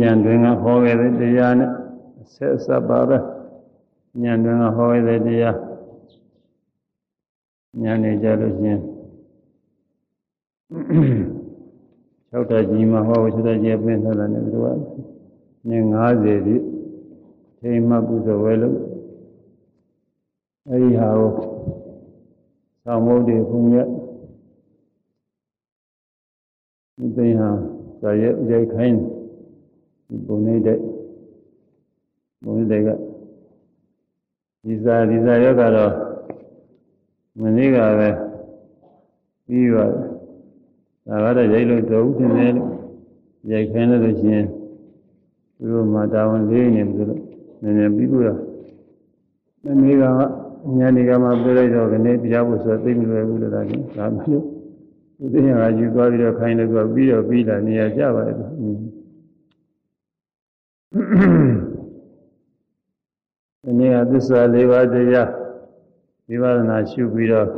ဉာဏ်တွင်ကဟောခဲ့တဲ့တရားနဲ့အဆက်အစပ်ပါပဲဉာဏ်တွင်ကဟောခဲ့တဲ့တရားဉာဏ်နေကြလို့ချင်း၆တကြီးမှာဟော၆တကြီးပြင်ထားတယ်သူကနည်း90ဒီထိမှပုဇဝဲလို့အဲဒီဟာကိုဆောင်းမုတ်တွေခွန်ရက်ဒီသိဟာဇာရဲ့ရိုက်ခိုင်းဒီ ပုံနေတဲ့ပုံနေတဲ့ကဒီဇာဒီဇာရက်ကတော့မနေ့ကပဲပြီးပါဒါကတော့ရိုက်လို့တော့ဦးတင်တယ်ရိုက်ခိုင်းလို့ရှိရင်သူတို့မှတာဝန်လေးနေပြီလို့နည်းနည်းပြီးလို့ရမနေ့ကညနေကမှပြလိုက်တော့ကနေပြဖို့ဆိုသိမလွယ်ဘူးလို့ဒါကဒါမှလို့သူသိရင်ကယူသွားပြီးတော့ခိုင်းလို့ကပြီးတော့ပြီးလာနေရကြပါလေ ဒီနေ့ကသစ္စာ၄ပါးတရားဝိပဿနာရှုပြီးတော့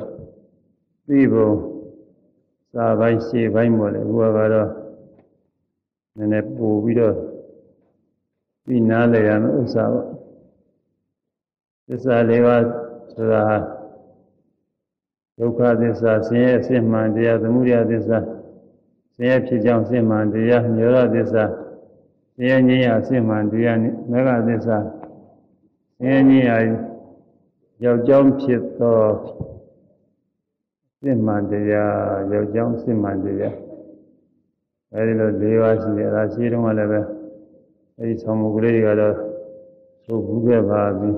သိဖို့စာပိုင်းရှေ့ပိုင်းပေါ်လေဘုရားကတော့နည်းနည်းပို့ပြီးတော့ပြီးနားလည်ရမယ့်ဥစ္စာပေါ့သစ္စာ၄ပါးဆိုတာဒုက္ခသစ္စာဆင်းရဲအစစ်မှန်တရားသမုဒယသစ္စာဆင်းရဲဖြစ်ကြောင်းအစစ်မှန်တရားညောရသစ္စာ ဆင်းရဲငြိမ်းရာအစစ်မှန်တရားမေဃသစ္စာဆင်းရဲငြိမ်းရာရောက်ကြောင်းဖြစ်သောစစ်မှန်တရားရောက်ကြောင်းစစ်မှန်တရားအဲဒီလို၄ပါးရှိတယ်အဲဒါရှိတုန်းကလည်းပဲအဲဒီဆောင်းမုတ်ကလေးတွေကတော့သို့ဘူးခဲ့ပါပြီ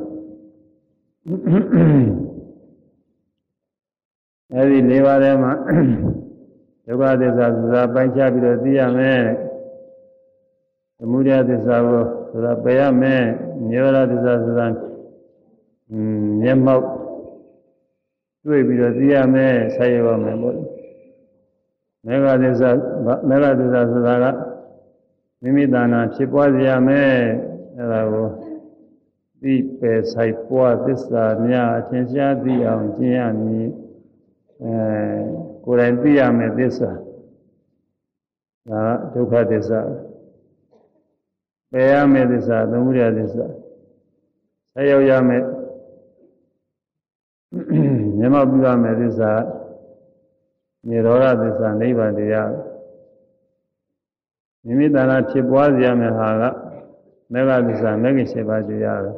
အဲဒီ၄ပါးထဲမှာဒုက္ခသစ္စာဆိုတာပိုင်းခြားပြီးတော့သိရမယ် သမုဒယသစ္စာကိုဆိုတာပယ်ရမယ်နိရောဓသစ္စာဆိုတာမျက်မှောက်တွေ့ပြီးတော့သိရမယ်ဆက်ရပါမယ်ပေါ့မေဃသစ္စာမေဃသစ္စာဆိုတာကမိမိတဏ္ဍာဖြစ်ပွားစေရမယ်အဲဒါကိုသိပယ်ဆိုင်ပွားသစ္စာများအထင်ရှားသိအောင်ကျင့်ရမည်အဲကိုယ်တိုင်သိရမယ်သစ္စာဒါဒုက္ခသစ္စာပ ယ်ရမယ်သစ္စာသမုဒယသစ္စာဆက်ရောက်ရမယ်မြတ်မောပြုရမယ်သစ္စာនិရောဓသစ္စာနိဗ္ဗာန်တရားမိမိတဏ္ဍာဖြစ်ပွားစေရမယ်ဟာကမေဃသစ္စာမေဃရှိပါတရားပဲ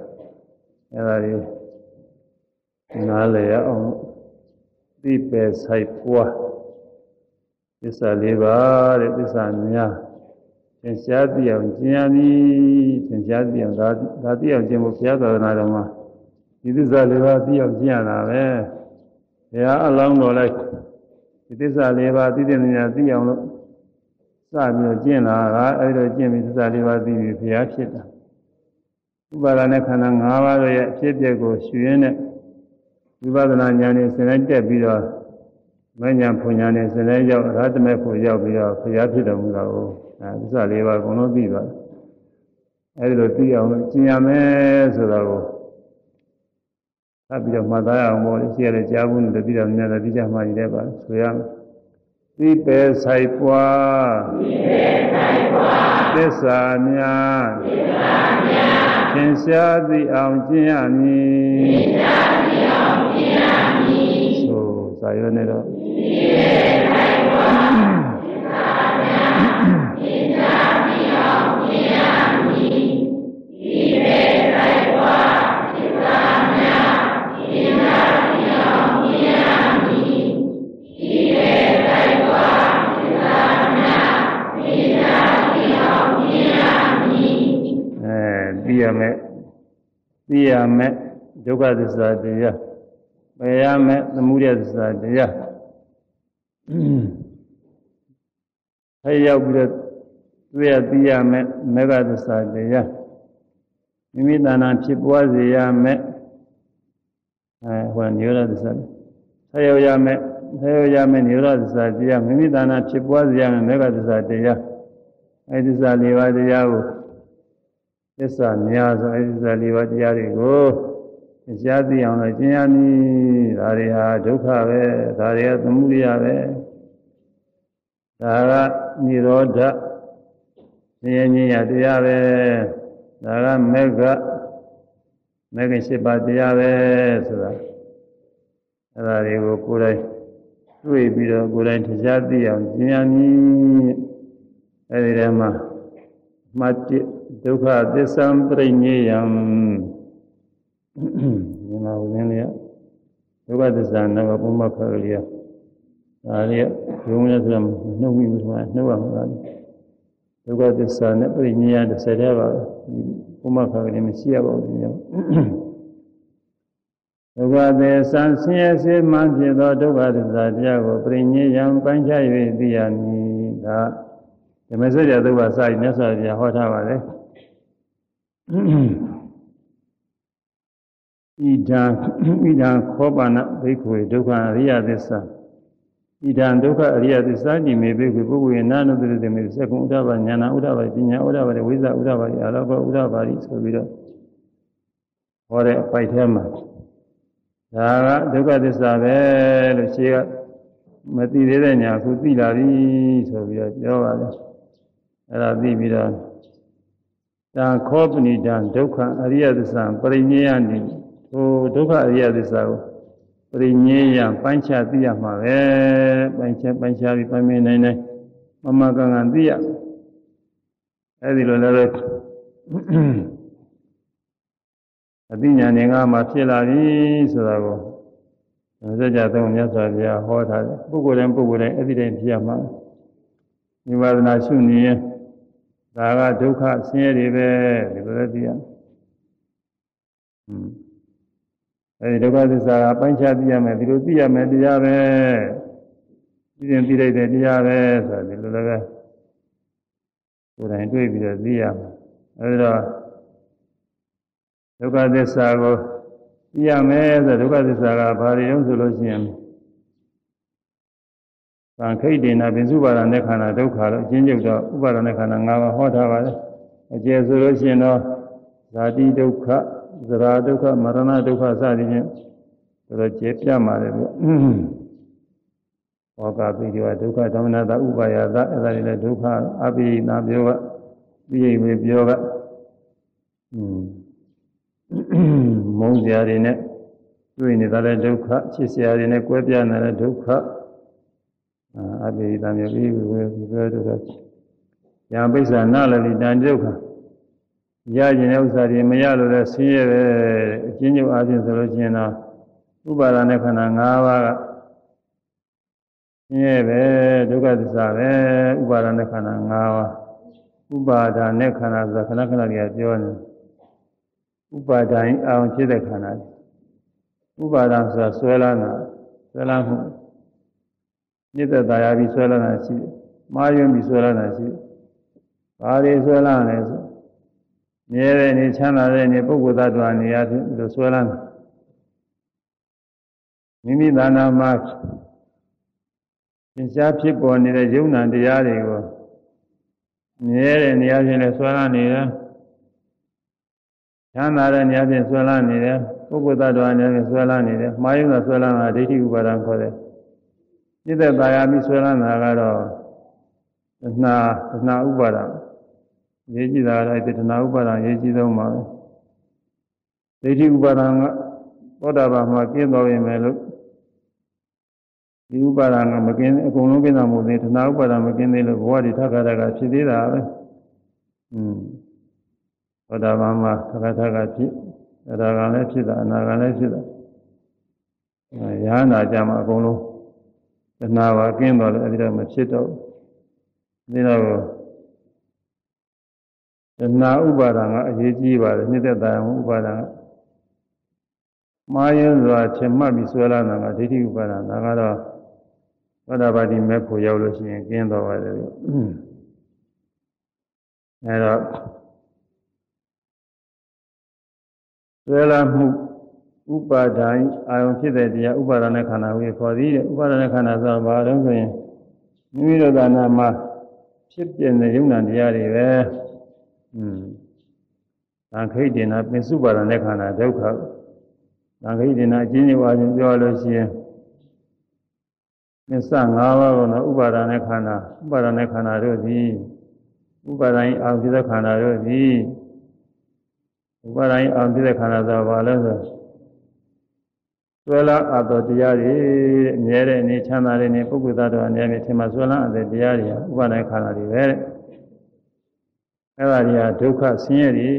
အဲ့ဒါလေးနားလည်ရအောင်သိပယ်ဆိုင်ပွားသစ္စာလေးပါတဲ့သစ္စာများ သင်ရှားသိအောင်ကျင့်ရမည်သင်ရှားသိအောင်ဒါဒါသိအောင်ကျင့်ဖို့ဘုရားသာသနာတော်မှာဒီသစ္စာလေးပါသိအောင်ကျင့်ရတာပဲဘုရားအလောင်းတော်လိုက်ဒီသစ္စာလေးပါသိတဲ့ဉာဏ်သိအောင်လို့စပြီးတော့ကျင့်လာတာအဲဒီတော့ကျင့်ပြီးသစ္စာလေးပါသိပြီးဘုရားဖြစ်တာဥပါဒနဲ့ခန္ဓာ၅ပါးရဲ့အဖြစ်အပျက်ကိုရှုရင်းနဲ့ဝိပဿနာဉာဏ်နဲ့ဆင်လိုက်တက်ပြီးတော့မဉ္ဇဉ်ဖွညာနဲ့ဆင်လိုက်ရောက်အရဟတမေဖို့ရောက်ပြီးတော့ဘုရားဖြစ်တော်မူတာကို အဲသစ္စာလေးပါးအကုန်လုံးသိသွားအဲဒီလိုသိအောင်လို့ကျင့်ရမယ်ဆိုတော့ကိုသတ်ပြီးတော့မှတ်သားရအောင်ပေါ့ရှိရတဲ့ကြားဘူးနဲ့တတိယမြတ်တဲ့တိကျမှကြီးတဲ့ပါဆိုရမယ်သိပေဆိုင်ပွားသိပေဆိုင်ပွားသစ္စာများသစ္စာများသင်ရှားသိအောင်ကျင့်ရမည်သင်ရှားသိအောင်ကျင့်ရမည်ဆိုစာရွက်နဲ့တော့သိပေ မယ်သိရမယ်ဒုက္ခသစ္စာတရားပယ်ရမယ်သမုဒယသစ္စာတရားအဲရောက်ပြီးတော့တွေ့ရသိရမယ်မေဃသစ္စာတရားမိမိတဏ္ဍာဖြစ်ပွားစေရမယ်အဲဟောနိရောဓသစ္စာဆက်ရောက်ရမယ်ဆက်ရောက်ရမယ်နိရောဓသစ္စာတရားမိမိတဏ္ဍာဖြစ်ပွားစေရမယ်မေဃသစ္စာတရားအဲဒီသစ္စာ၄ပါးတရားကို သစ္စာများဆိုအဲဒီသစ္စာ၄ပါးတရားတွေကိုရှားသိအောင်လို့ကျင့်ရမည်ဒါတွေဟာဒုက္ခပဲဒါတွေကသမုဒယပဲဒါကនិရောဓဆင်းရဲခြင်းရတရားပဲဒါကမေဃမေဃရှိပါတရားပဲဆိုတာအဲ့ဒါတွေကိုကိုယ်တိုင်တွေ့ပြီးတော့ကိုယ်တိုင်တရားသိအောင်ကျင့်ရမည်အဲ့ဒီထဲမှာမှတ် ဒုက္ခသစ္စာပရိညေယံဒီမှာဝင်နေရဒုက္ခသစ္စာနောဘုမခရလေးဒါလေးရုံးရဆိုနှုတ်ပြီးမှနှုတ်ရမှာဒုက္ခသစ္စာနဲ့ပရိညေယတစ်ဆက်တည်းပါဘုမခရလေးမရှိရပါဘူးညဒုက္ခသစ္စာဆင်းရဲစေမှဖြစ်သောဒုက္ခသစ္စာတရားကိုပရိညေယံပိုင်းခြား၍သိရမည်ဒါဓမ္မစကြာသုဘစာရင်မြတ်စွာဘုရားဟောထားပါတယ် ဣဒံဣဒံခောပါဏဘိက္ခွေဒုက္ခအရိယသစ္စာဣဒံဒုက္ခအရိယသစ္စာတိမေဘိက္ခွေပုဂ္ဂိုလ်နာနုတ္တိမေသက္ကုံဥဒ္ဒဘာညာနာဥဒ္ဒဘာပညာဥဒ္ဒဘာဝိဇ္ဇဥဒ္ဒဘာအာလောကဥဒ္ဒဘာဆိုပြီးတော့ဟောတဲ့အပိုက်ထဲမှာဒါကဒုက္ခသစ္စာပဲလို့ရှင်းကမသိသေးတဲ့ညာအခုသိလာပြီဆိုပြီးတော့ပြောပါတယ်အဲ့ဒါသိပြီးတော့ တံခောပဏိတံဒုက္ခအရိယသစ္စာပရိညေယနိထိုဒုက္ခအရိယသစ္စာကိုပရိညေယပိုင်းခြားသိရမှာပဲပိုင်းခြားပိုင်းခြားပြီးပိုင်းမင်းနိုင်နိုင်မမကန်ကန်သိရအဲ့ဒီလိုလည်းအသိဉာဏ်ငါမှဖြစ်လာပြီဆိုတာကိုသစ္စာသုံးမြတ်စွာဘုရားဟောထားတယ်ပုဂ္ဂိုလ်တိုင်းပုဂ္ဂိုလ်တိုင်းအဲ့ဒီတိုင်းဖြစ်ရမှာဝိပဿနာရှုနေရင် ဒါကဒုက္ခဆင်းရဲတွေပဲဒီလိုလည်းသိရမယ်။အဲဒီဒုက္ခသစ္စာကပိုင်းခြားသိရမယ်ဒီလိုသိရမယ်တရားပဲသိရင်သိလိုက်တဲ့တရားပဲဆိုတာဒီလိုလည်းပဲကိုယ်တိုင်တွေ့ပြီးတော့သိရမယ်။အဲဒီတော့ဒုက္ခသစ္စာကိုသိရမယ်ဆိုဒုက္ခသစ္စာကဘာတွေတုံးဆိုလို့ရှိရင် သံခိတ်ဒေနာပင်စုပါဒနဲ့ခန္ဓာဒုက္ခတော့အချင်းချုပ်တော့ဥပါဒနဲ့ခန္ဓာ၅ပါးဟောထားပါတယ်အကျယ်ဆိုလို့ရှိရင်တော့ဇာတိဒုက္ခဇရာဒုက္ခမရဏဒုက္ခစသည်ဖြင့်တော်တော်ကျေပြတ်ပါတယ်လို့ဘောကပိဒီဝဒုက္ခဓမ္မနာတဥပါယသအဲ့ဒါတွေလည်းဒုက္ခအပိနာပြောကပြိဝေပြောကမုန်းစရာတွေနဲ့တွေ့နေတာလည်းဒုက္ခချစ်စရာတွေနဲ့ကွဲပြားနေတဲ့ဒုက္ခ အဘိဓမ္မပြီးဝေဒီပြောဒုက္ခညာပိစ္ဆာနလလိတံဒုက္ခရကျင်တဲ့ဥစ္စာတွေမရလို့လည်းဆင်းရဲပဲအချင်းချင်းအားဖြင့်ဆိုလို့ရှိရင်တော့ဥပါဒณะခန္ဓာ၅ပါးကဆင်းရဲပဲဒုက္ခသစ္စာပဲဥပါဒณะခန္ဓာ၅ပါးဥပါဒณะခန္ဓာဆိုတာခဏခဏကြီးပြောနေဥပါဒိုင်အောင်ဖြစ်တဲ့ခန္ဓာဥပါဒဆိုတာဆွဲလာတာဆွဲလာမှု မြစ်သက်သာယာပြီးဆွဲလာတာရှိတယ်။မှားယွင်းပြီးဆွဲလာတာရှိတယ်။ဘာတွေဆွဲလာလဲဆိုမြဲတဲ့နေချမ်းသာတဲ့နေပုဂ္ဂိုလ်သတ္တဝါနေရာဖြစ်လို့ဆွဲလာတယ်။မိမိသာနာမှာသင်္ချာဖြစ်ပေါ်နေတဲ့ယုံနာတရားတွေကိုမြဲတဲ့နေရာဖြစ်လဲဆွဲလာနေတယ်။ချမ်းသာတဲ့နေရာဖြစ်ဆွဲလာနေတယ်။ပုဂ္ဂိုလ်သတ္တဝါနေရာဖြစ်ဆွဲလာနေတယ်။မှားယွင်းတာဆွဲလာတာဒိဋ္ဌိဥပါဒံခေါ်တယ်။ ပြည့်တဲ့ပါရမီဆွဲလန်းတာကတော့တဏှာတဏှာဥပါဒရေးကြည့်တာလည်းတဏှာဥပါဒရေးကြည့်ဆုံးပါပဲဒိဋ္ဌိဥပါဒကသောတာပန်မှာကျင်းတော်ရင်မယ်လို့ဒီဥပါဒကမကင်းအကုန်လုံးကင်းတာမဟုတ်သေးတဏှာဥပါဒမကင်းသေးလို့ဘဝဒီထခါတကဖြစ်သေးတာပဲอืมသောတာပန်မှာထခါထခါဖြစ်အရာကလည်းဖြစ်တာအနာကလည်းဖြစ်တာရဟန္တာကြမှာအကုန်လုံး တဏှာပါကင်းတော့လည်းအဲဒီတော့မဖြစ်တော့ဘူးဒါတော့တဏှာဥပါဒံကအရေးကြီးပါတယ်နှစ်သက်တာဥပါဒံကမာယင်းစွာထင်မှတ်ပြီးဆွဲလာတာကဒိဋ္ဌိဥပါဒံဒါကတော့သောတာပတိမဲ့ဖို့ရောက်လို့ရှိရင်ကျင်းတော့ပါတယ်လို့အဲတော့ဆွဲလာမှု ဥပါဒိုင်အာယုံဖြစ်တဲ့တရားဥပါဒနဲ့ခန္ဓာကိုခေါ်သည်တဲ့ဥပါဒနဲ့ခန္ဓာဆိုတာဘာလို့ဆိုရင်မိမိတို့ကနာမှာဖြစ်ပြတဲ့ယုံနာတရားတွေပဲอืมသံခိတ်တင်နာပင်စုပါဒနဲ့ခန္ဓာဒုက္ခသံခိတ်တင်နာအချင်းချင်းဝါချင်းပြောလို့ရှိရင်မစ္စ၅ပါးကတော့ဥပါဒနဲ့ခန္ဓာဥပါဒနဲ့ခန္ဓာတို့သည်ဥပါဒိုင်းအာဖြစ်တဲ့ခန္ဓာတို့သည်ဥပါဒိုင်းအာဖြစ်တဲ့ခန္ဓာဆိုဘာလဲဆို ဆွဲလာအပ်တော်တရားတွေအမြဲတည်းအနေချမ်းသာတဲ့နေပုဂ္ဂိုလ်သားတော်အနေနဲ့ထင်မှဆွဲလာအပ်တဲ့တရားတွေဥပါဒိုင်းခန္ဓာတွေပဲတဲ့အဲ့ဒါတွေကဒုက္ခဆင်းရဲတွေ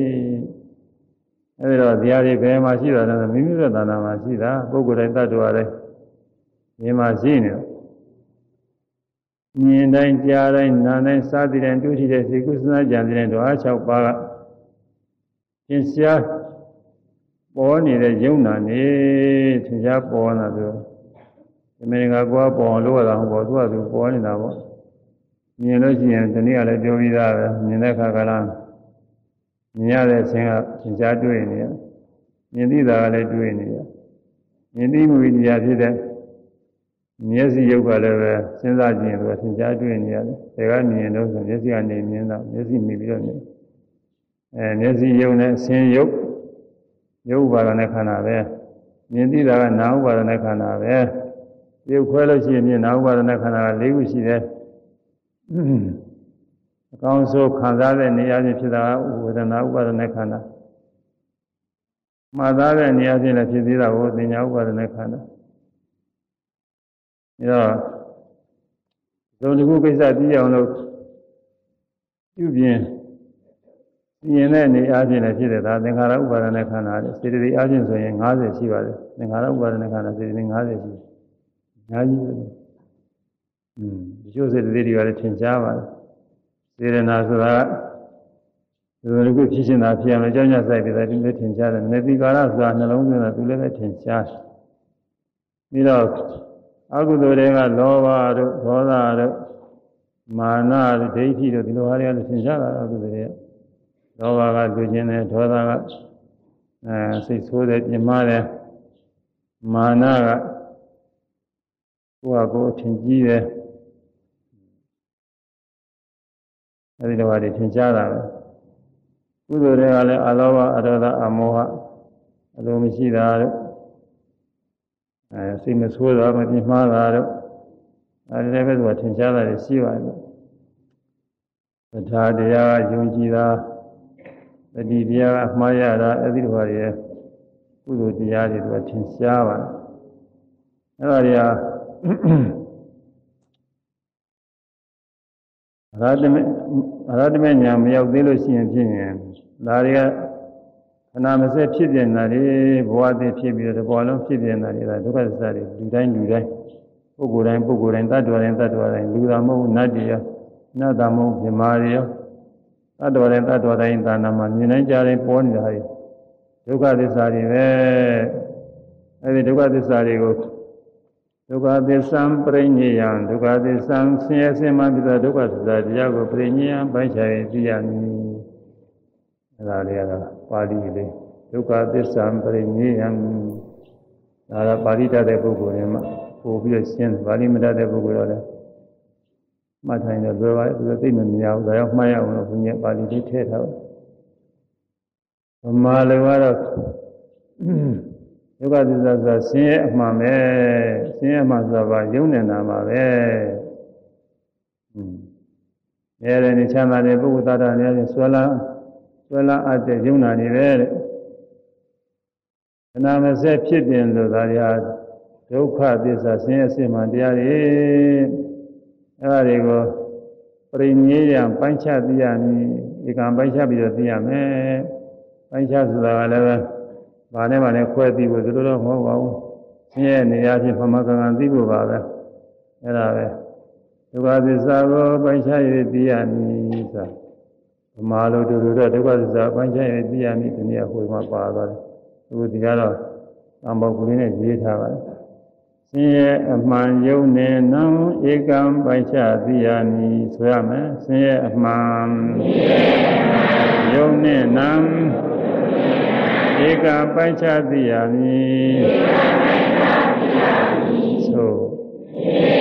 အဲဒီတော့တရားတွေဘယ်မှာရှိတာလဲမိမိတို့တဏ္ဍာမှာရှိတာပုဂ္ဂိုလ်တိုင်းတ attva တိုင်းဒီမှာရှိနေတော့မြင်တိုင်းကြားတိုင်းနားတိုင်းစားတဲ့တိုင်းတွေ့ထိတဲ့စေကုသနာကြံတဲ့တော့အား၆ပါးကသင်ရှားပေါ်နေတဲ့ယုံနာနေ သင်ရှားပေါ်လာဆိုဒီမင်းကကိုယ်ပေါ်လို့ရတာဟုတ်ပေါ့သူကသူပေါ်နေတာပေါ့မြင်လို့ရှိရင်ဒီနေ့ကလည်းပြောပြီးသားပဲမြင်တဲ့အခါကလည်းမြင်ရတဲ့အခြင်းကသင်ကြားတွေ့နေရမြင်သိတာကလည်းတွေ့နေရမြင်သိမှုဝိတရားဖြစ်တဲ့မျက်စိရုပ်ကလည်းပဲစဉ်းစားကြည့်ရင်သူကသင်ကြားတွေ့နေရတယ်။ဒါကမြင်တော့ဆိုမျက်စိကနေမြင်တော့မျက်စိမြင်ပြီးတော့မြင်အဲမျက်စိရုပ်နဲ့ဆင်းရုပ်ရုပ်ဥပါဒနဲ့ခန္ဓာပဲ မြင်သိတာကနာဥပါဒနဲ့ခန္ဓာပဲရုပ်ခွဲလို့ရှိရင်နာဥပါဒနဲ့ခန္ဓာက၄ခုရှိတယ်အကောင်းဆုံးခံစားတဲ့နေရာချင်းဖြစ်တာဝေဒနာဥပါဒနဲ့ခန္ဓာမှားသားတဲ့နေရာချင်းလည်းဖြစ်သေးတာကိုသင်ညာဥပါဒနဲ့ခန္ဓာဒါတော့ဒီကုကိစ္စပြီးအောင်လို့ပြုပြင် ပြင်တဲ့နေအားဖြင့်လည်းဖြစ်တယ်ဒါသင်္ခါရဥပါဒနဲ့ခန္ဓာလေစေတသိက်အားဖြင့်ဆိုရင်90ရှိပါတယ်သင်္ခါရဥပါဒနဲ့ခန္ဓာစေတသိက်90ရှိအများကြီးပဲอืมဒီချို့စေတသိက်တွေကလည်းထင်ရှားပါတယ်စေရနာဆိုတာဒီလိုကုဖြစ်ရှင်တာဖြစ်အောင်အကြောင်းညဆိုင်ပြီးတာဒီလိုထင်ရှားတယ်နေတိကာရဆိုတာနှလုံးသွင်းတာသူလည်းပဲထင်ရှားပြီးတော့အကုသိုလ်တွေကလောဘတို့ဒေါသတို့မာနတို့ဒိဋ္ဌိတို့ဒီလိုဟာတွေကလည်းသင်ရှားတာအကုသိုလ်တွေ လောဘကလူချင်းတယ်ဒေါသကအဲစိတ်ဆိုးတယ်ပြင်းမာတယ်မာနကကိုယ့်ဟာကိုယ်အထင်ကြီးတယ်အဲဒီလိုဟာတွေသင်ရှားတာပဲကုသိုလ်တွေကလည်းအလောဘအဒေါသအမောဟအလိုမရှိတာတို့အဲစိတ်မဆိုးတာမပြင်းမှားတာတော့အဲဒီလည်းပဲသူကထင်ရှားတာရှိပါတယ်တရားတရားယုံကြည်တာ တတိတရားအမှားရတာအဲ့ဒီလိုပါရဲ့ကုသိုလ်တရားတွေသူကထင်ရှားပါတယ်အဲ့ဒါတွေကအရဟတမေအရဟတမေညာမရောက်သေးလို့ရှိရင်ဖြစ်ရင်ဒါတွေကခဏမစက်ဖြစ်ပြန်တာတွေဘဝတည်ဖြစ်ပြီးတော့ဘောလုံးဖြစ်ပြန်တာတွေဒါဒုက္ခသစ္စာတွေလူတိုင်းလူတိုင်းပုဂ္ဂိုလ်တိုင်းပုဂ္ဂိုလ်တိုင်းတ attva တိုင်းတ attva တိုင်းလူသာမဟုတ်နတ်တွေရောနတ်သာမဟုတ်မြမာတွေရော တ attva တိုင်းတ attva တိုင်းသာနာမှာမြင်နိုင်ကြတယ်ပေါ်နေတာတွေဒုက္ခသစ္စာတွေပဲအဲဒီဒုက္ခသစ္စာတွေကိုဒုက္ခသစ္စာပရိညေယံဒုက္ခသစ္စာဆင်းရဲဆင်းမှပြီးတော့ဒုက္ခသစ္စာတရားကိုပရိညေယံပိုင်းခြားရသိရမည်အဲဒါလေးကတော့ပါဠိလေးဒုက္ခသစ္စာပရိညေယံဒါကပါဠိတတ်တဲ့ပုဂ္ဂိုလ်တွေမှာပို့ပြီးတော့ရှင်းပါဠိမတတ်တဲ့ပုဂ္ဂိုလ်တော့လည်း မှတ်ထိုင်တော့လွယ်ပါသူသိမမြင်ဘူးဒါကြောင့်မှတ်ရအောင်လို့ဘုရားပါဠိလေးထည့်ထားဗမာလိုကတော့ဒုက္ခသစ္စာဆိုဆင်းရဲအမှန်ပဲဆင်းရဲအမှန်ဆိုတာယုံနေတာမှာပဲอืมရဲတယ်နေချမ်းသာတဲ့ပုဂ္ဂိုလ်သားတော်များဆွဲလာဆွဲလာအပ်တဲ့ယုံနာနေပဲတဲ့ခဏမစက်ဖြစ်ပြင်လို့ဒါတွေဟာဒုက္ခသစ္စာဆင်းရဲအစစ်မှန်တရားတွေ အဲဒါတွေကိုပရိညေယံပိုင်းခြားသိရမည်ဒီကံပိုင်းခြားပြီးတော့သိရမယ်ပိုင်းခြားဆိုတာကလည်းဘာနဲ့မှလည်းခွဲသိဖို့ဒီလိုတော့မဟုတ်ပါဘူးဆင်းရဲနေရာချင်းဖမကံကံသိဖို့ပါပဲအဲဒါပဲဒုက္ခသစ္စာကိုပိုင်းခြားရသိရမည်ဆိုဗမာလိုတူတူတော့ဒုက္ခသစ္စာပိုင်းခြားရသိရမည်ဒီနေ့ဟိုမှာပါသွားတယ်အခုဒီကတော့အမောကူလေးနဲ့ရေးထားပါတယ် ဆင်းရဲအမှန်ယုံနေနံဧကံပိုက်ချသိရမည်ဆိုရမယ်ဆင်းရဲအမှန်ယုံနေနံဧကံပိုက်ချသိရမည်သို့ရရဲ့မှာ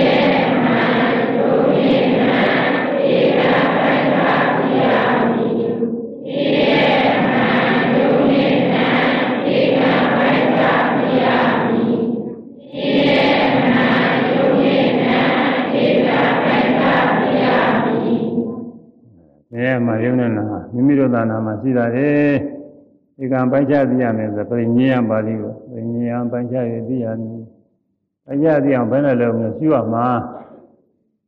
ယုံနဲ့နာမိမိတို့သာနာမှာရှိတာလေဧကံပိုက်ချသိရမယ်ဆိုပရိညေယပါဠိကိုပရိညေယပိုက်ချရသိရမည်ပိုက်ချသိအောင်ဘယ်နဲ့လဲလို့ရှိရမှာ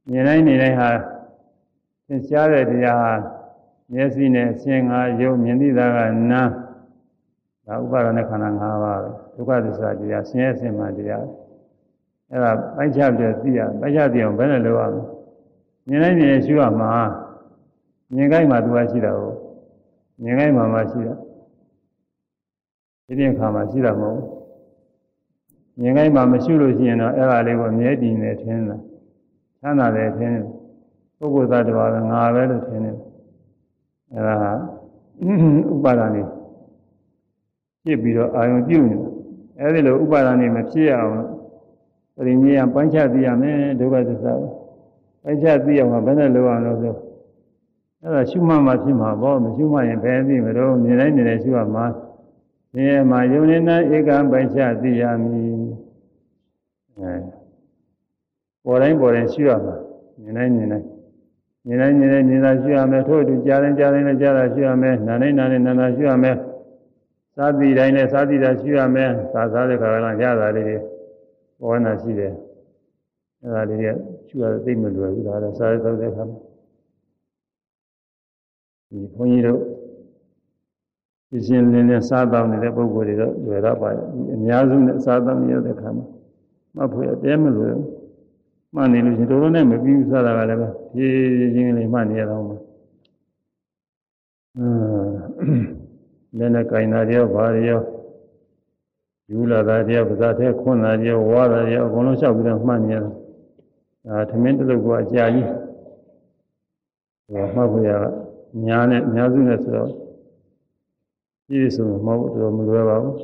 မြင်တိုင်းနေတိုင်းဟာသင်ရှားတဲ့တရားဟာမျက်စိနဲ့အရှင်းငါယုံမြင်သိတာကနာဒါဥပါဒနဲ့ခန္ဓာ၅ပါးပဲဒုက္ခသစ္စာတရားဆင်းရဲဆင်းမှတရားအဲ့ဒါပိုက်ချပြသိရပိုက်ချသိအောင်ဘယ်နဲ့လုပ်ရမလဲမြင်တိုင်းနေရှိရမှာ မြင်ကိုင်းမှာသူကရှိတာဟုတ်မြင်ကိုင်းမှာမှရှိတာဒီပြင်ခါမှာရှိတာမဟုတ်မြင်ကိုင်းမှာမရှိလို့ရှိရင်တော့အဲ့ဒါလေးကိုမြဲတည်နေထင်းတာချမ်းသာတယ်ထင်းတယ်ပုဂ္ဂိုလ်သားတစ်ပါးကငါပဲလို့ထင်းတယ်အဲ့ဒါဥပါဒာနေဖြစ်ပြီးတော့အာယုံပြုနေအဲ့ဒီလိုဥပါဒာနေမဖြစ်အောင်ပရိညေယပိုင်းခြားသိရမယ်ဒုက္ခသစ္စာပိုင်းခြားသိအောင်ဘယ်နဲ့လုပ်အောင်လို့ဆို အဲ့ဒါရှုမှတ်မှဖြစ်မှာပေါ့မရှုမှတ်ရင်ဘယ်သိမလို့မြင်တိုင်းမြင်တိုင်းရှုရမှာဒီမှာယုံနေတာဧကံပိုင်းခြားသိရမည်အဲပေါ်တိုင်းပေါ်တိုင်းရှုရမှာမြင်တိုင်းမြင်တိုင်းမြင်တိုင်းမြင်တိုင်းမြင်တာရှုရမယ်ထို့အတူကြားတိုင်းကြားတိုင်းလည်းကြားတာရှုရမယ်နားတိုင်းနားတိုင်းနားတာရှုရမယ်သာတိတိုင်းလည်းသာတိတာရှုရမယ်သာသာတဲ့ခါကလည်းရတာလေးတွေပေါ်နာရှိတယ်အဲဒါလေးတွေရှုရသိမလွယ်ဘူးဒါလည်းစားရတော့တဲ့ခါမှာ ဒီဘုန်းကြီးတို့ပြင်းရှင်းလင်းလင်းစားတောင်းနေတဲ့ပုဂ္ဂိုလ်တွေတော့လွယ်တော့ပါအများစုနဲ့စားတောင်းရတဲ့ခါမှာမဖို့အတဲမလွယ်ဘူးမှတ်နေလို့ရှိရင်တို့တို့နဲ့မပြီးဘူးစားတာကလည်းပဲဖြည်းချင်းလေးမှတ်နေရတော့မှာအင်းလည်းနဲ့ကင်နာရောဘာရောယူလာတာရောပါးတဲ့ခွန်းတာရောဝါတာရောအကုန်လုံးလျှောက်ပြီးတော့မှတ်နေရတာဒါသမင်းတလုတ်ကအကြာကြီးဟောမှတ်ဖို့ရ ညာနဲ့အများစုနဲ့ဆိုတော့ပြည့်စုံမဟုတ်တော့မလွယ်ပါဘူး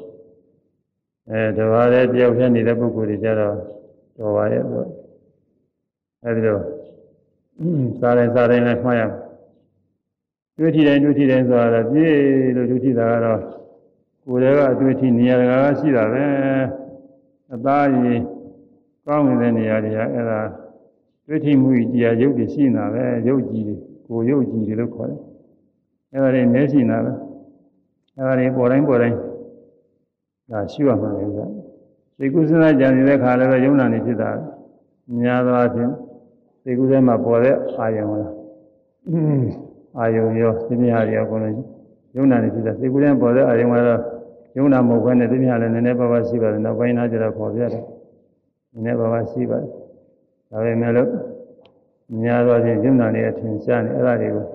အဲတဘာတဲ့တယောက်ဖြစ်နေတဲ့ပုဂ္ဂိုလ်တွေကြတော့တော်ပါရဲ့ပေါ့အဲဒီတော့စားတိုင်းစားတိုင်းလည်းမှတ်ရတွေ့ထီတိုင်းတွေ့ထီတိုင်းဆိုတော့ပြည့်လို့တွေ့ထီတာကတော့ကိုယ်တည်းကတွေ့ထီနေရာကရှိတာပဲအသားရည်ကောင်းနေတဲ့နေရာတွေကအဲ့ဒါတွေ့ထီမှုတရားရုပ်တွေရှိနေတာပဲရုပ်ကြည်ကိုရုပ်ကြည်တွေလို့ခေါ်တယ် အဲ့ဒါတွေမျက်ရှိနေတာပဲအဲ့ဒါတွေပေါ်တိုင်းပေါ်တိုင်းဒါရှိရမှာလေကစိတ်ကူးစဉ်းစားကြံနေတဲ့ခါလည်းပဲယုံနာနေဖြစ်တာများသောအားဖြင့်စိတ်ကူးထဲမှာပေါ်တဲ့အာယုံလားအာယုံရောသိမြာရောအကုန်လုံးယုံနာနေဖြစ်တာစိတ်ကူးထဲပေါ်တဲ့အာယုံကတော့ယုံနာမဟုတ်ဘဲနဲ့သိမြာလည်းနည်းနည်းပါးပါးရှိပါတယ်နောက်ပိုင်းသားကျတော့ပေါ်ပြတယ်နည်းနည်းပါးပါးရှိပါတယ်ဒါပေမဲ့လို့များသောအားဖြင့်ယုံနာနေအထင်ရှားနေအဲ့ဒါတွေကို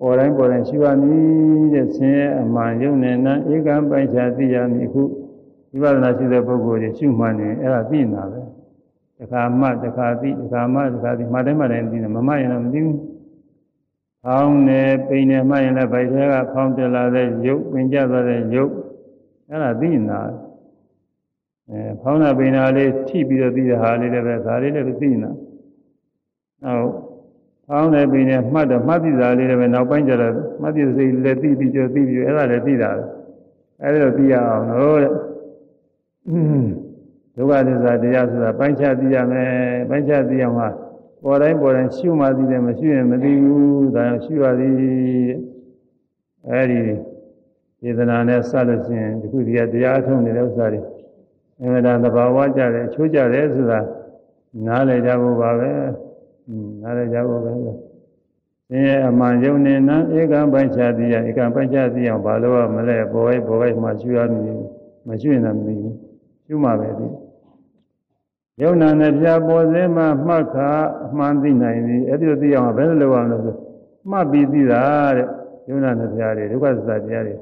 ပေါ်တိုင်းပေါ်တိုင်းရှိပါမည်တဲ့ဆင်းရဲအမှန်ယုံနေနာဧကံပိုက်ချာသိရမည်ခုဝိပဿနာရှိတဲ့ပုဂ္ဂိုလ်တွေရှုမှတ်နေအဲ့ဒါသိနေတာပဲတခါမှတခါသိတခါမှတခါသိမှတိုင်းမှတိုင်းသိတယ်မမှတ်ရင်တော့မသိဘူးဖောင်းနေပိန်နေမှတ်ရင်လည်းဗိုက်ထဲကဖောင်းတက်လာတဲ့ရုပ်ပင်ကျသွားတဲ့ရုပ်အဲ့ဒါသိနေတာအဲဖောင်းတာပိန်တာလေးထိပြီးတော့သိတဲ့ဟာလေးလည်းပဲဒါလေးလည်းသိနေတာနောက် ဖောင်းတယ်ပိန်တယ်မှတ်တော့မှတ်သိတာလေးလည်းပဲနောက်ပိုင်းကျတော့မှတ်သိစိတ်လည်းသိပြီးကြောသိပြီးအဲ့ဒါလည်းသိတာအဲ့ဒါတော့သိရအောင်လို့တဲ့ဒုက္ခသစ္စာတရားဆိုတာပိုင်းခြားသိရမယ်ပိုင်းခြားသိအောင်ဟာပေါ်တိုင်းပေါ်တိုင်းရှုမှသိတယ်မရှုရင်မသိဘူးဒါရှုရသည်အဲဒီဒေသနာနဲ့ဆက်လို့ရှိရင်ဒီခုဒီကတရားထုံးနေတဲ့ဥစ္စာတွေအမှန်တရားသဘာဝကြတယ်အချိုးကြတယ်ဆိုတာနားလည်ကြဖို့ပါပဲ နားလည်ကြဖို့ပဲဆင်းရဲအမှန်ယုံနေနာဧကံပိုင်းခြားသိရဧကံပိုင်းခြားသိအောင်ဘာလို့မလဲပေါ်ဝဲပေါ်ဝဲမှရှုရမည်မရှုရင်လည်းမသိဘူးရှုမှပဲဒီယုံနာနဲ့ပြပေါ်စေမှမှတ်ခါအမှန်သိနိုင်သည်အဲ့ဒီလိုသိအောင်ဘယ်လိုလုပ်အောင်လဲဆိုမှတ်ပြီးသိတာတဲ့ယုံနာနဲ့ပြတွေဒုက္ခသစ္စာတရားတွေ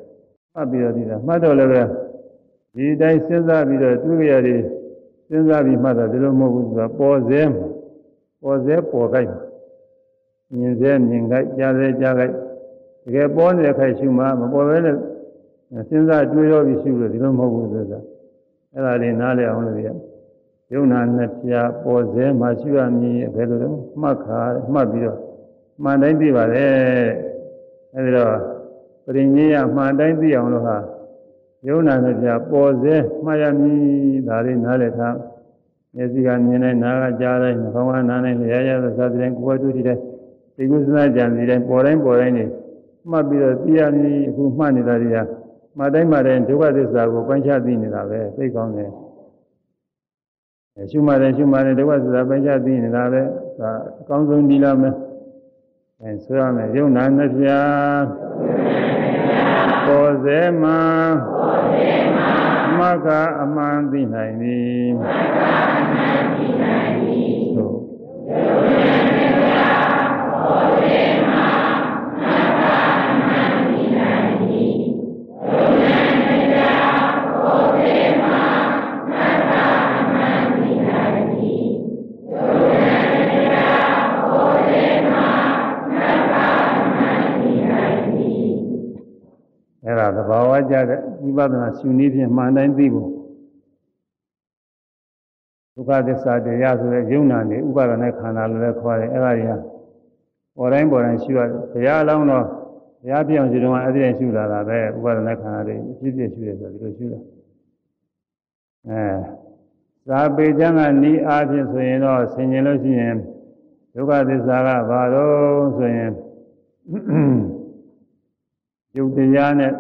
မှတ်ပြီးတော့သိတာမှတ်တော့လည်းပဲဒီတိုင်းစဉ်းစားပြီးတော့တွေးကြရတယ်စဉ်းစားပြီးမှတ်တာဒီလိုမဟုတ်ဘူးဆိုတာပေါ်စေမှာ ပေါ်စေပေါ်ကြိုက်မြင်စေမြင်ကြိုက်ကြားစေကြားကြိုက်တကယ်ပေါ်နေတဲ့ခိုက်ရှုမှမပေါ်ဘဲနဲ့စဉ်းစားတွေးတော့ပြီးရှုလို့ဒီလိုမဟုတ်ဘူးဆိုတာအဲ့ဒါလေးနားလည်အောင်လို့ရယုံနာနှစ်ပြားပေါ်စေမှရှုရမည်ဘယ်လိုလဲမှတ်ခါမှတ်ပြီးတော့မှန်တိုင်းသိပါလေအဲဒီတော့ပရိညေယမှန်တိုင်းသိအောင်လို့ဟာယုံနာနှစ်ပြားပေါ်စေမှတ်ရမည်ဒါလေးနားလည်ထား မျက်စိကမြင်တဲ့နားကကြားတဲ့နှာခေါင်းကနားနဲ့လျာရရသစသဖြင့်ကိုယ်ဝတ္ထုတည်တဲ့ဒီကုသနာကြံစီတိုင်းပေါ်တိုင်းပေါ်တိုင်းနေမှတ်ပြီးတော့သိရမည်အခုမှတ်နေတာတွေကမှတ်တိုင်းမှတ်တိုင်းဒုက္ခသစ္စာကိုပိုင်းခြားသိနေတာပဲသိကောင်းတယ်ရှုမှတ်တယ်ရှုမှတ်တယ်ဒုက္ခသစ္စာပိုင်းခြားသိနေတာပဲဒါအကောင်းဆုံးဒီလားမယ်အဲဆိုရမယ်ယုံနာနှစ်ပြားပေါ်စေမှာပေါ်စေမှာ မကအမှန်သိနိုင်သည်မကအမှန်သိနိုင်သည်သို့ယုံနာနှစ်ပြားပေါ်စေမှာမကအမှန်သိနိုင်သည်ယုံနာနှစ်ပြားပေါ်စေမှာမကအမှန်သိနိုင်သည်ယုံနာနှစ်ပြားပေါ်စေမှာမကအမှန်သိနိုင်သည်အဲ့ဒါသဘာဝကြတဲ့ ဝိပဿနာရှုနည်းဖြင့်မှန်တိုင်းသိဖို့ဒုက္ခသစ္စာတရားဆိုတဲ့ယုံနာနေဥပါဒနဲ့ခန္ဓာလိုလည်းခေါ်တယ်အဲ့ဒါတွေကပေါ်တိုင်းပေါ်တိုင်းရှုရတယ်ဘုရားအလောင်းတော့ဘုရားပြောင်းရှုတော့အဲ့ဒီရှုလာတာပဲဥပါဒနဲ့ခန္ဓာတွေအပြည့်ပြည့်ရှုတယ်ဆိုဒီလိုရှုတာအဲသာပေကျမ်းကနီးအားဖြင့်ဆိုရင်တော့ဆင်ခြင်လို့ရှိရင်ဒုက္ခသစ္စာကဘာတော့ဆိုရင်ယုတ်တရားနဲ့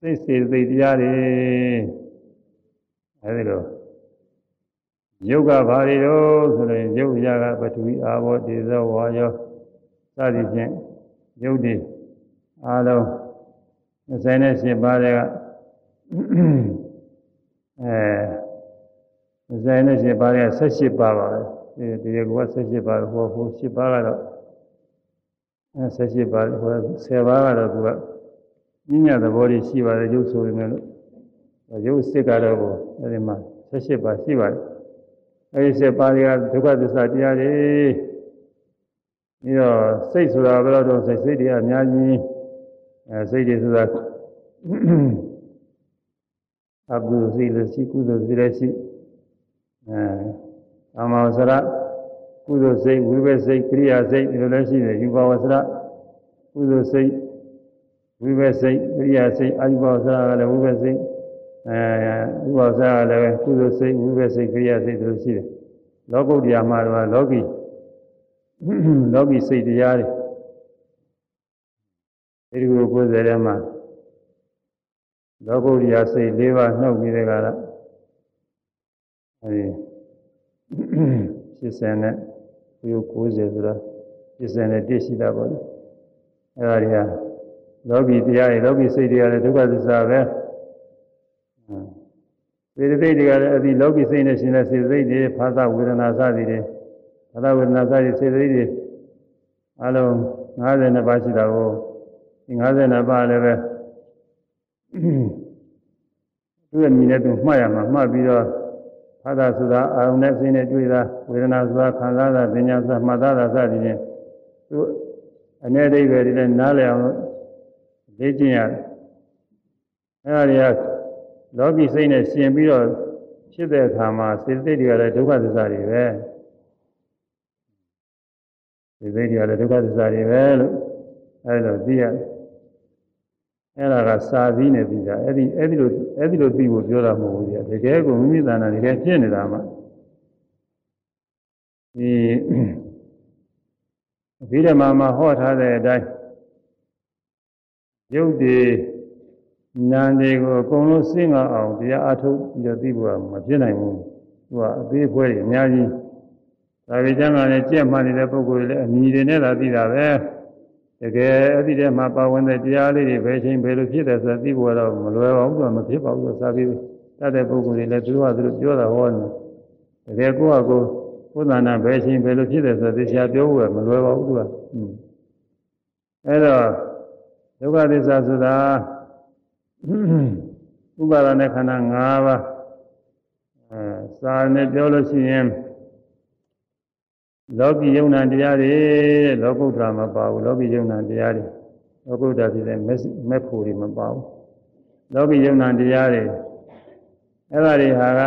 စိတ်စေသိတရားတွေအဲဒီလိုယုတ်ကဘာတွေတော့ဆိုရင်ယုတ်ရကပထဝီအာဘောတေဇောဝါယောစသည်ဖြင့်ယုတ်တွေအားလုံး28ပါးတွေကအဲ28ပါးတွေက18ပါးပါပဲဒီဒီက18ပါးဟောဟို10ပါးကတော့အဲ18ပါးဟို10ပါးကတော့သူက ညဉ့်ညသဘောတွေရှိပါတယ်ရုပ်ဆိုပေမဲ့လို့ရုပ်စစ်ကတော့ကိုအဲဒီမှာ78ပါးရှိပါတယ်အဲဒီ7ပါးတွေကဒုက္ခသစ္စာတရားတွေပြီးတော့စိတ်ဆိုတာဘယ်လိုတော့စိတ်စိတ်တွေအများကြီးအဲစိတ်တွေဆိုတာအကုသိုလ်စိတ်လည်းရှိကုသိုလ်စိတ်လည်းရှိအဲအမောစရကုသိုလ်စိတ်ဝိဘက်စိတ်ကရိယာစိတ်ဒီလိုလည်းရှိတယ်ယူပါဝစရကုသိုလ်စိတ် ဝိဘက်စိတ်ဝိရိယစိတ်အာယုဘောဇာကလည်းဝိဘက်စိတ်အဲဝိဘောဇာကလည်းကုသိုလ်စိတ်ဝိဘက်စိတ်ကိရိယာစိတ်တို့ရှိတယ်လောကုတ္တရာမှာတော့လောကီလောကီစိတ်တရားတွေအဲဒီကိုကိုယ်စရဲမှာလောကုတ္တရာစိတ်၄ပါးနှုတ်ပြီးတဲ့ကလားအဲဒီ80နဲ့ဝိ90ဆိုတော့80နဲ့တည့်ရှိတာပေါ့လေအဲဒါတွေက လောကီတရားတွေလောကီစိတ်တွေကလည်းဒုက္ခသစ္စာပဲစေတသိက်တွေကလည်းအဒီလောကီစိတ်နဲ့ရှင်တဲ့စေတသိက်တွေဖာသဝေဒနာစသည်တွေဖာသဝေဒနာစသည်စေတသိက်တွေအလုံး52ပါးရှိတာကိုဒီ52ပါးလည်းပဲသူ့ရဲ့မြင်တဲ့သူမှတ်ရမှာမှတ်ပြီးတော့ဖာသဆိုတာအာရုံနဲ့စိတ်နဲ့တွေ့တာဝေဒနာဆိုတာခံစားတာပညာဆိုတာမှတ်သားတာစသည်ဖြင့်သူအနေအိဗယ်တွေလည်းနားလည်အောင် လေ့ကျင့်ရတယ်အဲဒါတွေကလောကီစိတ်နဲ့ရှင်ပြီးတော့ဖြစ်တဲ့အခါမှာစေတသိက်တွေကလည်းဒုက္ခသစ္စာတွေပဲစေတသိက်တွေကလည်းဒုက္ခသစ္စာတွေပဲလို့အဲလိုသိရတယ်အဲ့ဒါကစာသီးနဲ့ပြီးတာအဲ့ဒီအဲ့ဒီလိုအဲ့ဒီလိုသိဖို့ပြောတာမဟုတ်ဘူးကြတကယ်ကိုမိမိတဏ္ဍာတကယ်ဖြစ်နေတာမှဒီဗိဓမာမှာဟောထားတဲ့အတိုင်း ရုပ်တွေနာမ်တွေကိုအကုန်လုံးစဉ်းကားအောင်တရားအထုတ်ပြီးတော့သိဖို့မဖြစ်နိုင်ဘူးသူကအသေးအဖွဲတွေအများကြီးဒါပေကျမ်းကလည်းကြက်မှန်နေတဲ့ပုဂ္ဂိုလ်တွေလည်းအမြည်တွေနဲ့သာသိတာပဲတကယ်အဲ့ဒီထဲမှာပါဝင်တဲ့တရားလေးတွေဘယ်ချိန်ဘယ်လိုဖြစ်တယ်ဆိုတာသိဖို့တော့မလွယ်ပါဘူးကမဖြစ်ပါဘူးဆိုစာပြီးတတ်တဲ့ပုဂ္ဂိုလ်တွေလည်းသူတို့ကသူတို့ပြောတာဟောနေတကယ်ကိုယ့်အကိုကိုယ်သာနာဘယ်ချိန်ဘယ်လိုဖြစ်တယ်ဆိုတာသိချာပြောဖို့ကမလွယ်ပါဘူးသူကအဲ့တော့ ဒုက္ခသစ္စာဆိုတာဥပါဒနဲ့ခန္ဓာ၅ပါးအဲစာနဲ့ပြောလို့ရှိရင်လောကီယုံနာတရားတွေလောကုတ္တရာမပါဘူးလောကီယုံနာတရားတွေလောကုတ္တရာဖြစ်တဲ့မက်ဖို့တွေမပါဘူးလောကီယုံနာတရားတွေအဲ့ဒါတွေဟာက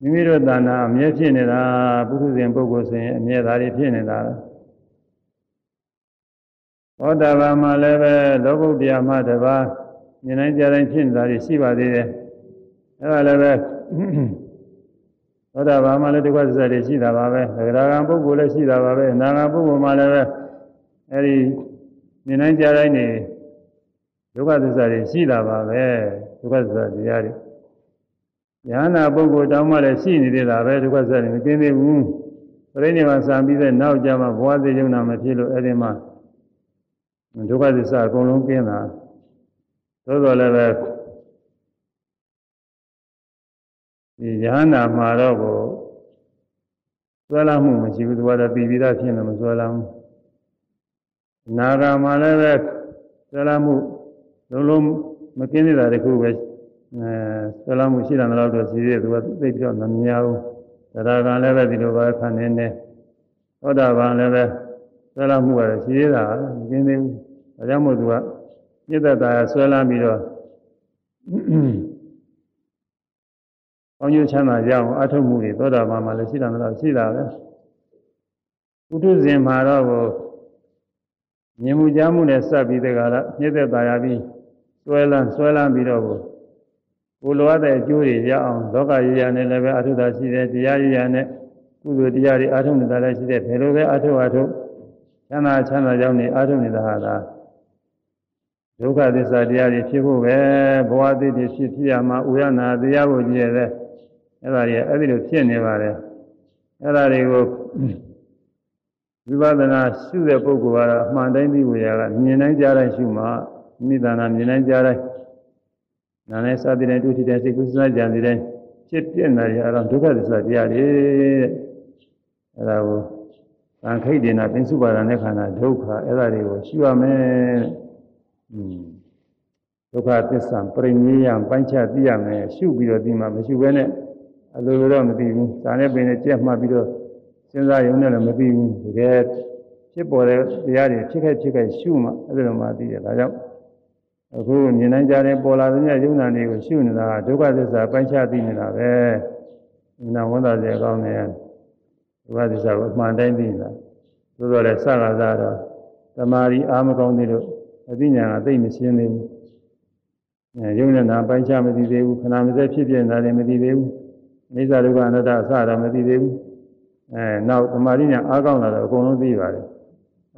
မိမိတို့တဏ္ဍာအမြဲဖြစ်နေတာပုထုဇဉ်ပုဂ္ဂိုလ်ဆိုရင်အမြဲသားတွေဖြစ်နေတာလား သောတာပန်မှာလည်းပဲလောကုတ္တရာမှတပါးဉာဏ်တိုင်းကြားတိုင်းဖြစ်နေတာတွေရှိပါသေးတယ်အဲဒါလည်းပဲသောတာပန်မှာလည်းဒုက္ခသစ္စာတွေရှိတာပါပဲသဂရဂံပုဂ္ဂိုလ်လည်းရှိတာပါပဲအနာဂံပုဂ္ဂိုလ်မှာလည်းပဲအဲဒီမြင်နိုင်ကြတိုင်းနေဒုက္ခသစ္စာတွေရှိတာပါပဲဒုက္ခသစ္စာတရားတွေယန္နာပုဂ္ဂိုလ်တောင်းမှလည်းရှိနေသေးတာပဲဒုက္ခသစ္စာတွေမကင်းသေးဘူးပြိဋိဘာစံပြီးတဲ့နောက်ကြမှာဘဝသိယုံနာမဖြစ်လို့အဲ့ဒီမှာ ဒုက္ခသစ္စာအကုန်လုံးကင်းတာသို့တော်လည်းပဲဒီယဟနာမှာတော့ကိုဆွဲလာမှုမရှိဘူးသူကတော့ပြည်ပြီးသားဖြစ်နေမဆွဲလာဘူးနာဂာမှာလည်းပဲဆွဲလာမှုလုံးလုံးမကင်းနေတာတခုပဲအဲဆွဲလာမှုရှိတယ်တော့တော့ရှိသေးတယ်သူကသိပြီးတော့မများဘူးတရားကလည်းပဲဒီလိုပဲခံနေနေသောတာပန်လည်းပဲ ဆွဲလာမှုကရှိသေးတာမကင်းသေးဘူးဒါကြောင့်မို့သူကမြစ်သက်တာဆွဲလာပြီးတော့ကောင်းကျိုးချမ်းသာရအောင်အထုမှုတွေသောတာပန်မှာလည်းရှိတာမလားရှိတာပဲဥထုဇဉ်မှာတော့ကိုမြင်မှုကြားမှုနဲ့စပ်ပြီးတဲ့ကလာမြစ်သက်သာရပြီးဆွဲလန်းဆွဲလန်းပြီးတော့ကိုကိုလိုအပ်တဲ့အကျိုးတွေရအောင်လောကရည်ရနဲ့လည်းပဲအထုတာရှိတယ်တရားရည်ရနဲ့ကုသိုလ်တရားတွေအထုနေတာလည်းရှိတယ်ဘယ်လိုပဲအထုအထု ချမ်းသာချမ်းသာကြောင်းနေအထုနေတာဟာလားဒုက္ခသစ္စာတရားတွေဖြစ်ဖို့ပဲဘဝတည်တည်ဖြစ်ဖြစ်ရမှာဥရနာတရားကိုကြည့်ရတဲ့အဲ့ဒါတွေအဲ့ဒီလိုဖြစ်နေပါတယ်အဲ့ဒါတွေကိုဝိပဿနာရှုတဲ့ပုဂ္ဂိုလ်ကတော့အမှန်တိုင်းသိဝေရကမြင်တိုင်းကြားတိုင်းရှုမှမိသနာမြင်တိုင်းကြားတိုင်းနာနဲ့စသည်တိုင်းတွေ့ထိတဲ့စိတ်ကူးစားကြံတဲ့ဖြစ်ပြနေရအောင်ဒုက္ခသစ္စာတရားတွေအဲ့ဒါကို သံခိတ်ဒေနာပင်စုပါဒနဲ့ခန္ဓာဒုက္ခအဲ့ဒါတွေကိုရှုရမယ်ဒုက္ခသစ္စာပရိနိယံပိုင်းခြားသိရမယ်ရှုပြီးတော့ဒီမှာမရှုဘဲနဲ့အလိုလိုတော့မသိဘူး။ဒါနဲ့ပင်နဲ့ကြက်မှတ်ပြီးတော့စဉ်းစားရုံနဲ့လည်းမသိဘူး။တကယ်ဖြစ်ပေါ်တဲ့တရားတွေဖြစ်ခဲ့ဖြစ်ခဲ့ရှုမှအဲ့လိုမှသိတယ်။ဒါကြောင့်အခုမြင်နိုင်ကြတဲ့ပေါ်လာတဲ့ယုံနာတွေကိုရှုနေတာကဒုက္ခသစ္စာပိုင်းခြားသိနေတာပဲ။နာဝန်သာစေကောင်းတယ် ဒုက္ခသစ္စာကိုအမှန်တိုင်းသိနေတာ။သို့တော်လည်းစကားစားတော့သမာဓိအာမကောင်းသေးလို့အသိဉာဏ်ကသိမရှင်းသေးဘူး။အဲယုံနာပိုင်းခြားမသိသေးဘူးခဏမစဲဖြစ်ပြနေတာလည်းမသိသေးဘူး။အိသဒုက္ခအနတ္တအစတော့မသိသေးဘူးအဲနောက်သမာဓိညာအားကောင်းလာတော့အကုန်လုံးသိပါတယ်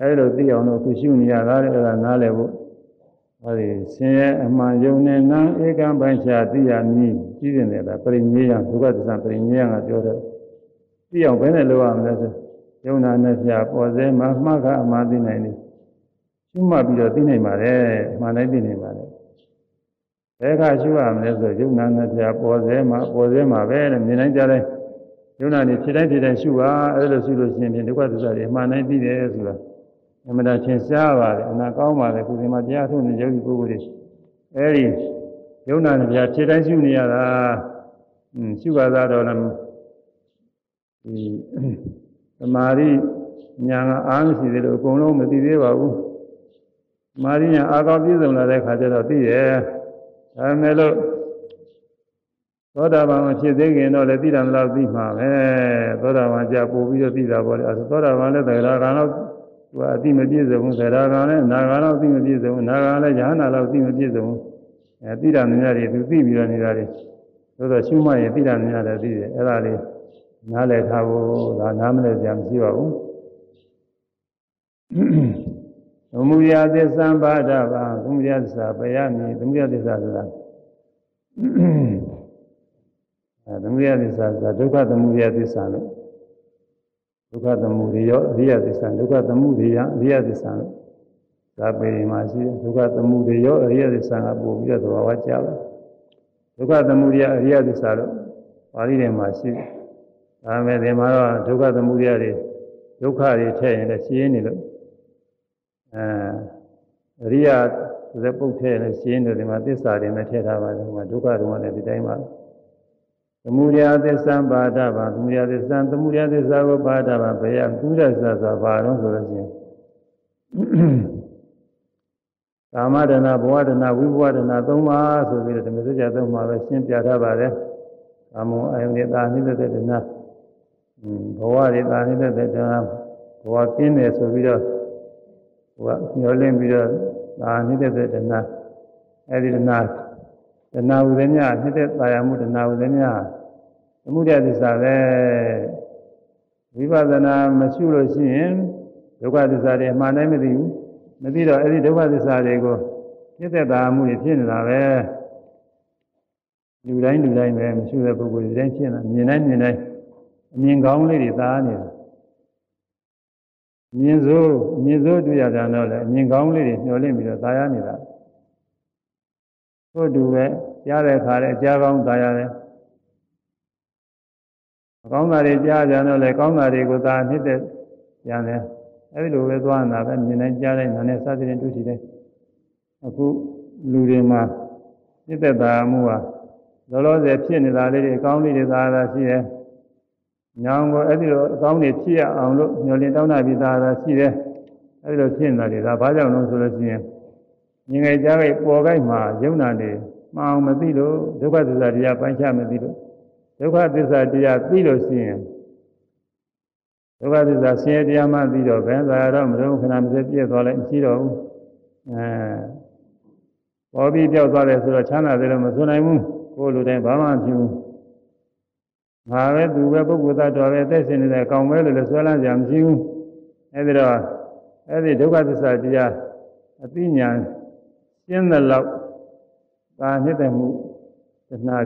အဲလိုသိအောင်လို့ခုရှုနေရတာလေအဲ့ဒါနားလည်ဖို့ဟောဒီဆင်းရဲအမှန်ယုံနဲ့နံဧကံပိုင်းခြားသိရမည်ကြည့်နေတယ်ပရိညေယဒုက္ခသစ္စာပရိညေယကပြောတယ် သိအောင်ဘယ်နဲ့လုပ်ရမလဲဆိုယုံနာနဲ့ပြပေါ်စေမှာမှတ်ကအမှန်သိနိုင်တယ်ရှုမှတ်ပြီးတော့သိနိုင်ပါတယ်အမှန်တိုင်းသိနိုင်ပါတယ်ဘယ်ကရှုရမလဲဆိုယုံနာနဲ့ပြပေါ်စေမှာပေါ်စေမှာပဲတဲ့မြင်တိုင်းကြားတိုင်းယုံနာနေဖြစ်တိုင်းဖြစ်တိုင်းရှုပါအဲ့လိုရှုလို့ရှိရင်ဒုက္ခသစ္စာတွေအမှန်တိုင်းသိတယ်ဆိုတာအမှန်တရားသင်ရှားပါတယ်အနာကောင်းပါတယ်ခုဒီမှာတရားထုတ်နေယောဂီပုဂ္ဂိုလ်တွေအဲ့ဒီယုံနာနဲ့ပြဖြစ်တိုင်းရှုနေရတာอืมရှုပါသားတော့လည်း ဒီသမာဓိညာကအားမရှိသေးလို့အကုန်လုံးမသိသေးပါဘူးသမာဓိညာအားကောင်းပြည့်စုံလာတဲ့ခါကျတော့သိရဲ့ဒါမဲ့လို့သောတာပန်မဖြစ်သေးခင်တော့လည်းသိတယ်မလားသိမှာပဲသောတာပန်ကြာပို့ပြီးတော့သိတာပေါ့လေအဲသောတာပန်လည်းသရဂံတော့သူကအတိမပြည့်စုံဘူးသရဂံလည်းအနာဂံတော့သိမပြည့်စုံဘူးနာဂံလည်းယဟနာတော့သိမပြည့်စုံဘူးအဲသိတာများတွေသူသိပြီးတော့နေတာတွေသို့တော့ရှုမှတ်ရင်သိတာများတယ်သိတယ်အဲ့ဒါလေး နားလည်ထားဖို့ဒါနားမလည်ကြမရှိပါဘူးသမုဒယသစ္စာပါဒပါသမုဒယသစ္စာပယမိသမုဒယသစ္စာဆိုတာအဲသမုဒယသစ္စာဆိုတာဒုက္ခသမုဒယသစ္စာလို့ဒုက္ခသမုဒယအရိယသစ္စာဒုက္ခသမုဒယအရိယသစ္စာလို့သာပေမှာရှိတယ်ဒုက္ခသမုဒယအရိယသစ္စာကပို့ပြီးတော့သဘာဝကျတယ်ဒုက္ခသမုဒယအရိယသစ္စာလို့ပါဠိထဲမှာရှိတယ် ဒါပေမဲ့ဒီမှာတော့ဒုက္ခသမုဒယတွေဒုက္ခတွေထည့်ရင်လည်းရှင်းနေလို့အဲအရိယဆိုတဲ့ပုတ်ထဲလည်းရှင်းတယ်ဒီမှာသစ္စာတွေနဲ့ထည့်ထားပါတယ်ဟိုမှာဒုက္ခတုံးလည်းဒီတိုင်းပါသမုဒယသစ္စာပါဒပါသမုဒယသစ္စာသမုဒယသစ္စာကိုပါဒပါဘယ်ရကုရသစ္စာဆိုတာဘာလို့ဆိုလို့ရှိရင်ကာမဒနာဘဝဒနာဝိဘဝဒနာသုံးပါဆိုပြီးတော့ဓမ္မစကြာသုံးပါပဲရှင်းပြထားပါတယ်ကာမအယုန်ဒေတာနိစ္စတဲ့ဒနာ ဘဝဒေတာနိစ္စတဲ့ဒနာဘဝကင်းတယ်ဆိုပြီးတော့ဟိုကမျောလင်းပြီးတော့ဒါနေတဲ့တဏှာအဲဒီတဏှာတဏှာဝိသမြနှစ်သက်သာယာမှုတဏှာဝိသမြသမုဒယသစ္စာပဲဝိပဿနာမရှိလို့ရှိရင်ဒုက္ခသစ္စာတွေအမှန်တိုင်းမသိဘူးမသိတော့အဲ့ဒီဒုက္ခသစ္စာတွေကိုပြည့်တဲ့တာမှုတွေဖြစ်နေတာပဲလူတိုင်းလူတိုင်းပဲမရှိတဲ့ပုဂ္ဂိုလ်တွေတိုင်းဖြစ်နေတာမြင်တိုင်းမြင်တိုင်း အမြင်ကောင်းလေးတွေသာနေတာမြင်စိုးမြင်စိုးတွေ့ရကြတော့လေအမြင်ကောင်းလေးတွေမျှော်လင့်ပြီးတော့သာရနေတာတို့တူပဲကြားတဲ့ခါလဲအကြားကောင်းသာရတယ်အကောင်းတာတွေကြားကြတော့လေကောင်းတာတွေကိုသာနှစ်သက်ရတယ်အဲဒီလိုပဲသွားနေတာပဲမြင်တိုင်းကြားတိုင်းနားနဲ့စသဖြင့်တွေ့ရှိတယ်အခုလူတွေမှာနှစ်သက်တာမှုဟာလောလောဆယ်ဖြစ်နေတာလေးတွေအကောင်းလေးတွေသာသာရှိတယ် ညောင်ကိုအဲ့ဒီလိုအကောင်းတွေဖြစ်ရအောင်လို့ညှော်လင်တောင်းတာပြီးသာသာရှိတယ်အဲ့ဒီလိုဖြစ်နေတာတွေဒါဘာကြောင့်လဲဆိုလို့ရှိရင်မြင်ငယ်ကြားခဲ့ပေါ်ခိုက်မှာယုံနာနေမအောင်မသိလို့ဒုက္ခသစ္စာတရားပိုင်းခြားမသိလို့ဒုက္ခသစ္စာတရားသိလို့ရှိရင်ဒုက္ခသစ္စာဆင်းရဲတရားမှသိတော့ဘယ်သာတော့မလို့ခဏမစပြည့်သွားလိုက်မရှိတော့ဘူးအဲပေါ်ပြီးပြောက်သွားတယ်ဆိုတော့ချမ်းသာတယ်လို့မဆိုနိုင်ဘူးကိုယ်လူတိုင်းဘာမှမဖြစ်ဘူး ငါပဲသူပဲပုဂ္ဂိုလ်သားတော်ပဲသက်ရှင်နေတယ်ကောင်းပဲလို့လည်းဆွဲလန်းကြမရှိဘူးအဲဒီတော့အဲဒီဒုက္ခသစ္စာတရားအသိဉာဏ်ရှင်းတဲ့လောက်သာနှစ်သက်မှုတဏှာ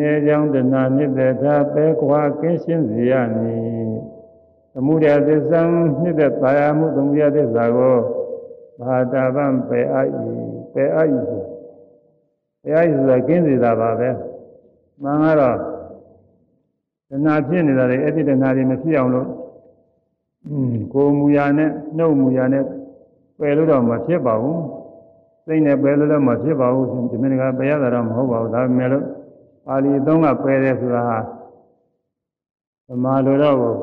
ရေကြောင့်တဏှာနှစ်သက်တာပဲကွာကင်းရှင်းစေရမည်သမှုရသစ္စာနှစ်သက်ပါရမှုသမှုရသစ္စာကိုဘာတာဗံပေအာဤပေအာဤဆိုပေအာဤဆိုတာကင်းစေတာပါပဲ မှန်ကတော့တဏှာဖြစ်နေတာလေအဲ့ဒီတဏှာတွေမဖြစ်အောင်လို့ကိုယ်မူရာနဲ့နှုတ်မူရာနဲ့ပယ်လို့တော့မဖြစ်ပါဘူးစိတ်နဲ့ပယ်လို့တော့မဖြစ်ပါဘူးဒီမင်းကပယ်ရတာတော့မဟုတ်ပါဘူးဒါပေမဲ့လို့ပါဠိသုံးကပယ်တယ်ဆိုတာဟာသမာလိုတော့ကို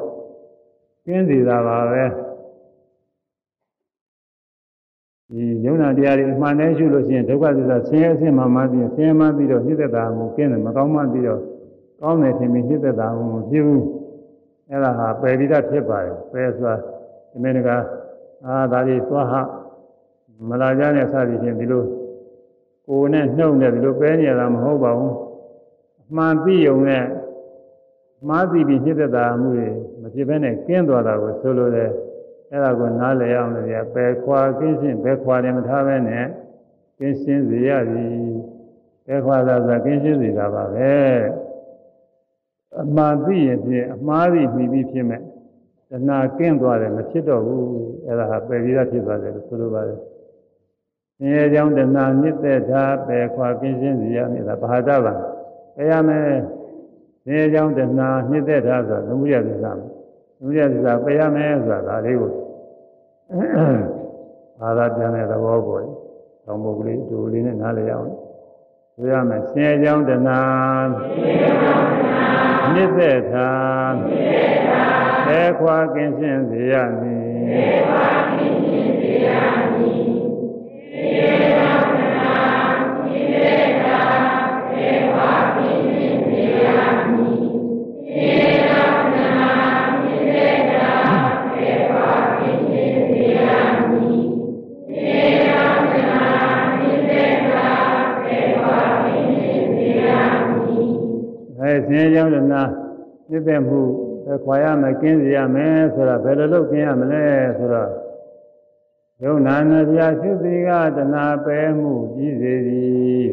ကျင်းစီတာပါပဲ ဒီယုံနာတရားတွေအမှန်တည်းရှုလို့ရှိရင်ဒုက္ခသစ္စာဆင်းရဲအဆင့်မှမှပြီးဆင်းရဲမှပြီးတော့နှိမ့်သက်တာမှုကျင်းတယ်မကောင်းမှပြီးတော့ကောင်းတယ်ထင်ပြီးနှိမ့်သက်တာမှုမဖြစ်ဘူးအဲ့ဒါဟာပယ်ပြီးသားဖြစ်ပါတယ်ပယ်ဆိုတာဒီမင်းကအာဒါတွေသွားဟမလာကြတဲ့စသည်ဖြင့်ဒီလိုကိုယ်နဲ့နှုတ်နဲ့ဒီလိုပဲနေရတာမဟုတ်ပါဘူးအမှန်သိုံနဲ့မှားသိပြီးနှိမ့်သက်တာမှုတွေမဖြစ်ဘဲနဲ့ကျင်းသွားတာကိုဆိုလိုတယ် အဲ့ဒါကိုနားလည်အောင်လည်းပယ်ခွာကင်းရှင်းပယ်ခွာတယ်မထားပဲနဲ့ကင်းရှင်းစေရသည်ပယ်ခွာတာဆိုကင်းရှင်းစေတာပါပဲအမှန်သိရင်ဖြင့်အမှားသိမိပြီးဖြစ်မဲ့တဏှာကင်းသွားတယ်မဖြစ်တော့ဘူးအဲ့ဒါဟာပယ်ပြီးသားဖြစ်သွားတယ်လို့ဆိုလိုပါတယ်ဆင်းရဲကြောင်းတဏှာမြစ်သက်တာပယ်ခွာကင်းရှင်းစေရမည်ဒါဘာသာပါပယ်ရမယ်ဆင်းရဲကြောင်းတဏှာမြစ်သက်တာဆိုသမုဒယသစ္စာသမုဒယသစ္စာပယ်ရမယ်ဆိုတာဒါလေးကို ဘာသာပြန်တဲ့သဘောပေါ်။သောပုဂ္ဂလိဒူလေးနဲ့နားလည်အောင်။ဆိုရမယ်ဆင်းရဲကြောင်းတဏှာမြစ်သက်သာသေခွာကင်းရှင်းစေရမည်သေခွာကင်းရှင်းစေရမည် ခွာရမယ်ကင်းစေရမယ်ဆိုတော့ဘယ်လိုလုပ်ကင်းရမလဲဆိုတော့ယုံနာနပြရှုတိကတဏှာပဲမှုကြီးစေသည်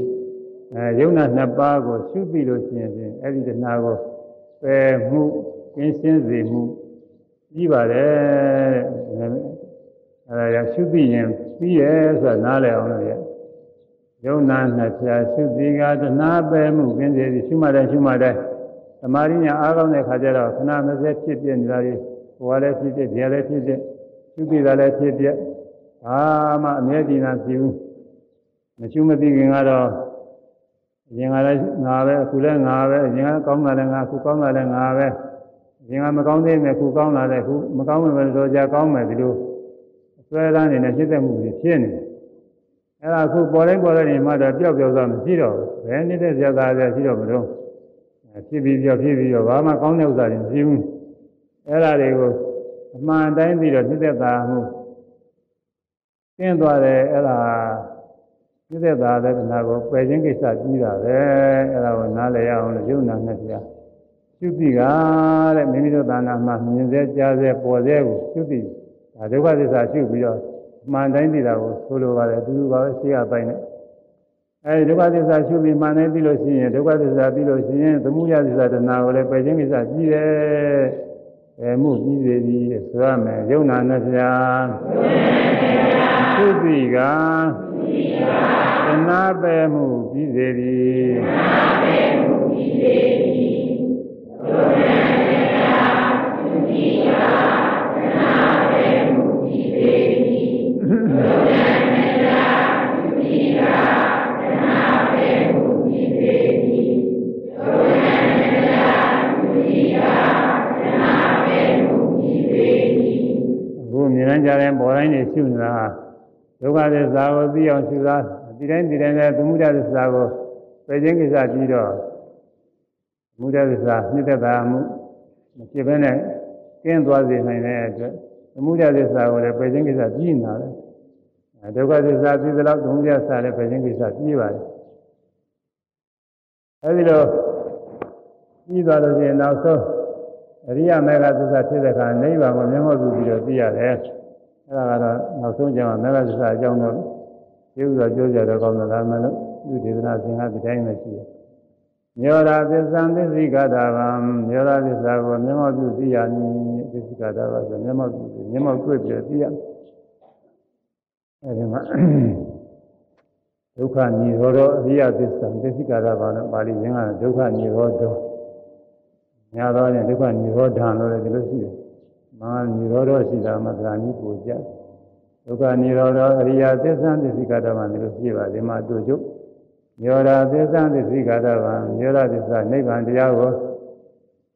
အဲယုံနာနှစ်ပါးကိုရှုပြီးလို့ရှိရင်ဖြင့်အဲ့ဒီတဏှာကိုပယ်မှုကင်းရှင်းစေမှုကြီးပါတယ်အဲဒါရရှုပြီးရင်ပြီးရဲ့ဆိုတာနားလည်အောင်လို့ရယုံနာနှစ်ပြရှုတိကတဏှာပဲမှုကင်းစေသည်ရှုမှတ်တယ်ရှုမှတ်တယ် သမာဓိညာအားကောင်းတဲ့ခါကျတော့ခဏမစက်ဖြစ်ပြနေတာတွေဘဝလည်းဖြစ်ဖြစ်၊ဉာဏ်လည်းဖြစ်ဖြစ်၊သုတိတာလည်းဖြစ်ဖြစ်ဘာမှအမြဲတည်နာရှိဘူးမရှိမသိခင်ကတော့အရင်ကလည်းငါပဲအခုလည်းငါပဲအရင်ကကောင်းတာလည်းငါအခုကောင်းတာလည်းငါပဲအရင်ကမကောင်းသေးမယ်အခုကောင်းလာတယ်အခုမကောင်းမယ်တော့ကြာကောင်းမယ်ဒီလိုအစွဲတန်းနေတဲ့ဖြစ်တဲ့မှုတွေဖြစ်နေတယ်အဲ့ဒါအခုပေါ်တိုင်းပေါ်တိုင်းနေမှတော့ပျောက်ပျောက်သွားမရှိတော့ဘူးဘယ်နေတဲ့ဇာတာတွေရှိတော့မလို့ ဖြစ်ပြီးပြောဖြစ်ပြီးတော့ဘာမှကောင်းတဲ့ဥစ္စာတွေမရှိဘူးအဲ့ဒါတွေကိုအမှန်တိုင်းပြီးတော့နှစ်သက်တာမှုကျင်းသွားတယ်အဲ့ဒါပြည့်တဲ့သာတဲ့တဏှာကိုပယ်ခြင်းကိစ္စကြီးတာပဲအဲ့ဒါကိုနားလည်ရအောင်လို့ယုံနာနဲ့ပြရှုတိကတဲ့မိမိတို့သာနာမှာမြင်စေကြားစေပေါ်စေကိုရှုတိဒါဒုက္ခသစ္စာရှုပြီးတော့မှန်တိုင်းသိတာကိုဆိုလိုပါတယ်သူတို့ပါပဲရှင်းရပိုင်းနဲ့ အဲဒီဒုက္ခသစ္စာရှုပြီးမှန်တိုင်းသိလို့ရှိရင်ဒုက္ခသစ္စာသိလို့ရှိရင်သမုဒယသစ္စာတဏှာကိုလည်းပယ်ခြင်းကိစ္စကြီးတယ်အဲမှုကြီးစေသည်ဆိုရမယ်ယုံနာနဲ့ပြရှုတိကသနာပဲမှုပြီးစေသည်သနာပဲမှုပြီးစေသည်သုဒ္ဓံတရားသုတိယသနာပဲမှုပြီးစေသည် ကြတဲ့ပေါ်တိုင်းနေရှုနေတာဒုက္ခသစ္စာကိုသိအောင်ရှုတာဒီတိုင်းဒီတိုင်းလည်းသမုဒယသစ္စာကိုပယ်ခြင်းကိစ္စပြီးတော့သမုဒယသစ္စာနှစ်သက်တာမှုမဖြစ်ဘဲနဲ့ကျင်းသွားစေနိုင်တဲ့အတွက်သမုဒယသစ္စာကိုလည်းပယ်ခြင်းကိစ္စပြီးနေတာလေဒုက္ခသစ္စာပြီးသလောက်သမုဒယသစ္စာလည်းပယ်ခြင်းကိစ္စပြီးပါတယ်အဲဒီတော့ပြီးသွားလို့ရှိရင်နောက်ဆုံးအရိယမေဃသစ္စာဖြစ်တဲ့အခါနိဗ္ဗာန်ကိုမျက်မှောက်ပြုပြီးတော့သိရတယ် အဲဒါကတော့နောက်ဆုံးကျမှမေဃသစ္စာအကြောင်းတော့ဒီဥစွာပြောကြတော့ကောင်းတယ်ဒါမှလည်းဒီဒေသနာသင်္ဃဒီတိုင်းပဲရှိတယ်။မြောရာသစ္စာသစ္စိကတာဗံမြောရာသစ္စာကိုမျက်မှောက်ပြုသိရမည်သစ္စိကတာဗံဆိုမျက်မှောက်ပြုမျက်မှောက်တွေ့ပြီးသိရအဲဒီမှာဒုက္ခនិရောဓအရိယသစ္စာသစ္စိကတာဗံလို့ပါဠိရင်းကဒုက္ခនិရောဓညာတော့ရင်ဒုက္ခនិရောဓံလို့လည်းဒီလိုရှိတယ်။ မာនិရောဓရှိတာမှသရာနိပူကြ။ဒုက္ခនិရောဓအရိယသစ္စာသစ္စိကတမံလို့ပြပါဒီမှာတို့ချုပ်ညောရာသစ္စာသစ္စိကတမံညောရာသစ္စာနိဗ္ဗာန်တရားကို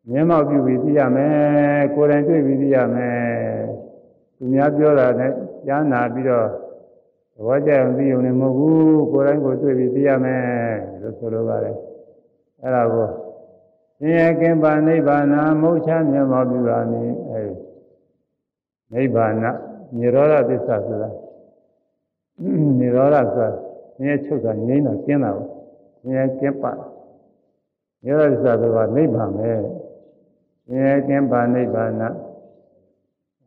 မြင်မောက်ပြုပြီးသိရမယ်ကိုယ်တိုင်တွေ့ပြီးသိရမယ်သူများပြောတာနဲ့ကြားနာပြီးတော့သဘောကျအောင်သိုံနဲ့မဟုတ်ဘူးကိုယ်တိုင်ကိုတွေ့ပြီးသိရမယ်လို့ဆိုလိုပါတယ်အဲ့ဒါကိုသင်ရဲ့ကင်ပါနိဗ္ဗာန်မုတ်ချမြင်မောက်ပြုပါမည်အဲ နိဗ္ဗာန်နိရောဓသစ္စာဆိုတာနိရောဓဆိုတာငြင်းချုပ်တာငြိမ်းတာကျင်းတာကိုငြင်းကျင်းပါနိရောဓသစ္စာဆိုတာနိဗ္ဗာန်ပဲငြင်းကျင်းပါနိဗ္ဗာန်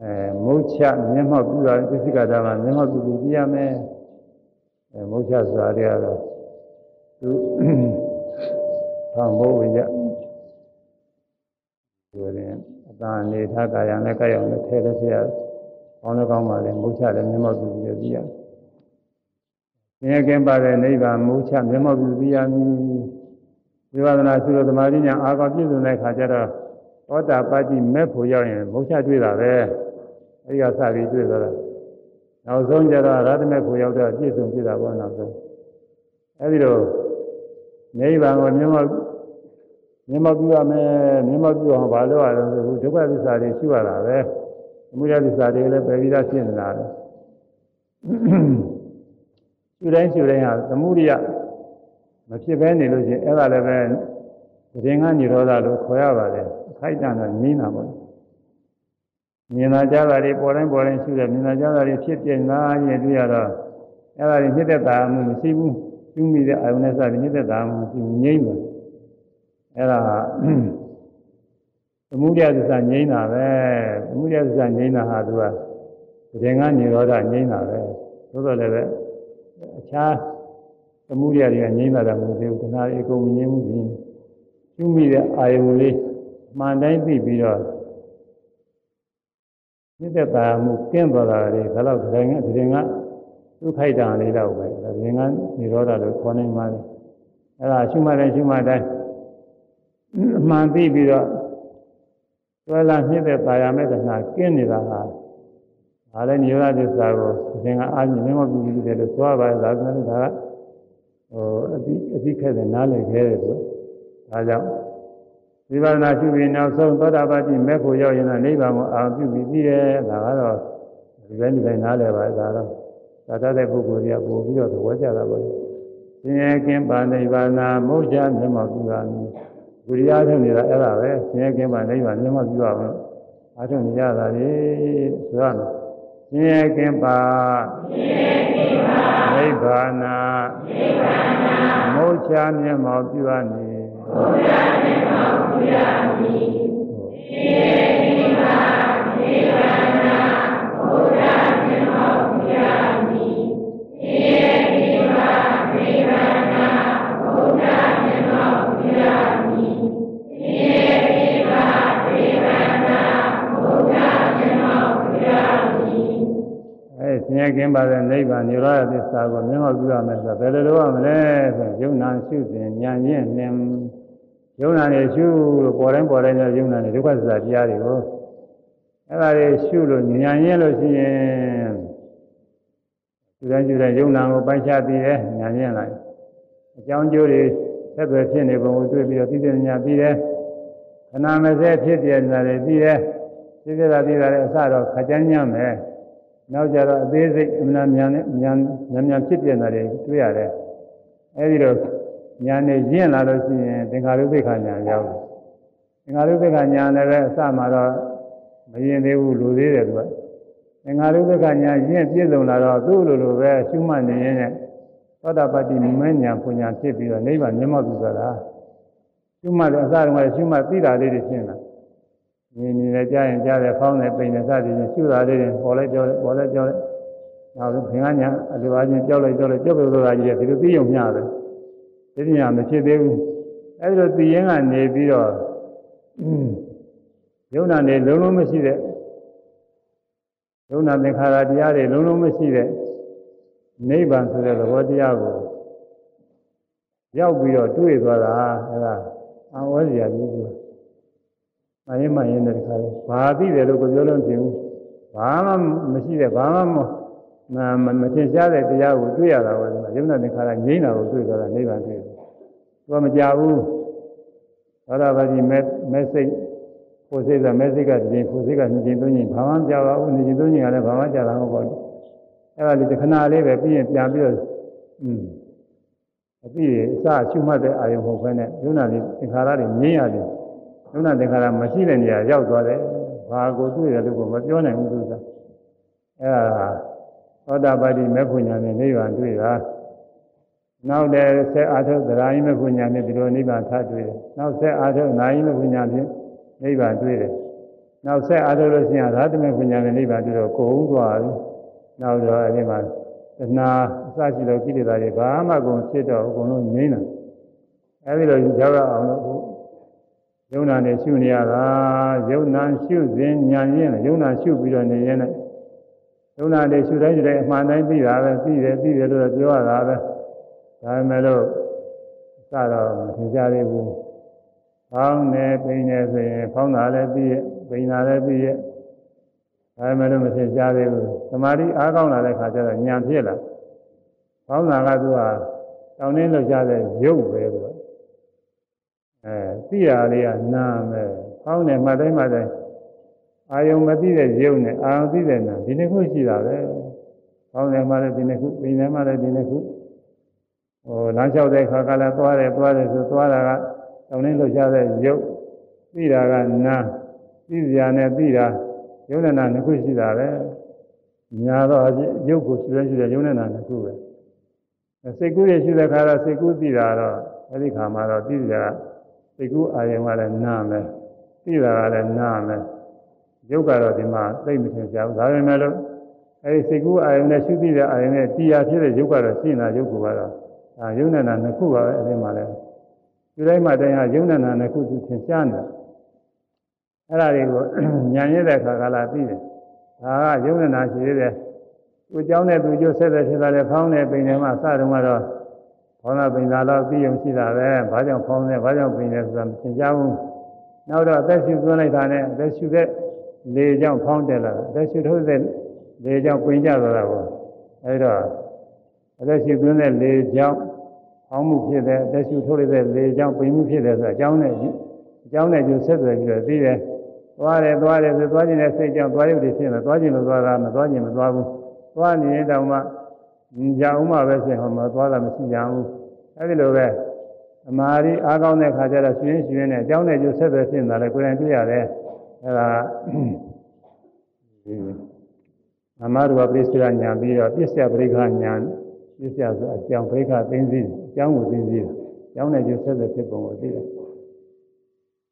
အဲမုတ်ချမျက်မှောက်ပြုတာသစ္စိကတာမှာမျက်မှောက်ပြုပြီးပြရမယ်အဲမုတ်ချဆိုတာတွေကတော့သူသံဘိုးဝိယဆိုရင်အ တန်နေထားကာယနဲ့ကာယနဲ့ထဲထဲပြရတယ်ကောင်းလည်းကောင်းပါလေမုချလည်းမျက်မှောက်ပြုပြီးသိရ။ဆင်းရဲကင်းပါတဲ့နိဗ္ဗာန်မုချမျက်မှောက်ပြုသိရမည်။ဝိပဿနာရှိလို့သမာဓိညာအာကောပြည့်စုံတဲ့ခါကျတော့သောတာပတ္တိမဲ့ဖို့ရောက်ရင်မုချတွေ့တာပဲ။အဲဒီကစပြီးတွေ့သွားတာ။နောက်ဆုံးကျတော့ရတမဲ့ဖို့ရောက်တော့ပြည့်စုံပြတာပေါ့နောက်ဆုံး။အဲဒီတော့နိဗ္ဗာန်ကိုမျက်မှောက် မျက်မှောက်ပြုရမယ်မျက်မှောက်ပြုအောင်ဘာလို့ရလဲဆိုဒုက္ခသစ္စာတွေရှိရတာပဲ။သမုဒယသစ္စာတွေလည်းပယ်ပြီးသားဖြစ်နေတာလေသူတိုင်းသူတိုင်းဟာသမုဒယမဖြစ်ဘဲနေလို့ချင်းအဲ့ဒါလည်းပဲရင်ကនិရောဓလို့ခေါ်ရပါတယ်အခိုက်အတန့်တော့နင်းတာပေါ့မြင်လာကြတာတွေပေါ်တိုင်းပေါ်တိုင်းရှိတယ်မြင်လာကြတာတွေဖြစ်ပြလာရင်တွေ့ရတော့အဲ့ဒါတွေမြစ်သက်တာမှုမရှိဘူးကျူးမိတဲ့အာယုန်နဲ့စပြီးမြစ်သက်တာမှုမရှိဘူးငြိမ့်တယ် အဲ့ဒါသမုဒယသစ္စာငြိမ်းတာပဲသမုဒယသစ္စာငြိမ်းတာဟာသူကတည်ငါនិရောဓငြိမ်းတာပဲသို့တော်လည်းပဲအခြားသမုဒယတွေကငြိမ်းလာတာမဟုတ်သေးဘူးတဏှာတွေအကုန်မငြိမ်းဘူးပြီးကျူးမိတဲ့အာယုံလေးမှန်တိုင်းသိပြီးတော့မြစ်သက်တာမှုကင်းသွားတာလေဒါတော့တည်ငါတည်ငါဒုက္ခိုက်တာလေးတော့ပဲတည်ငါនិရောဓလို့ခေါ်နိုင်ပါလေအဲ့ဒါရှုမှတ်တယ်ရှုမှတ်တိုင်း အမှန်သိပြီးတော့ဆွဲလာမြင့်တဲ့ပါရမဲ့တနာကင်းနေတာဟာဒါလည်းနိရောဓသစ္စာကိုသင်္ကအာမြင်မပြုပြီးတယ်လို့ဆိုပါဒါဆိုရင်ဒါကဟိုအတိအတိခက်တဲ့နားလည်ခဲတယ်ဆိုဒါကြောင့်ဝိပဿနာရှုပြီးနောက်ဆုံးသောတာပတိမဲ့ဖို့ရောက်ရင်တော့နိဗ္ဗာန်ကိုအာပြုပြီးပြီးတယ်ဒါကတော့ဒီတိုင်းဒီတိုင်းနားလည်ပါဒါတော့သာတတဲ့ပုဂ္ဂိုလ်တွေကပို့ပြီးတော့သဘောကျတာပါလေသင်ရဲ့ကင်းပါနိဗ္ဗာန်မုတ်ချမျက်မှောက်ပြုတာမျိုး ဝိရိယထုတ်နေတာအဲ့ဒါပဲဆင်းရဲကင်းမှနိဗ္ဗာန်မျက်မှောက်ပြုရအောင်အားထုတ်နေရတာလေဆိုရမယ်ဆင်းရဲကင်းပါနိဗ္ဗာန်မောချာမျက်မှောက်ပြုအပ်မည်မောချာမျက်မှောက်ပြုအပ်မည်ဆင်းရဲကင်းပါနိဗ္ဗာန် ဆင်းရဲကင်းပါတဲ့နိဗ္ဗာန်နိရောဓသစ္စာကိုမြင်မှပြုရမယ်ဆိုတော့ဘယ်လိုလုပ်ရမလဲဆိုရင်ယုံနာရှုစဉ်ဉာဏ်ရင့်နှင်ယုံနာနေရှုလို့ပေါ်တိုင်းပေါ်တိုင်းကျယုံနာနေဒုက္ခသစ္စာတရားတွေကိုအဲ့ဒါတွေရှုလို့ဉာဏ်ရင့်လို့ရှိရင်ဒီတိုင်းဒီတိုင်းယုံနာကိုပိုင်းခြားပြီးတယ်ဉာဏ်ရင့်လိုက်အကြောင်းကျိုးတွေဆက်သွယ်ဖြစ်နေပုံကိုတွေ့ပြီးတော့သိတဲ့ဉာဏ်ပြီးတယ်ခဏမစဲဖြစ်ပြနေတာတွေပြီးတယ်ဖြစ်ပြတာပြီးတာလည်းအစတော့ခကြမ်းညံ့မယ် နောက်ကြတော့အသေးစိတ်အမှန်မြန်နဲ့မြန်မြန်မြန်ဖြစ်ပြနေတာတွေတွေ့ရတယ်အဲဒီတော့ညာနဲ့ရင့်လာလို့ရှိရင်သင်္ခါရုပ္ပခာညာရောက်တယ်သင်္ခါရုပ္ပခာညာလည်းပဲအစမှာတော့မရင်သေးဘူးလူသေးတယ်သူကသင်္ခါရုပ္ပခာညာရင့်ပြည့်စုံလာတော့သူ့လိုလိုပဲရှုမှတ်နေရင်သောတာပတ္တိမဉ္ဇဉ်ပညာဖြစ်ပြီးတော့နိဗ္ဗာန်မျက်မှောက်ပြုဆိုတာရှုမှတ်တယ်အစတုန်းကရှုမှတ်သိတာလေးတွေရှင်းလာ မြင်နေလည်းကြားရင်ကြားတယ်ဖောင်းတယ်ပိန်တယ်စသည်ဖြင့်ရှုတာလေးတွေပေါ်လိုက်ကြောက်ပေါ်လိုက်ကြောက်နောက်ဘင်္ဂညာအလိုအားဖြင့်ကြောက်လိုက်ကြောက်လိုက်ကြောက်ပြုတ်လို့တာကြီးတယ်ဒီလိုသိုံမျှတယ်ဒီပညာမဖြစ်သေးဘူးအဲဒီလိုသိရင်ကနေပြီးတော့ယုံနာနေလုံးလုံးမရှိတဲ့ယုံနာသင်္ခါရတရားတွေလုံးလုံးမရှိတဲ့နိဗ္ဗာန်ဆိုတဲ့သဘောတရားကိုရောက်ပြီးတော့တွေ့သွားတာအဲဒါအဝဲစရာကြီးဘူး။ မရင်မရင်တဲ့ခါလေးဘာသိတယ်လို့ကိုပြောလို့ပြင်ဘူး။ဘာမှမရှိတဲ့ဘာမှမမထင်ရှားတဲ့တရားကိုတွေ့ရတာပဲဒီမှာယုံနာသင်္ခါရငြိမ်းတာကိုတွေ့ကြတာနိဗ္ဗာန်တွေ့တယ်။သူကမကြဘူး။သောတာပတိမဲ့မဲ့စိတ်ကိုယ်စိတ်ကမဲ့စိတ်ကတစ်ချိန်ကိုယ်စိတ်ကနှစ်ချိန်သုံးချိန်ဘာမှမကြပါဘူးနှစ်ချိန်သုံးချိန်ကလည်းဘာမှကြတာမဟုတ်ဘူး။အဲ့ဒါလေးတစ်ခဏလေးပဲပြီးရင်ပြန်ပြီးတော့อืมအပြီးအစရှုမှတ်တဲ့အာယုံမဟုတ်ဘဲနဲ့ယုံနာလေးသင်္ခါရတွေငြိမ်းရတယ်။ ယုံနာသင်္ခါရမရှိတဲ့နေရာရောက်သွားတယ်။ဘာကိုတွေ့တယ်လို့ကမပြောနိုင်ဘူးသူက။အဲ့ဒါသောတာပတိမေဖို့ညာနဲ့နိဗ္ဗာန်တွေ့တာနောက်လည်းဆက်အာထုသရာယိမေဖို့ညာနဲ့ဒီလိုနိဗ္ဗာန်ထတွေ့တယ်နောက်ဆက်အာထုနာယိမေဖို့ညာဖြင့်နိဗ္ဗာန်တွေ့တယ်နောက်ဆက်အာထုလို့ရှိရင်ရာသမေဖို့ညာနဲ့နိဗ္ဗာန်တွေ့တော့ကိုုံသွားပြီနောက်တော့အဲဒီမှာတဏှာအစရှိသောကိလေသာတွေဘာမှကုန်ဖြစ်တော့အကုန်လုံးငြိမ်းတာအဲဒီလိုရောက်ရအောင်လို့ ယုံနာနဲ့ရှုနေရတာယုံနာရှုစဉ်ညာရင်ယုံနာရှုပြီးတော့နေရင်လည်းယုံနာတွေရှုတိုင်းရှုတိုင်းအမှန်တိုင်းသိတာပဲသိတယ်သိတယ်လို့ပြောရတာပဲဒါပေမဲ့လို့စတော့မသင်ကြသေးဘူးဖောင်းနေပိန်နေဆိုရင်ဖောင်းတာလည်းသိရဲ့ပိန်တာလည်းသိရဲ့ဒါပေမဲ့လို့မသင်ကြသေးဘူးသမာဓိအားကောင်းလာတဲ့ခါကျတော့ဉာဏ်ဖြစ်လာဖောင်းတာကသူကတောင်းနှင်းလောက်ကြတဲ့ရုပ်ပဲသူက အဲသိရလေးကနာမယ်ဖောင်းနေမှတိုင်းမှတိုင်းအာယုံမသိတဲ့ရုပ်နဲ့အာယုံသိတဲ့နာဒီနှစ်ခုရှိတာပဲ။ကောင်းတယ်မှလည်းဒီနှစ်ခု၊ပိန်တယ်မှလည်းဒီနှစ်ခု။ဟိုလမ်းလျှောက်တဲ့ခါကလည်းသွားတယ်သွားတယ်ဆိုသွားတာကတောင်းနေလှုပ်ရှားတဲ့ရုပ်သိတာကနာသိစရာနဲ့သိတာရုပ်နဲ့နာနှစ်ခုရှိတာပဲ။ညာတော့ရုပ်ကိုရှိတဲ့ရှိတဲ့ရုပ်နဲ့နာနှစ်ခုပဲ။စိတ်ကူးရရှိတဲ့ခါတော့စိတ်ကူးသိတာတော့အဲဒီခါမှာတော့သိစရာစိ တ်ကူးအာယုံကလည်းနာမယ်။သိတာကလည်းနာမယ်။ရုပ်ကတော့ဒီမှာသိမထင်ကြဘူးဒါပေမဲ့လို့အဲဒီစိတ်ကူးအာယုန်နဲ့ရှုသိတဲ့အာယုန်နဲ့တရားဖြစ်တဲ့ရုပ်ကတော့ရှင်းတာရုပ်ကတော့ဒါယုံနဲ့နာနှစ်ခုပါပဲအဲဒီမှာလဲဒီတိုင်းမှာတိုင်းဟာယုံနဲ့နာနှစ်ခုသူသင်ရှားနေအဲ့ဒါတွေကိုညံရတဲ့ခါကလာသိတယ်ဒါကယုံနဲ့နာရှိသေးတယ်သူเจ้าနဲ့သူကျိုးဆက်တဲ့ဖြစ်တာလေဖောင်းနေပိန်နေမှစတုန်းကတော့ ဖောင်းတာပိန်တာတော့သိုံရှိတာပဲဘာကြောင့်ဖောင်းနေဘာကြောင့်ပိန်နေဆိုတာမသင်ကြားဘူးနောက်တော့အသက်ရှူသွင်းလိုက်တာနဲ့အသက်ရှူတဲ့လေကြောင့်ဖောင်းတက်လာတာလက်ရှိထုတ်တဲ့လေကြောင့်ပင်ကြသွားတာပေါ့အဲဒါလက်ရှိသွင်းတဲ့လေကြောင့်ဖောင်းမှုဖြစ်တဲ့လက်ရှိထုတ်တဲ့လေကြောင့်ပင်မှုဖြစ်တယ်ဆိုတာအကြောင်းနဲ့အကြောင်းနဲ့ကျဆက်သွယ်ပြီးတော့သိတယ်သွားတယ်သွားတယ်ဆိုသွားခြင်းနဲ့စိတ်ကြောင့်သွားရုပ်တွေဖြစ်နေသွားခြင်းလို့သွားတာမသွားခြင်းမသွားဘူးသွားနေရင်တောင်မှကြာဥမှပဲဖြစ်ဟောမသွားတာမရှိကြဘူး အဲဒီလိုပဲအမာရီအားကောင်းတဲ့ခါကျတော့ရှင်ရှင်နဲ့အကြောင်းနဲ့ကျဆက်သွယ်ဖြစ်နေတာလေကိုယ်တိုင်တွေ့ရတယ်အဲဒါနာမရူပပရိစ္ဆေညာပြီးတော့ပစ္စယပရိက္ခညာပစ္စယဆိုအကြောင်းပရိက္ခသိသိအကြောင်းကိုသိသိတယ်အကြောင်းနဲ့ကျိုးဆက်ဆက်ဖြစ်ပုံကိုသိတယ်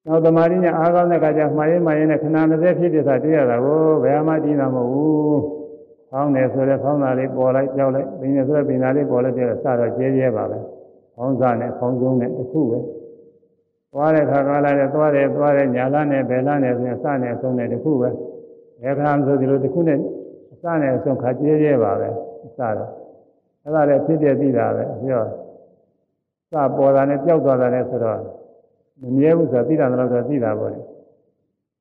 နောက်သမာဓိနဲ့အားကောင်းတဲ့အခါကျမှားရင်မှားရင်နဲ့ခဏ20ဖြစ်ဖြစ်တာတွေ့ရတာကိုဘယ်မှတည်တာမဟုတ်ဘူး။ဖောင်းတယ်ဆိုတော့ဖောင်းတာလေးပေါ်လိုက်ကြောက်လိုက်၊ပင်တယ်ဆိုတော့ပင်တာလေးပေါ်လိုက်ပြတော့စတော့ကျဲကျဲပါပဲ။ ဖောင်းစားနဲ့ဖောင်းဆုံးနဲ့တစ်ခုပဲ။သွားတဲ့ခါကားလာတဲ့သွားတယ်သွားတယ်ညာလာနဲ့ဘယ်လာနဲ့ဆိုရင်စနဲ့အဆုံးနဲ့တစ်ခုပဲ။ဘယ်ခါမှဆိုဒီလိုတစ်ခုနဲ့အစနဲ့အဆုံးခါကျဲကျဲပါပဲ။စတော့အဲ့ဒါလည်းဖြစ်ပြသိတာပဲ။ပြောစပေါ်တာနဲ့ပျောက်သွားတာနဲ့ဆိုတော့မမြဲဘူးဆိုတာသိတာတော့ဆိုသိတာပေါ့လေ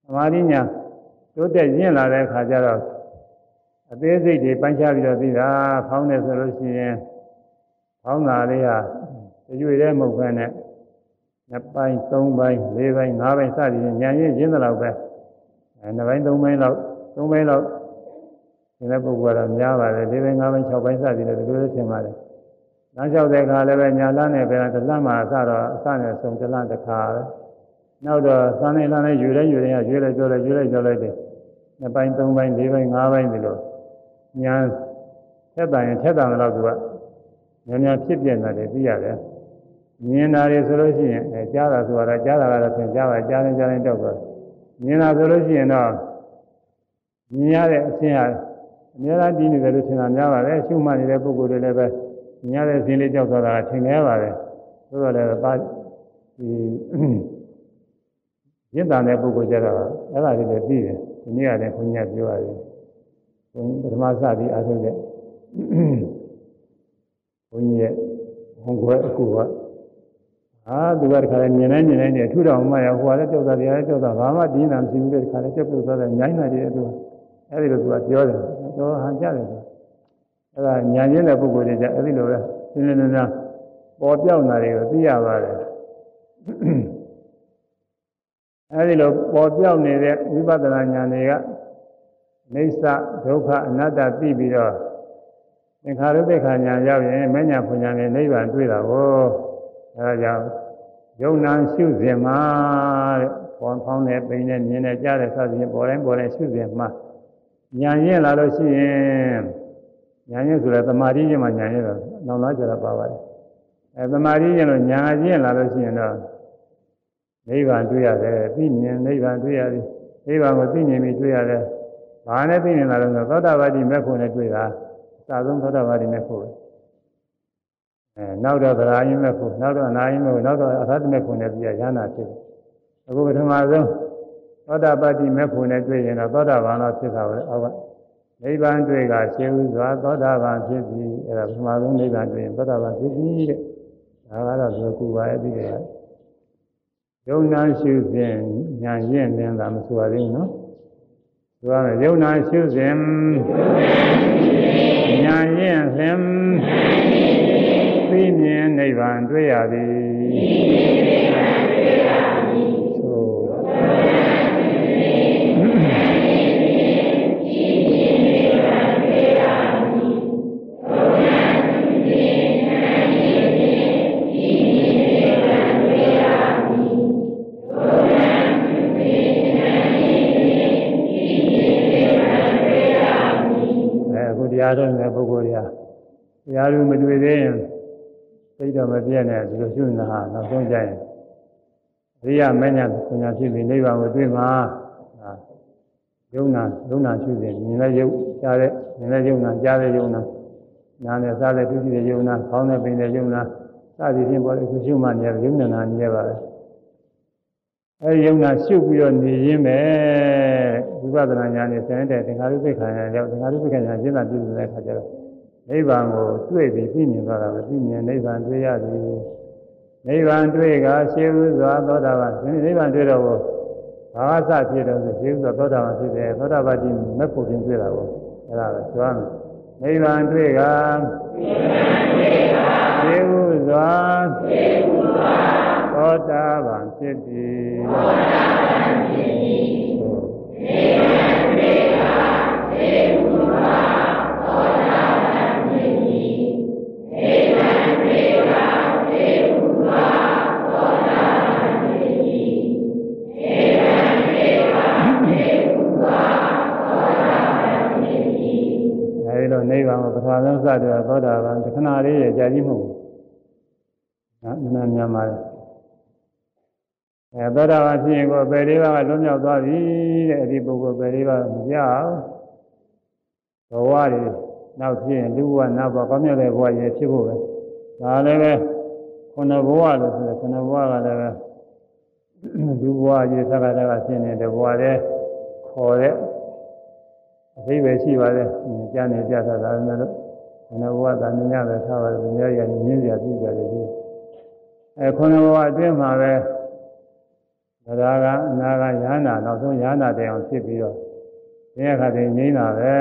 သမာဓိညာတိုးတက်ရင့်လာတဲ့အခါကျတော့အသေးစိတ်တွေပိုင်းခြားပြီးတော့သိတာဖောင်းတယ်ဆိုလို့ရှိရင်ဖောင်းတာလေးဟာ ကြွေတဲ့မဟုတ်ဘဲနဲ့နှစ်ပိုင်းသုံးပိုင်းလေးပိုင်းငါးပိုင်းစသည်ဖြင့်ညာရင်ရင်းသလောက်ပဲအဲနှစ်ပိုင်းသုံးပိုင်းလောက်သုံးပိုင်းလောက်ဒီတဲ့ပုဂ္ဂိုလ်ကတော့များပါတယ်လေးပိုင်းငါးပိုင်း၆ပိုင်းစသည်ဖြင့်ဒီလိုလိုထင်ပါတယ်လမ်းလျှောက်တဲ့အခါလည်းပဲညာလမ်းနဲ့ပဲတလမ်းမှာအစတော့အစနဲ့ဆုံးတလမ်းတစ်ခါပဲနောက်တော့သံနေလမ်းနဲ့ယူလဲယူရင်ရွေးလိုက်ကြောလိုက်ရွေးလိုက်ကြောလိုက်တယ်နှစ်ပိုင်းသုံးပိုင်းလေးပိုင်းငါးပိုင်းဒီလိုညာထက်တန်ရင်ထက်တန်တော့သူကညာညာဖြစ်ပြနေတယ်သိရတယ် မြင်တာတွေဆိုလို့ရှိရင်အဲကြားတာဆိုတော့ကြားတာကတော့သင်ကြားပါကြားရင်ကြားရင်တောက်သွားမြင်တာဆိုလို့ရှိရင်တော့မြင်ရတဲ့အချင်းဟာအများအားတည်နေတယ်လို့ထင်တာများပါတယ်ရှုမှတ်နေတဲ့ပုဂ္ဂိုလ်တွေလည်းပဲညတဲ့ဇင်းလေးကြောက်သွားတာထင်ခဲ့ပါတယ်သို့တော်လည်းပါဒီရင့်တန်တဲ့ပုဂ္ဂိုလ်ကြတော့အဲ့ဒါလေးလည်းပြီးတယ်ဒီနေ့ကလည်းခွန်ကြီးပြောရတယ်ခွန်ပထမစပြီးအားထုတ်တဲ့ခွန်ကြီးရဲ့ဟောကွယ်အကူက အာသူကတခါလဲမြင်နေမြင်နေနေထူတော်မှရဟိုကလည်းကြောက်တာတရားလည်းကြောက်တာဘာမှဒီနာမရှိဘူးတဲ့တခါလဲကြောက်ပြုတ်သွားတယ်ညိုင်းနေတယ်သူအဲ့ဒီလိုသူကပြောတယ်တော့ဟန်ကြတယ်အဲ့ဒါညာရင်းတဲ့ပုဂ္ဂိုလ်တွေကြအဲ့ဒီလိုပဲရှင်းရှင်းလင်းလင်းပေါ်ပြောက်လာတွေကိုသိရပါတယ်အဲ့ဒီလိုပေါ်ပြောက်နေတဲ့ဝိပဿနာဉာဏ်တွေကနေသဒုက္ခအနတ္တသိပြီးတော့သင်္ခါရုပ္ပခာဉာဏ်ရောက်ရင်မညာဖွညာနဲ့နိဗ္ဗာန်တွေ့တာကို အဲဒါကြောင့်ယုံနာရှုစဉ်မှာတဲ့ပေါ်ဖောင်းတဲ့ပိန်နဲ့မြင်နဲ့ကြားတဲ့စသဖြင့်ပေါ်တိုင်းပေါ်တိုင်းရှုစဉ်မှာဉာဏ်ရင့်လာလို့ရှိရင်ညာရင်ဆိုတော့သမာဓိချင်းမှညာရင်တော့နောက်လာကြတာပါပါတယ်အဲသမာဓိချင်းလို့ညာချင်းလာလို့ရှိရင်တော့နိဗ္ဗာန်တွေ့ရတယ်သိမြင်နိဗ္ဗာန်တွေ့ရတယ်နိဗ္ဗာန်ကိုသိမြင်ပြီးတွေ့ရတယ်ဘာနဲ့သိမြင်လာလို့ဆိုသောတာပတိမေဖို့နဲ့တွေ့တာအစာဆုံးသောတာပတိမေဖို့ အဲနောက်တော့သရာယင်းမေဖို့နောက်တော့အနာယင်းမေဖို့နောက်တော့အရဟတမေဖို့နဲ့ပြရဟနာဖြစ်တယ်အခုပထမဆုံးသောတာပတိမေဖို့နဲ့တွေ့ရင်တော့သောတာပန်တော့ဖြစ်တာပဲအောက်ကနိဗ္ဗာန်တွေ့ကရှင်းဥစွာသောတာပန်ဖြစ်ပြီအဲ့ဒါပထမဆုံးနိဗ္ဗာန်တွေ့ရင်သောတာပန်ဖြစ်ပြီတဲ့ဒါကတော့ဒီကူပါရဲ့ဒီကယုံနာရှုစဉ်ညာရင်နေတာမဆိုရသေးဘူးနော်ဆိုရမယ်ယုံနာရှုစဉ်ညာရင်လင် သိမြင်နိဗ္ဗာန်တွေ့ရသည်တရားထုတ်နေတဲ့ပုဂ္ဂိုလ်တွေကတရားလူမတွေ့သေးရင် သိတော့မပြည့်နဲ့ဒီလိုရှုနေတာဟာနောက်ဆုံးကြရင်အရိယာမညာပညာဖြစ်ပြီးနိဗ္ဗာန်ကိုတွေ့မှာယုံနာယုံနာရှုစဉ်မြင်တဲ့ယုံကြားတဲ့မြင်တဲ့ယုံနာကြားတဲ့ယုံနာနာနဲ့စားတဲ့ဒုတိယယုံနာခေါင်းနဲ့ပင်တဲ့ယုံနာစသည်ဖြင့်ပေါ်လေခုရှုမှနေရယုံနာနေရပါပဲအဲဒီယုံနာရှုပြီးတော့နေရင်းပဲဝိပဿနာဉာဏ်နဲ့ဆင်းတဲ့သင်္ခါရုပ္ပခဏ်ရောက်သင်္ခါရုပ္ပခဏ်ဉာဏ်ရှင်းတာပြည့်စုံတဲ့အခါကျတော့ နိဗ္ဗာန်ကိုတွေ့ပြီးသိမြင်သွားတာပဲသိမြင်နိဗ္ဗာန်တွေ့ရသည်နိဗ္ဗာန်တွေ့ကရှင်းဥစွာသောတာပန်နိဗ္ဗာန်တွေ့တော့ဘာဝစဖြစ်တော့ဆိုရှင်းဥစွာသောတာပန်ဖြစ်တယ်သောတာပတိမက်ဖို့ပြင်တွေ့တာကိုအဲ့ဒါပဲကျွမ်းနိဗ္ဗာန်တွေ့ကရှင်းဥစွာသောတာပန်ဖြစ်သည်သောတာပန်ဖြစ်သည် နိဗ္ဗာန်ကိုပထမဆုံးစတယ်သောတာပန်တခဏလေးရကြာကြီးမဟုတ်ဘူးနော်နည်းနည်းများပါတယ်အဲသောတာပန်ဖြစ်ရင်ကိုပယ်လေးပါးကလွတ်မြောက်သွားပြီတဲ့အဒီပုဂ္ဂိုလ်ပယ်လေးပါးမကြောက်ဘဝတွေနောက်ဖြစ်ရင်လူဘဝနောက်ဘဝကောင်းမြတ်တဲ့ဘဝရဖြစ်ဖို့ပဲဒါလည်းပဲခုနဘဝလို့ဆိုတယ်ခုနဘဝကလည်းပဲလူဘဝကြီးသက္ကတကဖြစ်နေတဲ့ဘဝတဲ့ခေါ်တဲ့အသိပဲရှိပါတယ်ကြားနေကြတာဒါပေမဲ့လို့ ခုနဘဝသာမြင်ရတယ်ထားပါတယ်မြင်ရရင်မြင်ရပြည့်ကြတယ်ဒီအဲခုနဘဝအတွင်းမှာပဲဒါကအနာကယ ahanan နောက်ဆုံးယ ahanan တိုင်အောင်ဖြစ်ပြီးတော့သင်္ခါတိငိမ့်တာပဲ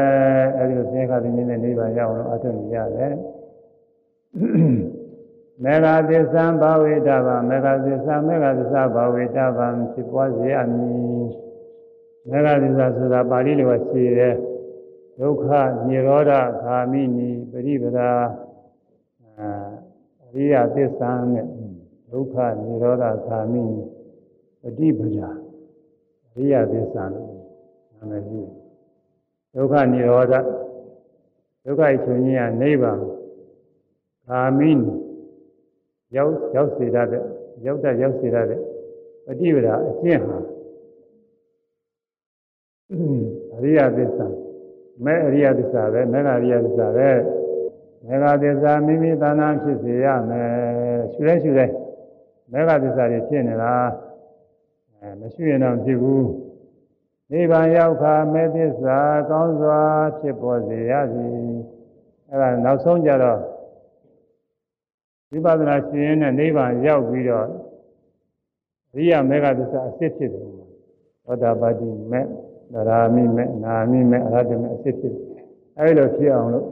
အဲဒီလိုသင်္ခါတိငိမ့်တဲ့နိဗ္ဗာန်ရောက်အောင်အထုံးရတယ်မေဃသစ္စာဘာဝေတဗံမေဃသစ္စာမေဃသစ္စာဘာဝေတဗံဖြစ်ပွားစေအမည်မေဃသစ္စာဆိုတာပါဠိလိုကရှိတယ် ဒုက္ခនិရောဓဂာမိနိပရိပဒါအရိယသစ္စာနဲ့ဒုက္ခនិရောဓဂာမိနိပฏิပဒါအရိယသစ္စာလို့နာမည်ရှိတယ်ဒုက္ခនិရောဓဒုက္ခချုပ်ခြင်းကနိဗ္ဗာန်ဂာမိနိရောက်ရောက်စေတတ်တဲ့ရောက်တတ်ရောက်စေတတ်တဲ့ပฏิပဒါအကျင့်ဟာအရိယသစ္စာ မဲအရိယသစ္စာပဲမေဃအရိယသစ္စာပဲမေဃသစ္စာမိမိသာနာဖြစ်စေရမယ်ရှုလဲရှုလဲမေဃသစ္စာတွေဖြစ်နေတာအဲမရှိရင်တော့ဖြစ်ဘူးနိဗ္ဗာန်ရောက်ခါမေသစ္စာကောင်းစွာဖြစ်ပေါ်စေရသည်အဲဒါနောက်ဆုံးကြတော့ဝိပဿနာရှင်ရင်နဲ့နိဗ္ဗာန်ရောက်ပြီးတော့ရိယမေဃသစ္စာအစစ်ဖြစ်တယ်သောတာပတိမေ သရာမိမေနာမိမေအရဟတမေအစစ်ဖြစ်အဲဒီလိုဖြစ်အောင်လို့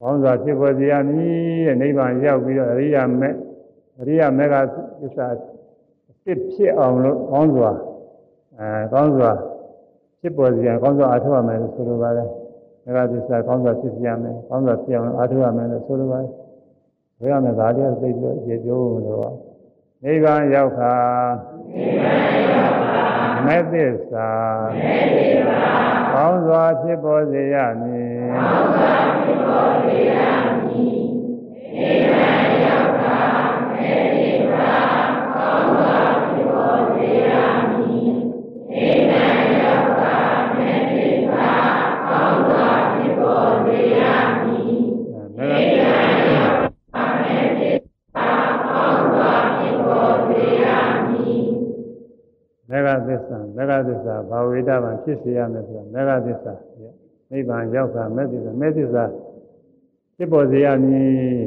ဘောင်းစွာဖြစ်ပေါ်စေရမည်တဲ့နိဗ္ဗာန်ရောက်ပြီးတော့အရိယာမေအရိယာမေဃသစ္စာအစစ်ဖြစ်အောင်လို့ဘောင်းစွာအဲကောင်းစွာဖြစ်ပေါ်စေရကောင်းစွာအားထုတ်ရမယ်လို့ဆိုလိုပါတယ်မေဃသစ္စာကောင်းစွာဖြစ်စေရမယ်ကောင်းစွာဖြစ်အောင်အားထုတ်ရမယ်လို့ဆိုလိုပါတယ်ဘယ်ရမယ်ဒါတည်းသိပြီးရေကျိုးလို့နိဗ္ဗာန်ရောက်ခါနိဗ္ဗာန်ရောက်ခါ မေသစ္စာမေသစ္စာကောင်းစွာဖြစ်ပေါ်စေရမည်ကောင်းစွာဖြစ်ပေါ်စေရမည် သစ္စာဘာဝေဒဗံဖြစ်စေရမယ်ဆိုတာမေဃသစ္စာနိဗ္ဗာန်ရောက်တာမေသစ္စာမေသစ္စာဖြစ်ပေါ်စေရမည်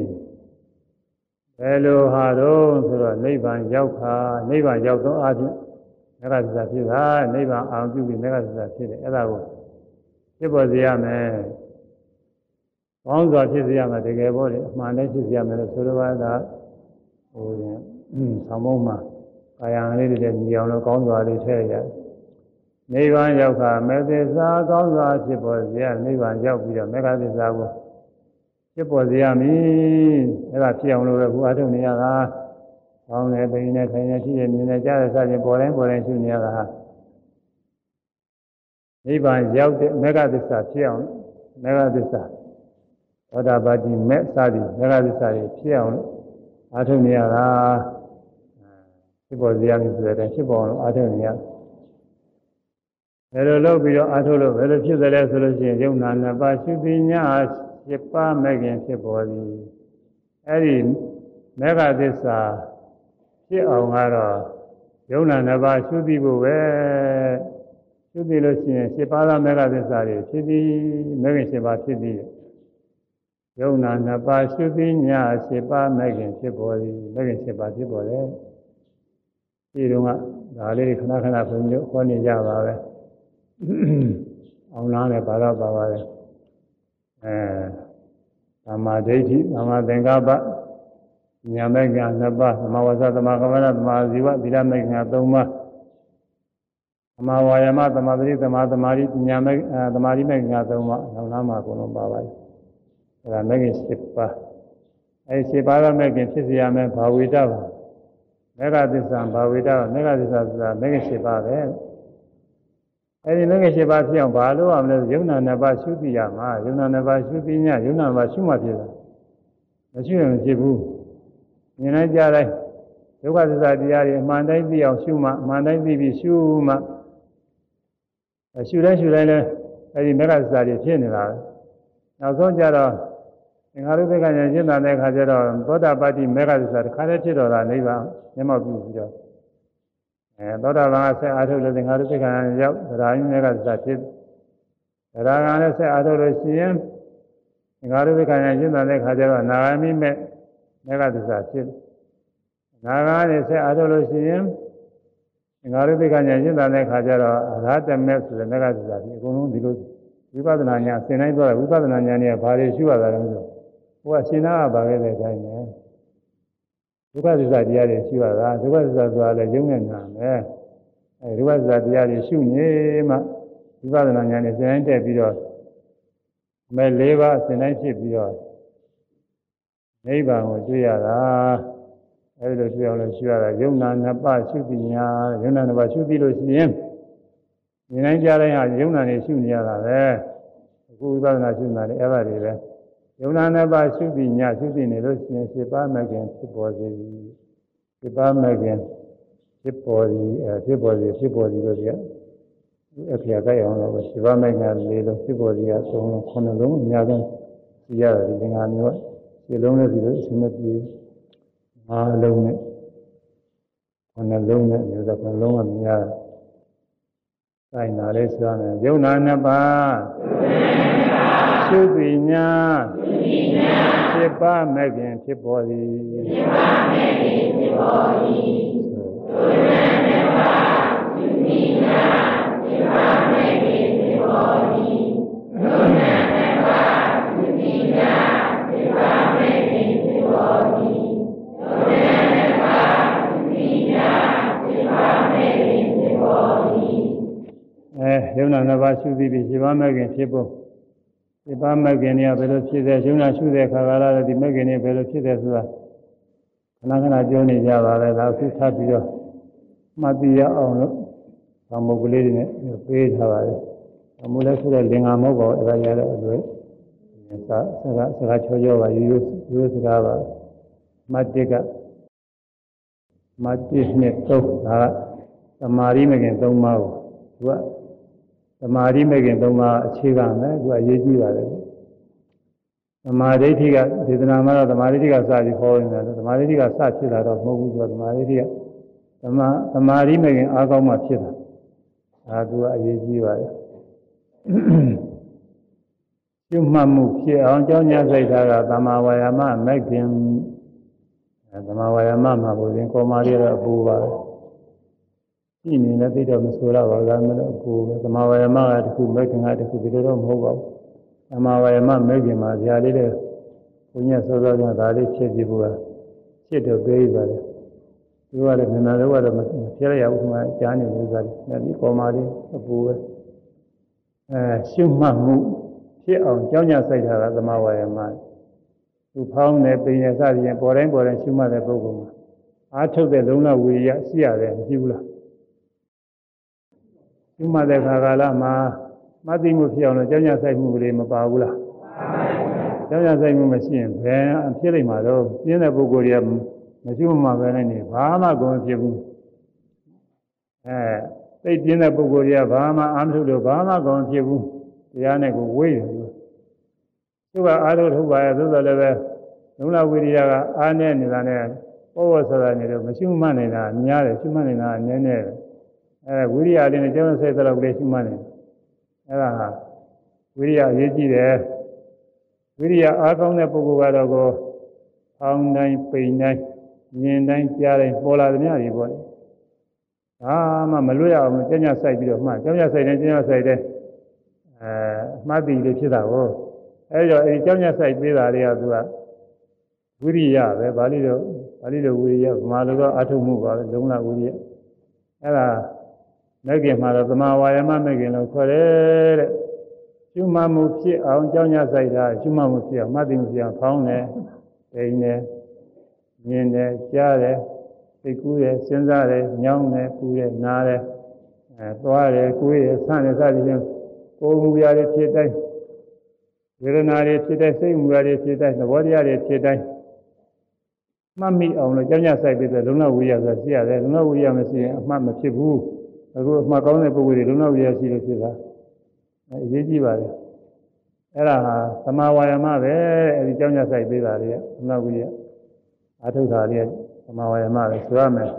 ဘယ်လိုဟာတော့ဆိုတော့နိဗ္ဗာန်ရောက်ခါနိဗ္ဗာန်ရောက်သောအခြင်းမေဃသစ္စာဖြစ်တာနိဗ္ဗာန်အောင်ပြုပြီးမေဃသစ္စာဖြစ်တယ်အဲ့ဒါကိုဖြစ်ပေါ်စေရမယ်ကောင်းစွာဖြစ်စေရမယ်တကယ်ပေါ့လေအမှန်တည်းဖြစ်စေရမယ်လို့ဆိုလိုပါတာဟိုရင်ဆောင်းမုံမှာကာယံလေးတွေညီအောင်လို့ကောင်းစွာလေးထည့်ရတယ်။ နိဗ္ဗာန်ရောက်ခါမေသစ္စာကောင်းစွာဖြစ်ပေါ်စေရနိဗ္ဗာန်ရောက်ပြီးတော့မေဃသစ္စာကိုဖြစ်ပေါ်စေရမည်။အဲ့ဒါဖြစ်အောင်လို့အခုအထုတ်နေရတာ။ကောင်းတယ်ပိန်နဲ့ခိုင်နေဖြစ်ရမြင်နေကြတဲ့စသည်ပေါ်တိုင်းပေါ်တိုင်းရှုနေရတာဟာနိဗ္ဗာန်ရောက်တဲ့မေဃသစ္စာဖြစ်အောင်မေဃသစ္စာသောတာပတိမေစသည်မေဃသစ္စာတွေဖြစ်အောင်အထုတ်နေရတာ။ဖြစ်ပေါ်စေရမယ်ဆိုတဲ့ဖြစ်ပေါ်အောင်အားထုတ်နေရ ဘယ်လိုလုပ်ပြီးတော့အားထုတ်လို့ဘယ်လိုဖြစ်သလဲဆိုလို့ရှိရင်ယုံနာနှစ်ပါးရှုပညာ7ပါးမဲ့ခင်ဖြစ်ပေါ်သည်အဲ့ဒီမေဃသစ္စာဖြစ်အောင်ကတော့ယုံနာနှစ်ပါးရှုသိဖို့ပဲရှုသိလို့ရှိရင်7ပါးသောမေဃသစ္စာတွေဖြစ်သည်မဲ့ခင်7ပါးဖြစ်သည်ယုံနာနှစ်ပါးရှုသိညာ7ပါးမဲ့ခင်ဖြစ်ပေါ်သည်မဲ့ခင်7ပါးဖြစ်ပေါ်တယ်ဒီတုန်းကဒါလေးခဏခဏဘုန်းကြီးတို့ဟောနေကြပါပဲ အောင်လားနဲ့ဘာသာပါပါတယ်အဲသမာဓိဋ္ဌိသမာသင်္ကပ္ပညာမေကနှစ်ပါးသမာဝါစာသမာကမ္မနာသမာဇီဝသီလမေကသုံးပါးသမာဝါယမသမာဓိသမာသမာဓိညာမေသမာဓိမေကသုံးပါးနောက်နာမှာအကုန်လုံးပါပါတယ်အဲဒါမေက7ပါးအဲဒီ7ပါးသောမေကဖြစ်စေရမယ်ဘာဝိတပါမေဃသစ္စာဘာဝိတမေဃသစ္စာဆိုတာမေဃ7ပါးပဲ အဲဒီမဂ္ဂင်7ပါးဖြစ်အောင်ဘာလို့အောင်လဲယုံနာနှစ်ပါးရှုသိရမှာယုံနာနှစ်ပါးရှုသိညယုံနာနှစ်ပါးရှုမှဖြစ်တာမရှိရင်မဖြစ်ဘူးမြင်လိုက်ကြလိုက်ဒုက္ခသစ္စာတရားတွေအမှန်တိုင်းသိအောင်ရှုမှအမှန်တိုင်းသိပြီးရှုမှရှုတိုင်းရှုတိုင်းလဲအဲဒီမဂ္ဂသစ္စာတွေဖြစ်နေတာပဲနောက်ဆုံးကြတော့သင်္ခါရုပ္ပကဉာဏ်ရှင်းတဲ့အခါကျတော့သောတာပတ္တိမဂ္ဂသစ္စာတစ်ခါတည်းဖြစ်တော်တာနိဗ္ဗာန်မျက်မှောက်ပြုပြီးတော့ အဲသောတာပန်ကဆက်အားထုတ်လို့သင်္ခါရသိက္ခာရောက်သရာယင်းကသာဖြစ်သရာကလည်းဆက်အားထုတ်လို့ရှိရင်သင်္ခါရသိက္ခာရရှင်းတဲ့ခါကျတော့နာဂမိမဲ့မေကသစ္စာဖြစ်နာဂာနဲ့ဆက်အားထုတ်လို့ရှိရင်သင်္ခါရသိက္ခာရရှင်းတဲ့ခါကျတော့အရဟတမေဆိုတဲ့မေကသစ္စာဖြစ်အကုန်လုံးဒီလိုဝိပဿနာညာဆင်နိုင်သွားတယ်ဝိပဿနာညာနဲ့ဘာတွေရှိရတာလဲဆိုတော့ဟိုကရှင်းတာကဘာပဲတဲ့အတိုင်းပဲ ဒုက္ခသစ္စာတရားတွေရှိရတာဒုက္ခသစ္စာဆိုတာလည်းယုံနဲ့နာမယ်အဲဒုက္ခသစ္စာတရားတွေရှုနေမှဝိပဿနာဉာဏ်နဲ့သင်တိုင်းတက်ပြီးတော့မဲ့၄ပါးသင်တိုင်းဖြစ်ပြီးတော့နိဗ္ဗာန်ကိုတွေ့ရတာအဲဒီလိုတွေ့အောင်လို့ရှုရတာယုံနာနှစ်ပါးရှုသိညာယုံနာနှစ်ပါးရှုသိလို့ရှိရင်ဒီတိုင်းကြားတိုင်းဟာယုံနာနေရှုနေရတာပဲအခုဝိပဿနာရှုနေတာလည်းအဲ့ဒါတွေပဲ ယုံနာနှစ်ပါးရှုပြီးညရှုပြီးနေလို့ရှိရင်စေပါမခင်ဖြစ်ပေါ်စေပြီစေပါမခင်ဖြစ်ပေါ်သည်အဲဖြစ်ပေါ်သည်ဖြစ်ပေါ်သည်လို့ပြအခရာကြိုက်အောင်လို့စေပါမခင်လေးလုံးဖြစ်ပေါ်သည်ကသုံးလုံးခုနှလုံးအများဆုံးစီရတယ်ဒီသင်္ဃာမျိုးခြေလုံးနဲ့စီလို့အရှင်မပြေငါးလုံးနဲ့ခုနှလုံးနဲ့မျိုးသားခုနှလုံးကများတယ်ဆိုင်နာလေးဆိုရမယ်ယုံနာနှစ်ပါး ရှုသိညာဖြစ်ပါမဲ့ခင်ဖြစ်ပေါ်သည်ဖြစ်ပါမဲ့ခင်ဖြစ်ပေါ်သည်ယုံနာနှစ်ပါးရှုသိညာဖြစ်ပါမဲ့ခင်ဖြစ်ပေါ်သည်ယုံနာနှစ်ပါးရှုသိညာဖြစ်ပါမဲ့ခင်ဖြစ်ပေါ်သည်ယုံနာနှစ်ပါးရှုသိညာဖြစ်ပါမဲ့ခင်ဖြစ်ပေါ်သည်အဲယုံနာနှစ်ပါးရှုသိပြီးရှိပါမဲ့ခင်ဖြစ်ဖို့ ဒီပါမဲ့ခင်တွေကဘယ်လိုဖြစ်တယ်ယုံနာရှုတဲ့ခါကလာတဲ့ဒီမဲ့ခင်တွေဘယ်လိုဖြစ်တယ်ဆိုတာခဏခဏပြောနေကြပါလေဒါအခုထပ်ပြီးတော့မှတ်သိရအောင်လို့ဘာမုတ်ကလေးတွေနဲ့ပေးထားပါလေအမှုလဲဆိုတဲ့လင်္ကာမဟုတ်ပါဘူးအဲဒါရတဲ့အလွယ်စာစကားစကားချောချောပါရိုးရိုးရိုးစကားပါမတ်တစ်ကမတ်တစ်နဲ့သုံးဒါကသမာဓိမဲ့ခင်သုံးပါးကိုသူက သမာဓိမဲ့ခင်သုံးပါးအခြေခံတယ်သူကအရေးကြီးပါတယ်သမာဓိဋ္ဌိကဒေသနာမှာတော့သမာဓိဋ္ဌိကစပြီးဟောနေတယ်သမာဓိဋ္ဌိကစဖြစ်လာတော့မဟုတ်ဘူးသူကသမာဓိဋ္ဌိကသမာသမာဓိမဲ့ခင်အားကောင်းမှဖြစ်တာဒါသူကအရေးကြီးပါတယ်ကျွမှတ်မှုဖြစ်အောင်ကြောင်းညာစိတ်ထားကသမာဝါယာမမဲ့ခင်သမာဝါယာမမှာဘုရင်ကောမာရီတော့အပူပါပဲ ရှိနေလည်းသိတော့မဆိုတော့ပါဘူးမလို့အပူပဲသမာဝါယာမကတခုမဲ့ခင်ကတခုဒီလိုတော့မဟုတ်ပါဘူးသမာဝါယာမမဲ့ခင်မှာဇာလေးတဲ့ဘုညာစောစောကဒါလေးဖြစ်ပြီးဘူးကဖြစ်တော့ပေးပါလေသူကလည်းငနာတော့ကတော့မဖြစ်ရဘူးမှာကြားနေလို့ဆိုတယ်ဒီကောမာရီအပူပဲအဲရှုမှတ်မှုဖြစ်အောင်ကြောင်းကြစိုက်တာကသမာဝါယမသူဖောင်းတယ်ပိန်ရစသည်ဖြင့်ပေါ်တိုင်းပေါ်တိုင်းရှုမှတ်တဲ့ပုဂ္ဂိုလ်မှာအားထုတ်တဲ့လုံလဝိရိယရှိရတယ်မရှိဘူးလား ရှုမှတ်တဲ့ခါကာလမှာမသိမှုဖြစ်အောင်လို့ကြောင်းကြစိုက်မှုကလေးမပါဘူးလားကြောင်းကြစိုက်မှုမရှိရင်ဘယ်ဖြစ်လိမ့်မှာတော့ပြင်းတဲ့ပုဂ္ဂိုလ်တွေကမရှိမှပဲနဲ့နေဘာမှကိုမဖြစ်ဘူးအဲသိပြင်းတဲ့ပုဂ္ဂိုလ်တွေကဘာမှအာမထုတ်လို့ဘာမှကိုမဖြစ်ဘူးတရားနဲ့ကိုဝေးတယ်သူသူကအာရုံထုတ်ပါရဲ့သို့တော်လည်းပဲလုံလဝိရိယကအားနဲ့နေတာနဲ့ပေါ်ပေါ်ဆရာနေတော့မရှိမှနေတာများတယ်ရှိမှနေတာနည်းနည်း အဲဝိရိယလေးနဲ့ကျောင်းဆက်သလောက်ကလေးရှိမှနေအဲဒါဟာဝိရိယအရေးကြီးတယ်ဝိရိယအားကောင်းတဲ့ပုဂ္ဂိုလ်ကတော့ကိုအောင်းတိုင်းပိန်တိုင်းမြင်တိုင်းကြားတိုင်းပေါ်လာသမျှတွေပေါ့ဒါမှမလွတ်ရအောင်ကျဉ်းညဆိုင်ပြီးတော့မှကျဉ်းညဆိုင်တိုင်းကျဉ်းညဆိုင်တိုင်းအဲမှတ်ပြီးလို့ဖြစ်တာကိုအဲဒီတော့အဲဒီကြောင်းညဆိုင်ပေးတာတွေကသူကဝိရိယပဲဗာလိတော့ဗာလိတော့ဝိရိယဗမာလိုတော့အထုမှုပါပဲလုံလဝိရိယအဲဒါ မဲ့ခင်မှာတော့သမာဝါယမမဲ့ခင်လို့ခေါ်တယ်တဲ့ကျွမမှုဖြစ်အောင်ကြောင်းညဆိုင်တာကျွမမှုဖြစ်အောင်မှတ်သိမှုဖြစ်အောင်ဖောင်းတယ်ဒိန်တယ်မြင်တယ်ကြားတယ်သိကူးတယ်စဉ်းစားတယ်ညောင်းတယ်ပူတယ်နားတယ်အဲအဲသွားတယ်ကိုယ်ရဆန့်တယ်စသည်ဖြင့်ကိုယ်မူရာတွေဖြစ်တိုင်းဝေဒနာတွေဖြစ်တိုင်းစိတ်မူရာတွေဖြစ်တိုင်းသဘောတရားတွေဖြစ်တိုင်းမှတ်မိအောင်လို့ကြောင်းကြဆိုင်ပြီးတော့လုံလဝိရိယဆိုရှိရတယ်လုံလဝိရိယမရှိရင်အမှတ်မဖြစ်ဘူး အခုအမှတ်ကောင်းတဲ့ပုဂ္ဂိုလ်တွေလုံလဝိရိယရှိလို့ဖြစ်တာအဲအရေးကြီးပါလေအဲ့ဒါဟာသမာဝါယမပဲအဲဒီကြောင်းကြဆိုင်ပြီးတာတွေကလုံလဝိရိယအထုထာတွေကသမာဝါယမပဲဆိုရမယ်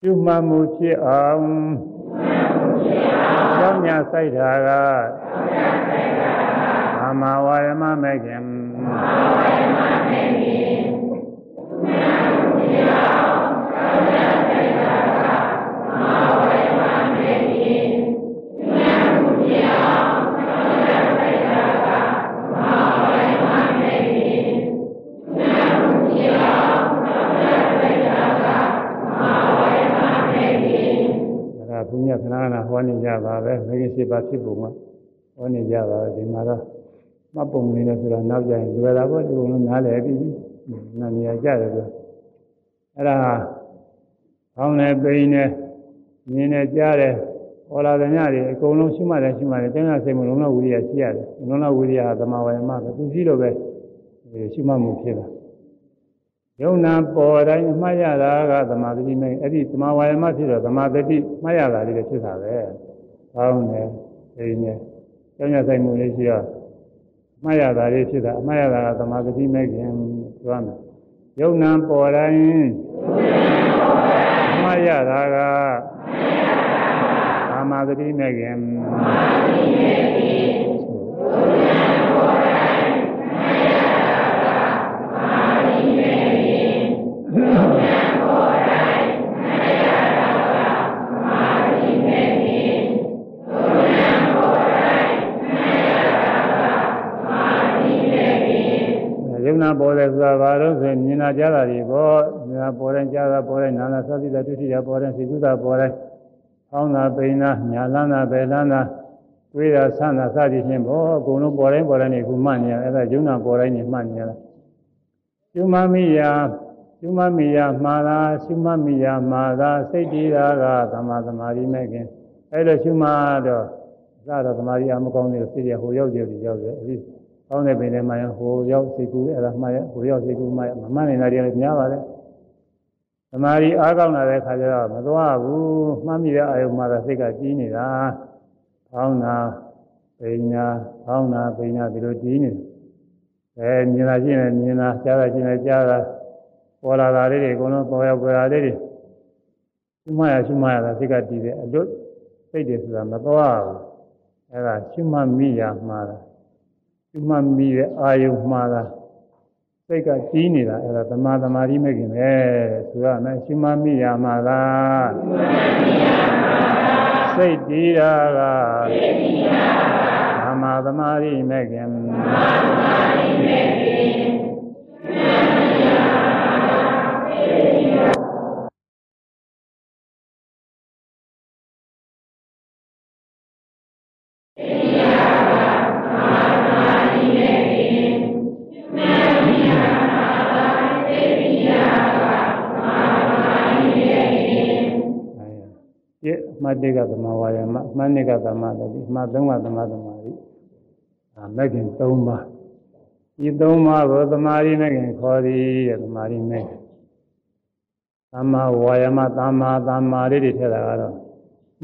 ပြုမှတ်မှုဖြစ်အောင်ကြောင်းညာဆိုင်တာကသမာဝါယမမဲ့ခင်သမာဝါယမမဲ့ခင်ဘု ရားခဏခဏဟောနေကြပါပဲမဂ္ဂင်7ပါးဖြစ်ပုံကဟောနေကြပါဒီမှာတော့မပုံနေတယ်ဆိုတော့နောက်ကျရင်လွယ်တာပေါ့ဒီလိုမျိုးနားလည်ပြီးနာနေရကြတယ်ဆိုအဲ့ဒါကောင်းတယ်ပိန်တယ်မြင်တယ်ကြားတယ်ဟောလာတဲ့ညတွေအကုန်လုံးရှိမှတယ်ရှိမှတယ်ကျမ်းစာစိတ်မလုံးတော့ဝိရိယရှိရတယ်လုံးတော့ဝိရိယဟာသမာဝယမပဲသူရှိလို့ပဲရှိမှမှုဖြစ်တာ ယုံနာပေါ်တိုင်းအမှတ်ရတာကသမာဓိမဲ့အဲ့ဒီသမာဝါယမဖြစ်တော့သမာဓိမှတ်ရတာလေးဖြစ်တာပဲ။ကောင်းတယ်၊အိမ်နဲ့ကျောင်းရဆိုင်မှုလေးရှိတော့မှတ်ရတာလေးဖြစ်တာအမှတ်ရတာကသမာဓိမဲ့ခင်ပြောရမယ်။ယုံနာပေါ်တိုင်းအမှတ်ရတာကသမာဓိမဲ့ခင်သမာဓိမဲ့ခင်ယုံနာပေါ်တယ်ဆိုတာဘာလို့ဆိုရင်မြင် နာကြတာတွေပေါ့မြင်နာပေါ်တယ်ကြားတာပေါ်တယ်နာနာသတိတာဒုတိယပေါ်တယ်စိကုတာပေါ်တယ်အောင်းတာပိန်တာညာလန်းတာဘယ်လန်းတာတွေးတာဆန်းတာစသည်ဖြင့်ပေါ့အကုန်လုံးပေါ်တိုင်းပေါ်တိုင်းနေခုမှတ်နေရအဲ့ဒါယုံနာပေါ်တိုင်းနေမှတ်နေရတာယုံမမိယာယုံမမိယာမှားတာရှုမမိယာမှားတာစိတ်တည်တာကသမာသမာဓိမဲ့ခင်အဲ့လိုရှုမှတော့စတော့သမာဓိအမကောင်းတဲ့စိတ်ရဟိုရောက်ကြည့်ရောက်တယ်အဲ့ဒီ ကောင်းတဲ့ပင်ထဲမှာဟိုရောက်စိတ်ကူးအဲ့ဒါမှရဟိုရောက်စိတ်ကူးမှရမမှန်နေတာတွေလည်းများပါတယ်သမာဓိအားကောင်းလာတဲ့ခါကျတော့မသွားဘူးမှတ်မိတဲ့အာယုမှာစိတ်ကကြီးနေတာဖောင်းတာပိညာဖောင်းတာပိညာဒီလိုကြီးနေတယ်အဲမြင်တာရှိရင်မြင်တာကြားတာရှိရင်ကြားတာပေါ်လာတာလေးတွေအကုန်လုံးပေါ်ရောက်ပေါ်လာလေးတွေရှုမှရရှုမှရတာစိတ်ကတည်တယ်အလွတ်စိတ်တွေဆိုတာမသွားဘူးအဲဒါရှုမှမိရမှာတာ ရှုမှတ်မိတဲ့အာယုမှားတာစိတ်ကကြီးနေတာအဲ့ဒါသမာသမာဓိမဲ့ခင်ပဲဆိုရမယ်ရှုမှတ်မိရမှာလားစိတ်ကြီးတာကသမာသမာဓိမဲ့ခင်သမာသမာဓိမဲ့ခင် တ်တိကသမာဝါယမမှတ်နိကသမာဓိမှတ်သုံးကသမာသမာဓိအာမဲ့ခင်၃ပါးဒီ၃ပါးကိုသမာဓိမဲ့ခင်ခေါ်သည်တဲ့သမာဓိမဲ့ခင်သမ္မာဝါယမသမ္မာသမ္မာလေးတွေထည့်တာကတော့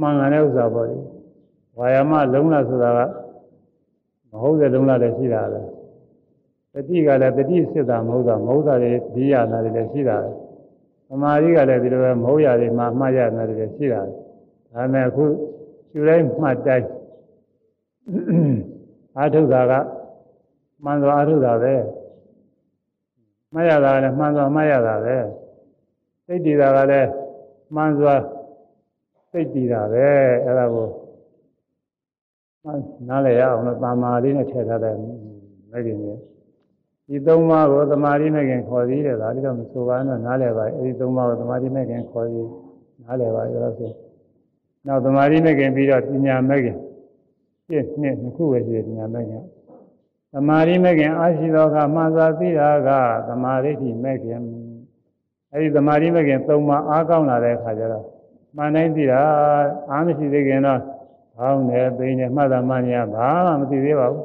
မှန်ကန်တဲ့ဥစ္စာပေါ့လေဝါယမလုံးလားဆိုတာကမဟုတ်တဲ့လုံးလားလည်းရှိတာပဲတတိကလည်းတတိစစ်တာမဟုတ်တာမဟုတ်တာတွေဒီရနာတွေလည်းရှိတာပဲသမာဓိကလည်းဒီလိုပဲမဟုတ်ရတွေမှာမှတ်ရနာတွေလည်းရှိတာပဲ ဒါနဲ့အခုကျူတိုင်းမှတ်တိုင်းအာထုတာကမှန်စွာအာထုတာပဲမှတ်ရတာလည်းမှန်စွာမှတ်ရတာပဲစိတ်တည်တာကလည်းမှန်စွာစိတ်တည်တာပဲအဲ့ဒါကိုနားလည်ရအောင်လို့ပါမာလေးနဲ့ထည့်ထားတဲ့မဲ့ခင်ကြီးဒီသုံးပါးကိုသမာဓိမဲ့ခင်ခေါ်သေးတယ်ဒါလေးတော့မဆိုပါနဲ့နားလည်ပါအဲဒီသုံးပါးကိုသမာဓိမဲ့ခင်ခေါ်သေးနားလည်ပါရောဆို နောက်သမာဓိမဲ့ခင်ပြီးတော့ပညာမဲ့ခင်ပြည့်နှစ်နှစ်ခုပဲရှိတယ်ပညာမဲ့ခင်သမာဓိမဲ့ခင်အာရှိသောကမှန်စွာသိတာကသမာဓိတိမဲ့ခင်အဲဒီသမာဓိမဲ့ခင်သုံးပါးအားကောင်းလာတဲ့အခါကျတော့မှန်တိုင်းသိတာအားမရှိသေးခင်တော့ဘောင်းတယ်ပိန်တယ်မှတ်တာမှန်ရဘာမှမသိသေးပါဘူး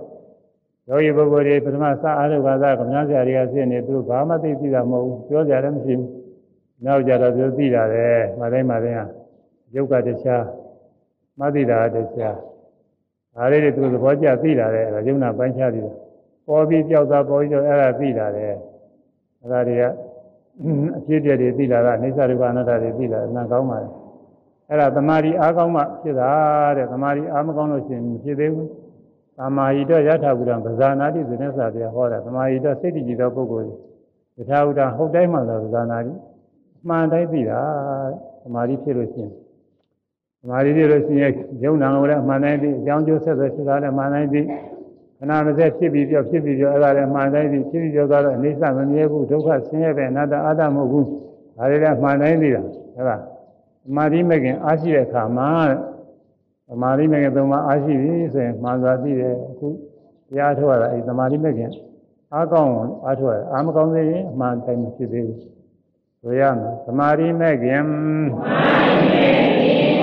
ယောဂီပုဂ္ဂိုလ်တွေပထမစအားထုတ်ပါသာကမ္ဘာဆရာတွေကဖြစ်နေသူတို့ဘာမှသိသိတာမဟုတ်ဘူးပြောကြတယ်မရှိဘူးနောက်ကြတော့သူသိတာတယ်မှန်တိုင်းမှန်တိုင်းဟာ ယုတ်ကတခြားမသိတာတခြားဒါလေးတွေသူသဘောကျသိတာတယ်အဲဒါယုံနာပိုင်းခြားပြီးတော့ပေါ်ပြီးကြောက်တာပေါ်ပြီးကြောက်အဲ့ဒါသိတာတယ်အဲ့ဒါတွေကအဖြစ်အပျက်တွေသိလာတာအိစ္ဆဒုက္ခအနတ္တတွေသိလာအမှန်ကောင်းပါလေအဲ့ဒါသမာဓိအားကောင်းမှဖြစ်တာတဲ့သမာဓိအားမကောင်းလို့ရှိရင်မဖြစ်သေးဘူးသမာဓိတော့ယထာဘုရားဗဇာနာတိဇနဆာပြဟောတာသမာဓိတော့စိတ်တည်ကြည်သောပုဂ္ဂိုလ်ယထာဘုရားဟုတ်တိုင်းမှသာဗဇာနာတိအမှန်တိုင်းသိတာသမာဓိဖြစ်လို့ရှိရင်သ မာဓိဖြစ်လို့ရှိရင်ယုံနာကိုလည်းအမှန်တိုင်းသိအကြောင်းကျိုးဆက်ဆက်ဖြစ်တာလည်းအမှန်တိုင်းသိခဏမစက်ဖြစ်ပြီးပြောဖြစ်ပြီးပြောအဲ့ဒါလည်းအမှန်တိုင်းသိဖြစ်ပြီးပြောတော့အိဋ္ဌမမြဲဘူးဒုက္ခဆင်းရဲပဲအနတ္တအာတမဟုတ်ဘူးဒါတွေလည်းအမှန်တိုင်းသိတာဟုတ်လားသမာဓိမဲ့ခင်အားရှိတဲ့အခါမှာသမာဓိမဲ့ခင်သုံးပါအားရှိပြီဆိုရင်မှန်စွာသိတယ်အခုတရားထုတ်ရတာအဲသမာဓိမဲ့ခင်အားကောင်းအားထုတ်ရအားမကောင်းသေးရင်အမှန်တိုင်းမဖြစ်သေးဘူးဆိုရမယ်သမာဓိမဲ့ခင်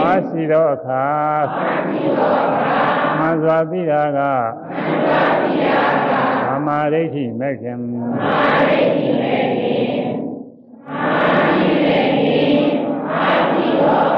အားရှိသောအခါမှန်စွာသိတာကသမာဓိဋ္ဌိမဲ့ခင်သမာဓိဋ္ဌိမဲ့ခင်ဓိ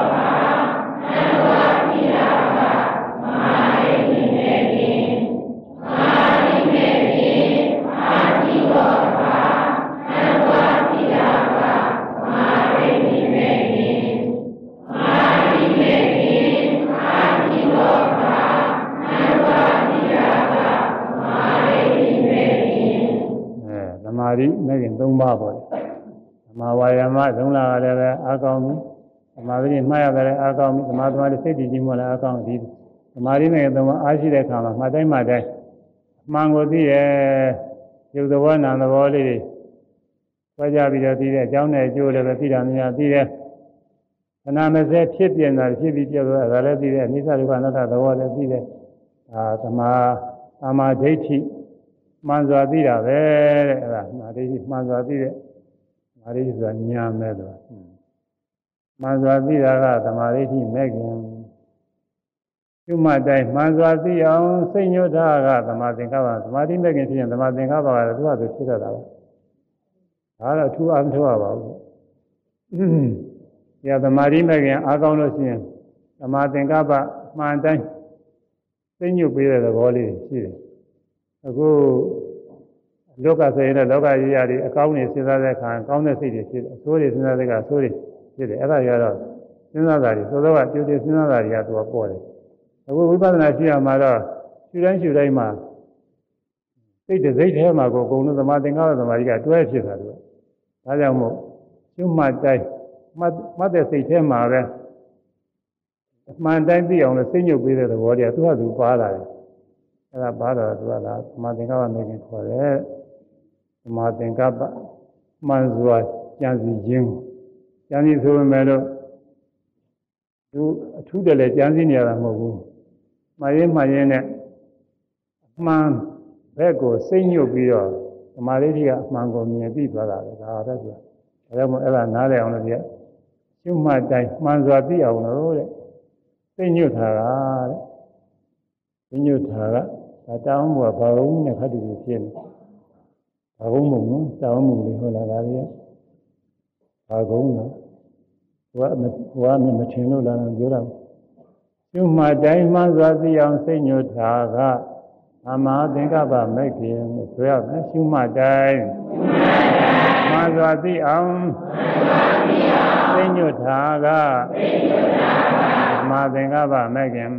၃ပါးပေါ့ဓမ္မဝါယာမသုံးလာရတယ်ပဲအားကောင်းပြီဓမ္မဂရိမှားရတယ်အားကောင်းပြီဓမ္မသမားတွေစိတ်တည်ကြည်မှလည်းအားကောင်းပြီဓမ္မဂရိမဲ့ခင်၃ပါးအားရှိတဲ့အခါမှာမှတ်တိုင်းမှတ်တိုင်းအမှန်ကိုသိရဲ့ရုပ်သဘောနာမ်သဘောလေးတွေကြွားကြပြီးတော့သိတဲ့အကြောင်းနဲ့အကျိုးလည်းပဲသိတာများသိတယ်ခဏမစဲဖြစ်ပြနေတာဖြစ်ပြီးပြတော့ဒါလည်းသိတယ်အနိစ္စဒုက္ခအနတ္တသဘောလည်းသိတယ်အာသမာသမာဓိဋ္ဌိ မှန်စွာသိတာပဲတဲ့အဲ့ဒါမာရိမှန်စွာသိတဲ့မာရိဆိုတာညာမဲ့လို့မှန်စွာသိတာကသမာဓိဋ္ဌိမဲ့ခင်ကျွမတိုင်းမှန်စွာသိအောင်စိတ်ညွတ်တာကသမာသင်္ကပ္ပသမာဓိမဲ့ခင်ဖြစ်ရင်သမာသင်္ကပ္ပကသူ့ဟာသူဖြစ်တတ်တာပါဒါတော့အထူးအမထောက်ပါဘူး။ဒီသမာဓိမဲ့ခင်အားကောင်းလို့ရှိရင်သမာသင်္ကပ္ပမှန်တိုင်းသိညွတ်ပေးတဲ့သဘောလေးရှိတယ် အခုလောကဆိုရင်လည်းလောကကြီးရာတွေအကောင်းတွေစဉ်းစားတဲ့အခါကောင်းတဲ့စိတ်တွေဖြစ်တယ်အဆိုးတွေစဉ်းစားတဲ့အခါဆိုးတွေဖြစ်တယ်အဲ့ဒါကြတော့စဉ်းစားတာတွေသို့သောကကြိုးကြိုးစဉ်းစားတာတွေကသူကပေါ်တယ်အခုဝိပဿနာရှိရမှာတော့ရှုတိုင်းရှုတိုင်းမှာစိတ်တစိတ်ထဲမှာကိုအကုန်လုံးသမာသင်္ကပ္ပသမာဓိကတွဲဖြစ်တာသူကဒါကြောင့်မို့ရှုမှတ်တိုင်းမှတ်မှတ်တဲ့စိတ်ထဲမှာပဲအမှန်တိုင်းသိအောင်လို့စိတ်ညုပ်ပေးတဲ့သဘောတည်းကသူကသူပါလာတယ် အဲ့ဒါဘာတော့သူကလားသမာသင်္ကပ္ပမေခင်ခေါ်တယ်သမာသင်္ကပ္ပမှန်စွာကြံစီခြင်းကြံစီဆိုပေမဲ့လို့သူအထူးတလည်းကြံစီနေရတာမဟုတ်ဘူးမှားရင်မှားရင်နဲ့အမှန်ဘက်ကိုစိတ်ညှို့ပြီးတော့သမာဓိကြီးကအမှန်ကိုမြင်ပြီးသွားတာပဲဒါပဲသူကဒါကြောင့်မို့အဲ့ဒါနားလည်အောင်လို့ဒီကရှုမှတ်တိုင်းမှန်စွာသိအောင်လို့တဲ့စိတ်ညှို့ထားတာတဲ့စိတ်ညှို့ထားတာ ဒါတောင်းမှုကဘာဝုံနဲ့ခတ်တူတူဖြစ်နေဘာဝုံမဟုတ်ဘူးတောင်းမှုလေးဟုတ်လားဒါတွေကဘာကုန်းနော်ဟိုကဟိုကမထင်လို့လားပြောတာကျွမှတိုင်းမှစွာသိအောင်စိတ်ညွတ်တာကအမဟာသင်္ကပ္ပမဲ့ခင်ဆိုရမယ်ရှုမှတ်တိုင်းမှန်စွာသိအောင်သိညွတ်တာကအမဟာသင်္ကပ္ပမဲ့ခင်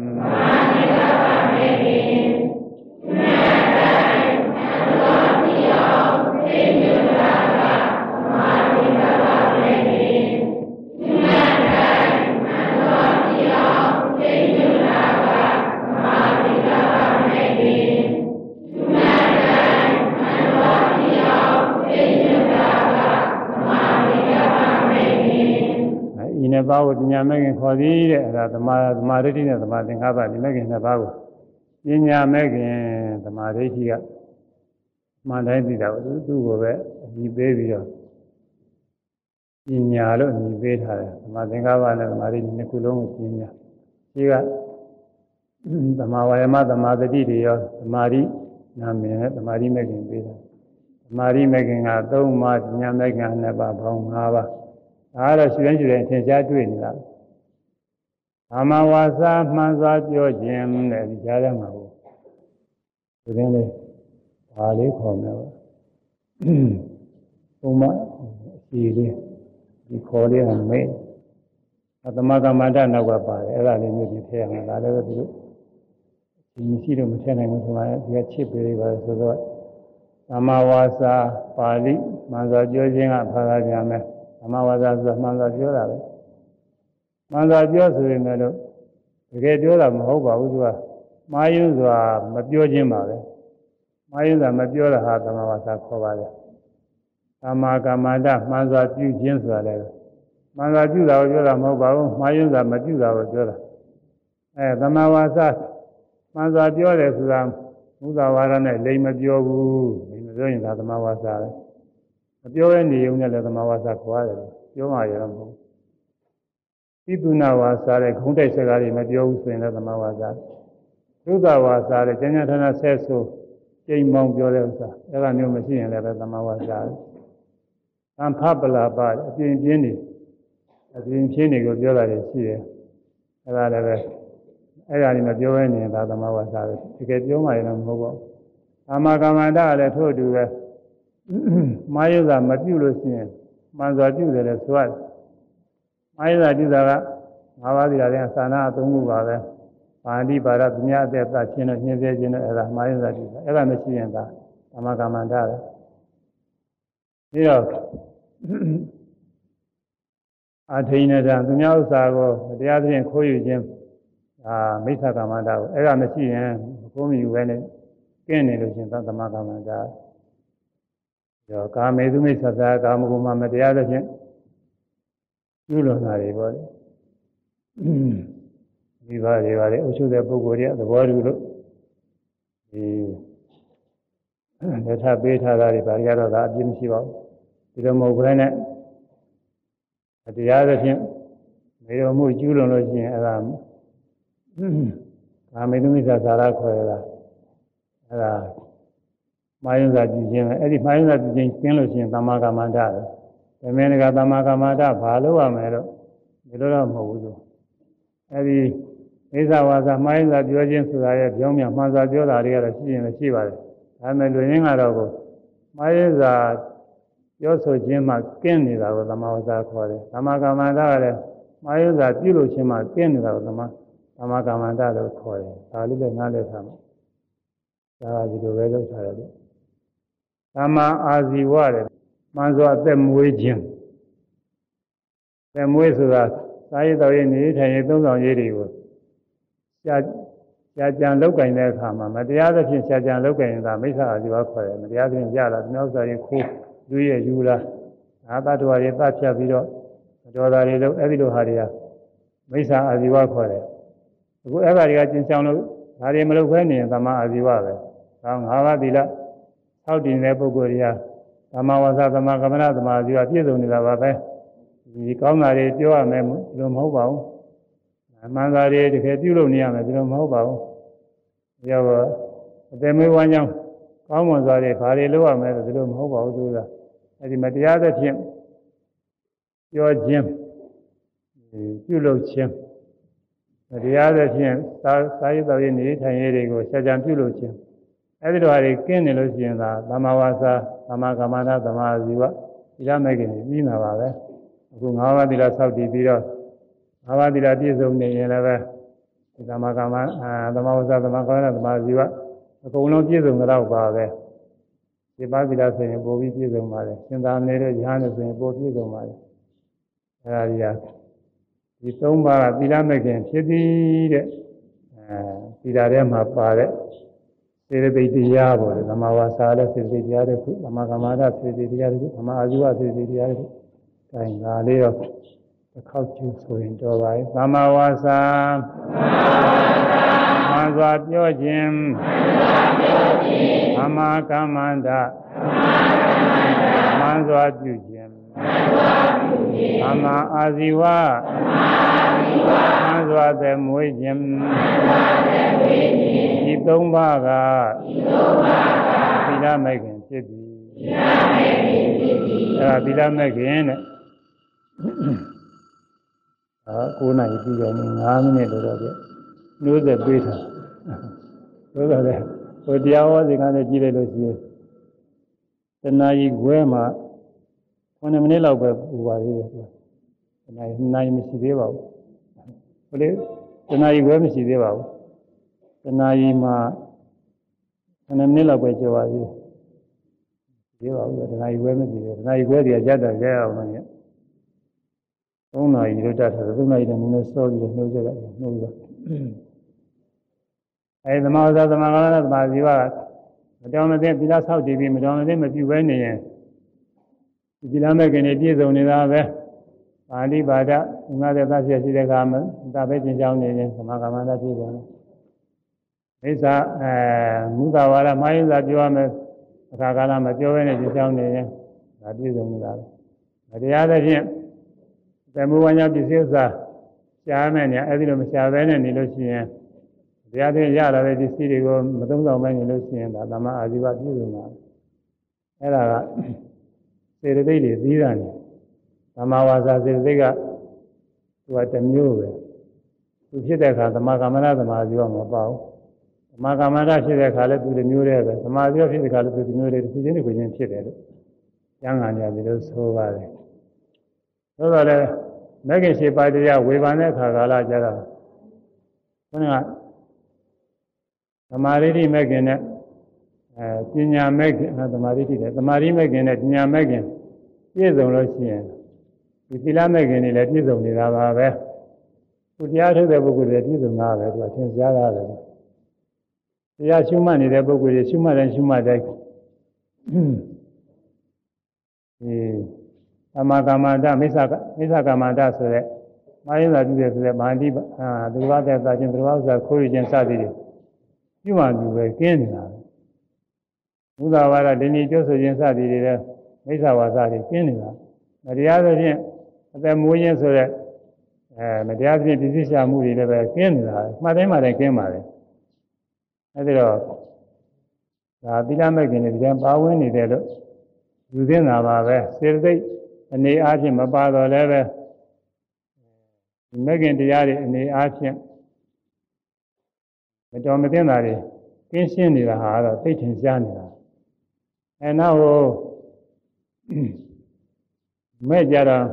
နှစ်ပါးကိုပညာမဲ့ခင်ခေါ်သည်တဲ့အဲဒါသမာသမာဓိဋ္ဌိနဲ့သမာသင်္ကပ္ပဒီမဲ့ခင်နှစ်ပါးကိုပညာမဲ့ခင်သမာဓိဋ္ဌိကမှန်တိုင်းသိတာကိုသူ့ကိုပဲအပြီးပေးပြီးတော့ပညာလို့ညီပေးထားတယ်သမာသင်္ကပ္ပနဲ့သမာဓိနှစ်ခုလုံးကိုပညာဒီကသမာဝါယမသမာသတိတွေရောသမာဓိနာမည်နဲ့သမာဓိမဲ့ခင်ပေးတာသမာဓိမဲ့ခင်က၃ပါးဉာဏ်မဲ့ခင်2ပါးပေါင်း5ပါး ဒါကတော့ရှင်ရင်ရှင်ရင်ထင်ရှားတွေ့နေတာသမာဝါစာမှန်စွာပြောခြင်းတဲ့ဒီကြားထဲမှာဟုတ်ဒီရင်လေးဒါလေးခေါ်မယ်ဘုံမအစီလေးဒီခေါ်လေးကမဲသမကမ္မန္တနောက်ကပါတယ်အဲ့ဒါလေးမျိုးဒီထည့်ရမှာဒါလည်းပဲသူတို့ဒီမရှိတော့မထည့်နိုင်ဘူးဆိုမှဒီကချစ်ပေးပါဆိုတော့သမဝါစာပါဠိမှန်စွာပြောခြင်းကဘာသာပြန်မယ်သ မဝါစာဆိုမှန်စွာပြောတာပဲမှန်စွာပြောဆိုရင်လည်းတကယ်ပြောတာမဟုတ်ပါဘူးသူကမှားယွင်းစွာမပြောခြင်းပါပဲမှားယွင်းစွာမပြောတာဟာသမဝါစာခေါ်ပါတယ်သမ္မာကမ္မန္တမှန်စွာပြုခြင်းဆိုတာလည်းမှန်စွာပြုတာကိုပြောတာမဟုတ်ပါဘူးမှားယွင်းစွာမပြုတာကိုပြောတာအဲသမဝါစာမှန်စွာပြောတယ်ဆိုတာမူသာဝါဒနဲ့လိမ်မပြောဘူးလိမ်မပြောရင်ဒါသမဝါစာပဲ မပြောတဲ့နေုံနဲ့လည်းသမဝါစာခေါ်ရတယ်ပြောမှရတော့မဟုတ်ပိသုနာဝါစာတဲ့ခုံးတိုက်စကားတွေမပြောဘူးဆိုရင်လည်းသမဝါစာသုဒ္ဓဝါစာတဲ့ကျမ်းစာဌာနဆက်ဆိုကျိန်မောင်းပြောတဲ့ဥစ္စာအဲ့ဒါမျိုးမရှိရင်လည်းပဲသမဝါစာပဲသံဖပလာပအပြင်ပြင်းနေအပြင်ပြင်းနေကိုပြောတာရှိတယ်အဲ့ဒါလည်းပဲအဲ့ဒါကြီးမပြောဘဲနေရင်ဒါသမဝါစာပဲတကယ်ပြောမှရင်တော့မဟုတ်ပါဘူးအာမကမ္မန္တလည်းထို့အတူပဲ မာယုဇာမပြုလို့ရှိရင်မှန်စွာပြုတယ်လေဆိုရမာယုဇာပြုတာကငါးပါးစီရတယ်သာနာအသုံးခုပါပဲပါဠိပါရပညာအသက်သချင်းတို့ညှင်းစေခြင်းတို့အဲ့ဒါမာယုဇာပြုတာအဲ့ဒါမရှိရင်ဒါအာမကမ္မန္တပဲပြီးတော့အထိန်နဲ့တံသူများဥစ္စာကိုတရားသဖြင့်ခိုးယူခြင်းအာမိစ္ဆာကမ္မန္တာကိုအဲ့ဒါမရှိရင်ဘုံမြူပဲနဲ့ကင်းနေလို့ရှင်သတ္တမကမ္မန္တာ ရောကာမေသူမိစ္ဆာသာကာမဂုဏ်မှာမတရားသဖြင့်ပြုလွန်တာတွေပေါ့ဒီပါတွေပါလေအုပ်ချုပ်တဲ့ပုဂ္ဂိုလ်တွေသဘောတူလို့ဒီလက်ထပ်ပေးထားတာတွေပါရတော့ဒါအပြည့်မရှိပါဘူးဒီလိုမဟုတ်ဘဲနဲ့တရားသဖြင့်မေတော်မှုကျူးလွန်လို့ရှိရင်အဲ့ဒါကာမေတုမိစ္ဆာသာရခေါ်ရတာအဲ့ဒါ မာယုဇာပြုခြင်းပဲအဲ့ဒီမာယုဇာပြုခြင်းကျင်းလို့ရှိရင်သမာကမ္မန္တပဲဓမင်းကသမာကမ္မန္တဘာလို့ရမလဲတော့ဒီလိုတော့မဟုတ်ဘူးလို့အဲ့ဒီအိဇဝါစာမာယုဇာပြောခြင်းဆိုတာရဲ့ပြောင်းပြန်မှန်စွာပြောတာတွေကတော့ရှိရင်လည်းရှိပါတယ်ဒါပေမဲ့လူရင်းကတော့ကိုမာယုဇာပြောဆိုခြင်းမှကင်းနေတာကိုသမာဝဇာခေါ်တယ်သမာကမ္မန္တကလည်းမာယုဇာပြုလို့ခြင်းမှကင်းနေတာကိုသမာသမာကမ္မန္တလို့ခေါ်တယ်ဒါလေးလည်းနားလည်ထားမှာဒါကဒီလိုပဲလုပ်ထားတယ် သမာအာဇီဝတဲ့မှန်စွာအသက်မွေးခြင်းသက်မွေးဆိုတာစာရေးတော်ရေးနေထိုင်ရေးသုံးဆောင်ရေးတွေကိုရှားရှားကြံလောက်ကင်တဲ့အခါမှာမတရားသဖြင့်ရှားကြံလောက်ကင်တာမိစ္ဆာအာဇီဝခေါ်တယ်မတရားသဖြင့်ရတာမြောက်စာရင်ခိုးလူရဲ့ယူလားအာတ္တဝါတွေတတ်ဖြတ်ပြီးတော့မတော်တာတွေလို့အဲ့ဒီလိုဟာတွေကမိစ္ဆာအာဇီဝခေါ်တယ်အခုအဲ့ဒါတွေကကျင်ဆောင်လို့ဒါတွေမလုပ်ခဲနေရင်သမာအာဇီဝပဲ။ဒါငါးပါးသီလ ထောက်တည်တဲ့ပုဂ္ဂိုလ်တွေကသမာဝါစာသမာကမ္မနာသမာဇီဝပြည့်စုံနေတာပါပဲ။ဒီကောင်းတာတွေပြောရမယ်ဒီလိုမဟုတ်ပါဘူး။အမှန်သားတွေတကယ်ပြုလုပ်နေရမယ်ဒီလိုမဟုတ်ပါဘူး။ဒီတော့အသက်မွေးဝမ်းကြောင်းကောင်းမွန်စွာတွေဘာတွေလုပ်ရမလဲဒီလိုမဟုတ်ပါဘူးသူက။အဲဒီမတရားသဖြင့်ပြောခြင်းပြုလုပ်ခြင်းတရားသဖြင့်သာသာယတော်ရဲ့နေထိုင်ရေးတွေကိုဆရာကြံပြုလို့ခြင်း အဲဒီလိုဟာတွေကင်းနေလို့ရှိရင်သာသမဝါစာသမကမ္မနာသမာဇီဝဒီရမဲ့ခင်ပြီးမှာပါပဲအခု၅ပါးသီလဆောက်တည်ပြီးတော့၅ပါးသီလပြည့်စုံနေရင်လည်းပဲဒီသမကမ္မအာသမဝါစာသမကမ္မနာသမာဇီဝအကုန်လုံးပြည့်စုံတော့ပါပဲဒီပါးသီလဆိုရင်ပိုပြီးပြည့်စုံပါတယ်ရှင်သာနေတဲ့ရဟန်းတွေဆိုရင်ပိုပြည့်စုံပါတယ်အဲဒါကြီးဒီသုံးပါးကသီလမဲ့ခင်ဖြစ်သည်တဲ့အဲသီလထဲမှာပါတဲ့ စေတသိက်တရားပေါ့လေသမာဝါစာလည်းစေတသိက်တရားတစ်ခုသမာကမ္မတာစေတသိက်တရားတစ်ခုသမာအာဇီဝစေတသိက်တရားတစ်ခုအဲဒါလေးတော့တစ်ခေါက်ကျူဆိုရင်တော်ပါရဲ့သမာဝါစာမှန်စွာပြောခြင်းသမာကမ္မန္တမှန်စွာပြုခြင်း သမ္မာအာဇီဝသံစွာသက်မွေးခြင်းဒီသုံးပါးကသီလမဲ့ခင်ဖြစ်သည်အဲဒါသီလမဲ့ခင်တဲ့အာ9နာရီပြည့်တယ်9မိနစ်တော့ပြနှိုးသက်ပေးတာဆိုတော့လေဟိုတရားဟောစဉ်ကလည်းကြည့်လိုက်လို့ရှိရင်တဏှာကြီးခွဲမှာ 9မိနစ်လောက်ပဲပူပါသေးတယ်တဏှာကြီးနိုင်မရှိသေးပါဘူးဟိုလေတဏှာကြီးခွဲမရှိသေးပါဘူးတဏှာကြီးမှာ9မိနစ်လောက်ပဲကြာပါသေးတယ်သေးပါဘူးတဏှာကြီးခွဲမရှိသေးဘူးတဏှာကြီးခွဲတည်းကြတာကြရအောင်လို့3နာရီလို့တတ်တယ်3နာရီတော့နည်းနည်းစောပြီးနှိုးကြတယ်နှိုးပါအဲသမာဝဇ္ဇသမာကလသမာဇီဝကမတော်မသိပိလာဆောက်တည်ပြီးမတော်မသိမပြုဘဲနေရင် ဒီလမဲ့ကနေပြည့်စုံနေတာပဲပါဠိပါဒဥငါတဲ့သတ်ရှိတဲ့ခါမှာဒါပဲသင်ကြောင်းနေရင်သမာကမ္မန္တပြည့်စုံတယ်မိစ္ဆာအဲမူသာဝါဒမိုင်းစာပြောရမယ်အခါကာလမှာပြောဘဲနဲ့သင်ကြောင်းနေရင်ဒါပြည့်စုံနေတာပဲတရားသဖြင့်သမုဝါညာပစ္စည်းဥစ္စာရှားမယ်ညာအဲ့ဒီလိုမရှားဘဲနဲ့နေလို့ရှိရင်တရားသဖြင့်ရလာတဲ့ပစ္စည်းတွေကိုမသုံးဆောင်မဲနေလို့ရှိရင်ဒါသမာအာဇီဝပြည့်စုံတာအဲ့ဒါက စေတသိက်တွေသီးတာနေသမာဝါစာစေတသိက်ကသူကတစ်မျိုးပဲသူဖြစ်တဲ့အခါသမာကမ္မနာသမာဇီဝမပေါ့သမာကမ္မနာဖြစ်တဲ့အခါလည်းသူတစ်မျိုးတည်းပဲသမာဇီဝဖြစ်တဲ့အခါလည်းသူတစ်မျိုးတည်းတစ်ခုချင်းတစ်ခုချင်းဖြစ်တယ်လို့ကျမ်းဂန်ကြတယ်လို့ဆိုပါတယ်သို့တော်လည်းမဂ္ဂင်ရှိပါတရားဝေဘာတဲ့အခါကာလကျတော့ခုနကသမာဓိတိမဂ္ဂင်နဲ့ အဲပညာမဂ္ဂင်သမာဓိတိတယ်သမာဓိမဂ္ဂင်နဲ့ပညာမဂ္ဂင်ပြည့်စုံလို့ရှိရင်ဒီသီလမဂ္ဂင်တွေလည်းပြည့်စုံနေတာပါပဲသူတရားထုတ်တဲ့ပုဂ္ဂိုလ်တွေပြည့်စုံတာပဲသူကသင်ကြားရတယ်တရားရှုမှတ်နေတဲ့ပုဂ္ဂိုလ်တွေရှုမှတ်တဲ့ရှုမှတ်တဲ့ဒီအမကာမတမိစ္ဆာမိစ္ဆာကာမတဆိုတဲ့မာယသာပြုတယ်ဆိုတဲ့မာတိအာသူတော်တဲ့သာချင်းသူတော်ဥစ္စာခိုးရခြင်းစသည်တွေပြုမှပြုပဲကျင်းနေတာ ဘုရားဝါဒဒီနေ့ကျိုးဆိုခြင်းစသည်တွေလည်းမိစ္ဆာဝါစာတွေကျင်းနေတာမတရားသဖြင့်အသက်မွေးခြင်းဆိုတဲ့အဲမတရားသဖြင့်ပြည့်စုံမှုတွေလည်းပဲကျင်းနေတာမှတ်တိုင်းမှတိုင်းကျင်းပါလေအဲဒီတော့ဒါသီလမဲ့ခင်တွေဒီကပါဝင်နေတယ်လို့ယူသင့်တာပါပဲစေတသိက်အနေအားဖြင့်မပါတော့လည်းပဲမဲ့ခင်တရားတွေအနေအားဖြင့်မတော်မသင့်တာတွေကင်းရှင်းနေတာဟာတော့သိထင်ရှားနေတာ အဲနောက်ဟိုမဲ့ကြတော့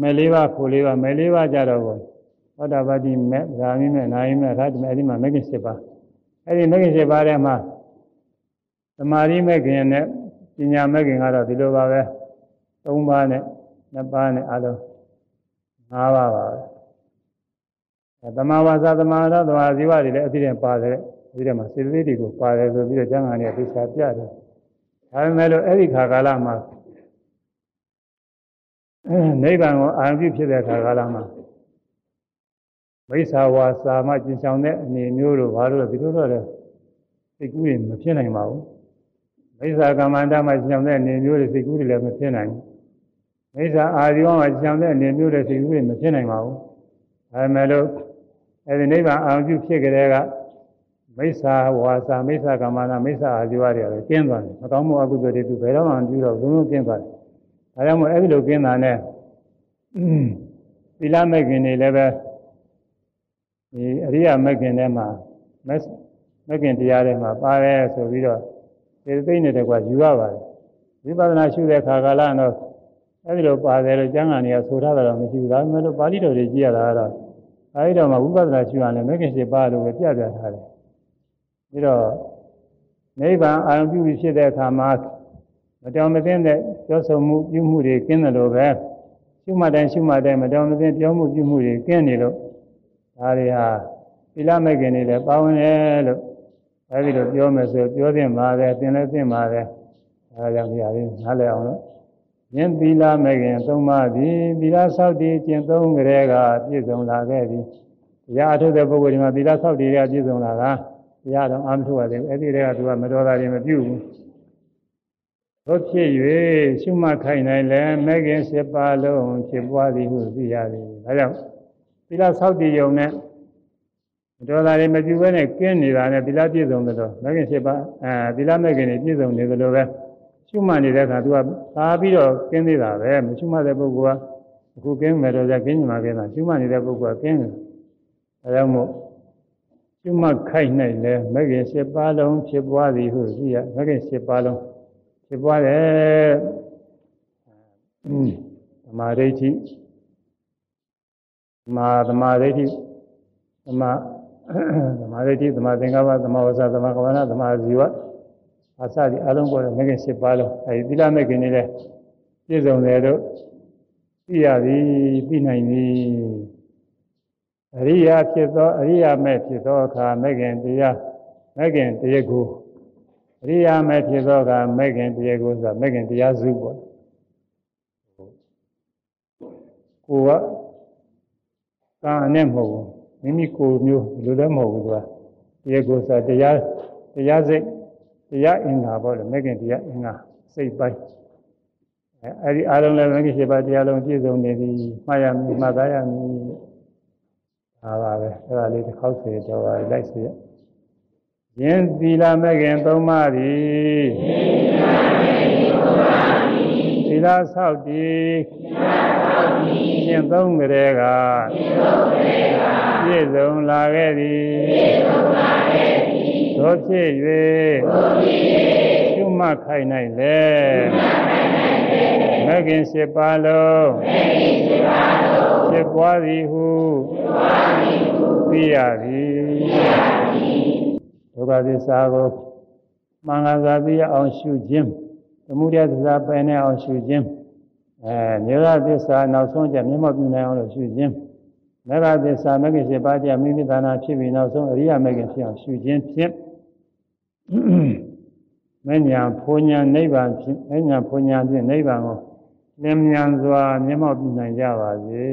မဲ့လေးပါးခိုလေးပါးမဲ့လေးပါးကြတော့ကိုသောတာပတိမဲ့ဓာမိမဲ့နာယိမဲ့ဒါဒီမဲ့အဲ့ဒီမှာမဲ့ခင်7ပါးအဲ့ဒီမဲ့ခင်7ပါးထဲမှာသမာဓိမဲ့ခင်နဲ့ပညာမဲ့ခင်ကတော့ဒီလိုပါပဲ၃ပါးနဲ့၂ပါးနဲ့အလုံး၅ပါးပါပဲသမာဝါစာသမာဓိသမာဇီဝတွေလည်းအပြည့်နဲ့ပါတယ်ဒီထဲမှာစေတသိက်တွေကိုပါတယ်ဆိုပြီးတော့ကျမ်းဂန်တွေသိချာပြတယ် ဒါပေမဲ့လို့အဲ့ဒီခါကာလမှာနိဗ္ဗာန်ကိုအာရုံပြုဖြစ်တဲ့ခါကာလမှာမိစ္ဆာဝါစာမှကျင်ဆောင်တဲ့အနေမျိုးတို့ဘာလို့လဲဒီလိုတော့လည်းစိတ်ကူးရင်မဖြစ်နိုင်ပါဘူးမိစ္ဆာကမ္မန္တမှကျင်ဆောင်တဲ့အနေမျိုးတွေစိတ်ကူးတွေလည်းမဖြစ်နိုင်ဘူးမိစ္ဆာအာဇီဝမှကျင်ဆောင်တဲ့အနေမျိုးတွေစိတ်ကူးတွေမဖြစ်နိုင်ပါဘူးဒါပေမဲ့လို့အဲဒီနိဗ္ဗာန်အာရုံပြုဖြစ်ကြတဲ့က မိစ္ဆာဝါစာမိစ္ဆာကမ္မန္တမိစ္ဆာအာဇီဝတွေလည်းကျင်းသွားတယ်မကောင်းမှုအကုသိုလ်တွေသူဘယ်တော့မှမပြုတော့ဘုံဘုံကျင်းသွားတယ်ဒါကြောင့်မို့အဲ့ဒီလိုကျင်းတာနဲ့သီလမဲ့ခင်တွေလည်းပဲဒီအရိယာမဲ့ခင်ထဲမှာမဲ့ခင်တရားထဲမှာပါတယ်ဆိုပြီးတော့ဒီသိနေတယ်ကွာယူရပါတယ်ဝိပဿနာရှုတဲ့ခါကာလတော့အဲ့ဒီလိုပါတယ်လို့ကျမ်းဂန်တွေကဆိုထားတာတော့မရှိဘူးဒါပေမဲ့လို့ပါဠိတော်တွေကြည့်ရတာကတော့အဲဒီတော့မှဝိပဿနာရှုရတယ်မဲ့ခင်ရှိပါလို့ပဲပြပြထားတယ် ပြီးတော့နိဗ္ဗာန်အာရုံပြုပြီးဖြစ်တဲ့အခါမှာမတော်မသင့်တဲ့ပြောဆိုမှုပြုမှုတွေကင်းတယ်လို့ပဲရှုမှတ်တိုင်းရှုမှတ်တိုင်းမတော်မသင့်ပြောမှုပြုမှုတွေကင်းနေလို့ဒါတွေဟာသီလမဲ့ခင်တွေလည်းပါဝင်တယ်လို့အဲဒီလိုပြောမယ်ဆိုပြောသင့်ပါတယ်သင်လည်းသင့်ပါတယ်အဲဒါကြောင့်ဒီဟာလေးနားလည်အောင်လို့ယင်းသီလမဲ့ခင်သုံးပါးသည်သီလဆောက်တည်ကျင့်သုံးကြတဲ့ကပြည့်စုံလာခဲ့ပြီတရားအထုတ်တဲ့ပုဂ္ဂိုလ်ဒီမှာသီလဆောက်တည်ရပြည့်စုံလာတာ တရားတော့အာမထုတ်ရသေးဘူးအဲ့ဒီတည်းကသူကမတော်တာတွေမပြုဘူးတို့ဖြစ်၍ရှုမှတ်ခိုင်နိုင်လဲမဲခင်7ပါးလုံးဖြစ်ပွားသည်ဟုသိရသည်ဒါကြောင့်သီလဆောက်တည်ယုံနဲ့ဒေါသတွေမပြုဘဲနဲ့ကင်းနေတာနဲ့သီလပြည့်စုံတယ်တော့မဲခင်7ပါးအဲသီလမဲခင်တွေပြည့်စုံနေတယ်လို့ပဲရှုမှတ်နေတဲ့အခါသူကသာပြီးတော့ကင်းသေးတာပဲမရှုမှတ်တဲ့ပုဂ္ဂိုလ်ကအခုကင်းမယ်တော့じゃကင်းညီမှာကင်းတာရှုမှတ်နေတဲ့ပုဂ္ဂိုလ်ကကင်းတယ်ဒါကြောင့်မို့ ရှုမှတ်ခိုက်နိုင်လဲမဲခင်7ပါးလုံးဖြစ်ပွားသည်ဟုသိရမဲခင်7ပါးလုံးဖြစ်ပွားတယ်။อืมသမာဓိဋ္ဌိသမာသမာဓိဋ္ဌိသမာသမာဓိဋ္ဌိသမာသင်္ကပ္ပသမာဝဇ္ဇသမာကမ္မနာသမာဇီဝအစဒီအလုံးပေါ်တဲ့မဂ္ဂင်၈ပါးလုံးအဲဒီသီလမဂ္ဂင်တွေလည်းပြည့်စုံတယ်လို့သိရပြီသိနိုင်ပြီ အရိယာဖြစ်သောအရိယာမဲ့ဖြစ်သောအခါမဂ္ဂင်တရားမဂ္ဂင်တရားကိုအရိယာမဲ့ဖြစ်သောကမဲ့ခင်တရားကိုဆိုမဲ့ခင်တရားစုပေါ့ကိုကကာနဲ့မဟုတ်ဘူးမိမိကိုယ်မျိုးလူလည်းမဟုတ်ဘူးသူကတရားကိုဆိုတရားတရားစိတ်တရားအင်္ဂါပေါ့လေမဲ့ခင်တရားအင်္ဂါစိတ်ပိုင်းအဲအဲ့ဒီအားလုံးလည်းမဲ့ခင်ရှိပါတရားလုံးပြည့်စုံနေပြီမှားရမည်မှားသားရမည် ဒါပါပဲအဲ့ဒါလေးတစ်ခေါက်ဆိုတော့လိုက်ဆိုရယင်းသီလမဲ့ခင်သုံးပါးသည်သီလဆောက်တည်ရှင်းသုံးကြတဲ့ကပြည့်စုံလာခဲ့သည်သို့ဖြစ်၍ရှုမှတ်ခိုင်နိုင် လေမဲ့ခင်၈ပါးလုံးဖြစ်ပွားသည်ဟုသိရသည်ဒုက္ခသစ္စာကိုမင်္ဂလာသိအောင်ရှုခြင်းသမုဒယသစ္စာပယ်နေအောင်ရှုခြင်းအဲမြေရသစ္စာနောက်ဆုံးကျမျက်မှောက်ပြုနိုင်အောင်လို့ရှုခြင်းမေဃသစ္စာမဂ္ဂင်7ပါးကျမိမိသာနာဖြစ်ပြီးနောက်ဆုံးအရိယမဂ္ဂင်ဖြစ်အောင်ရှုခြင်းဖြင့်မညာဖုန်ညာနိဗ္ဗာန်ဖြင့်မညာဖုန်ညာဖြင့်နိဗ္ဗာန်ကို လင်းမြန်စွာမျက်မှောက်ပြုနိုင်ကြပါစေ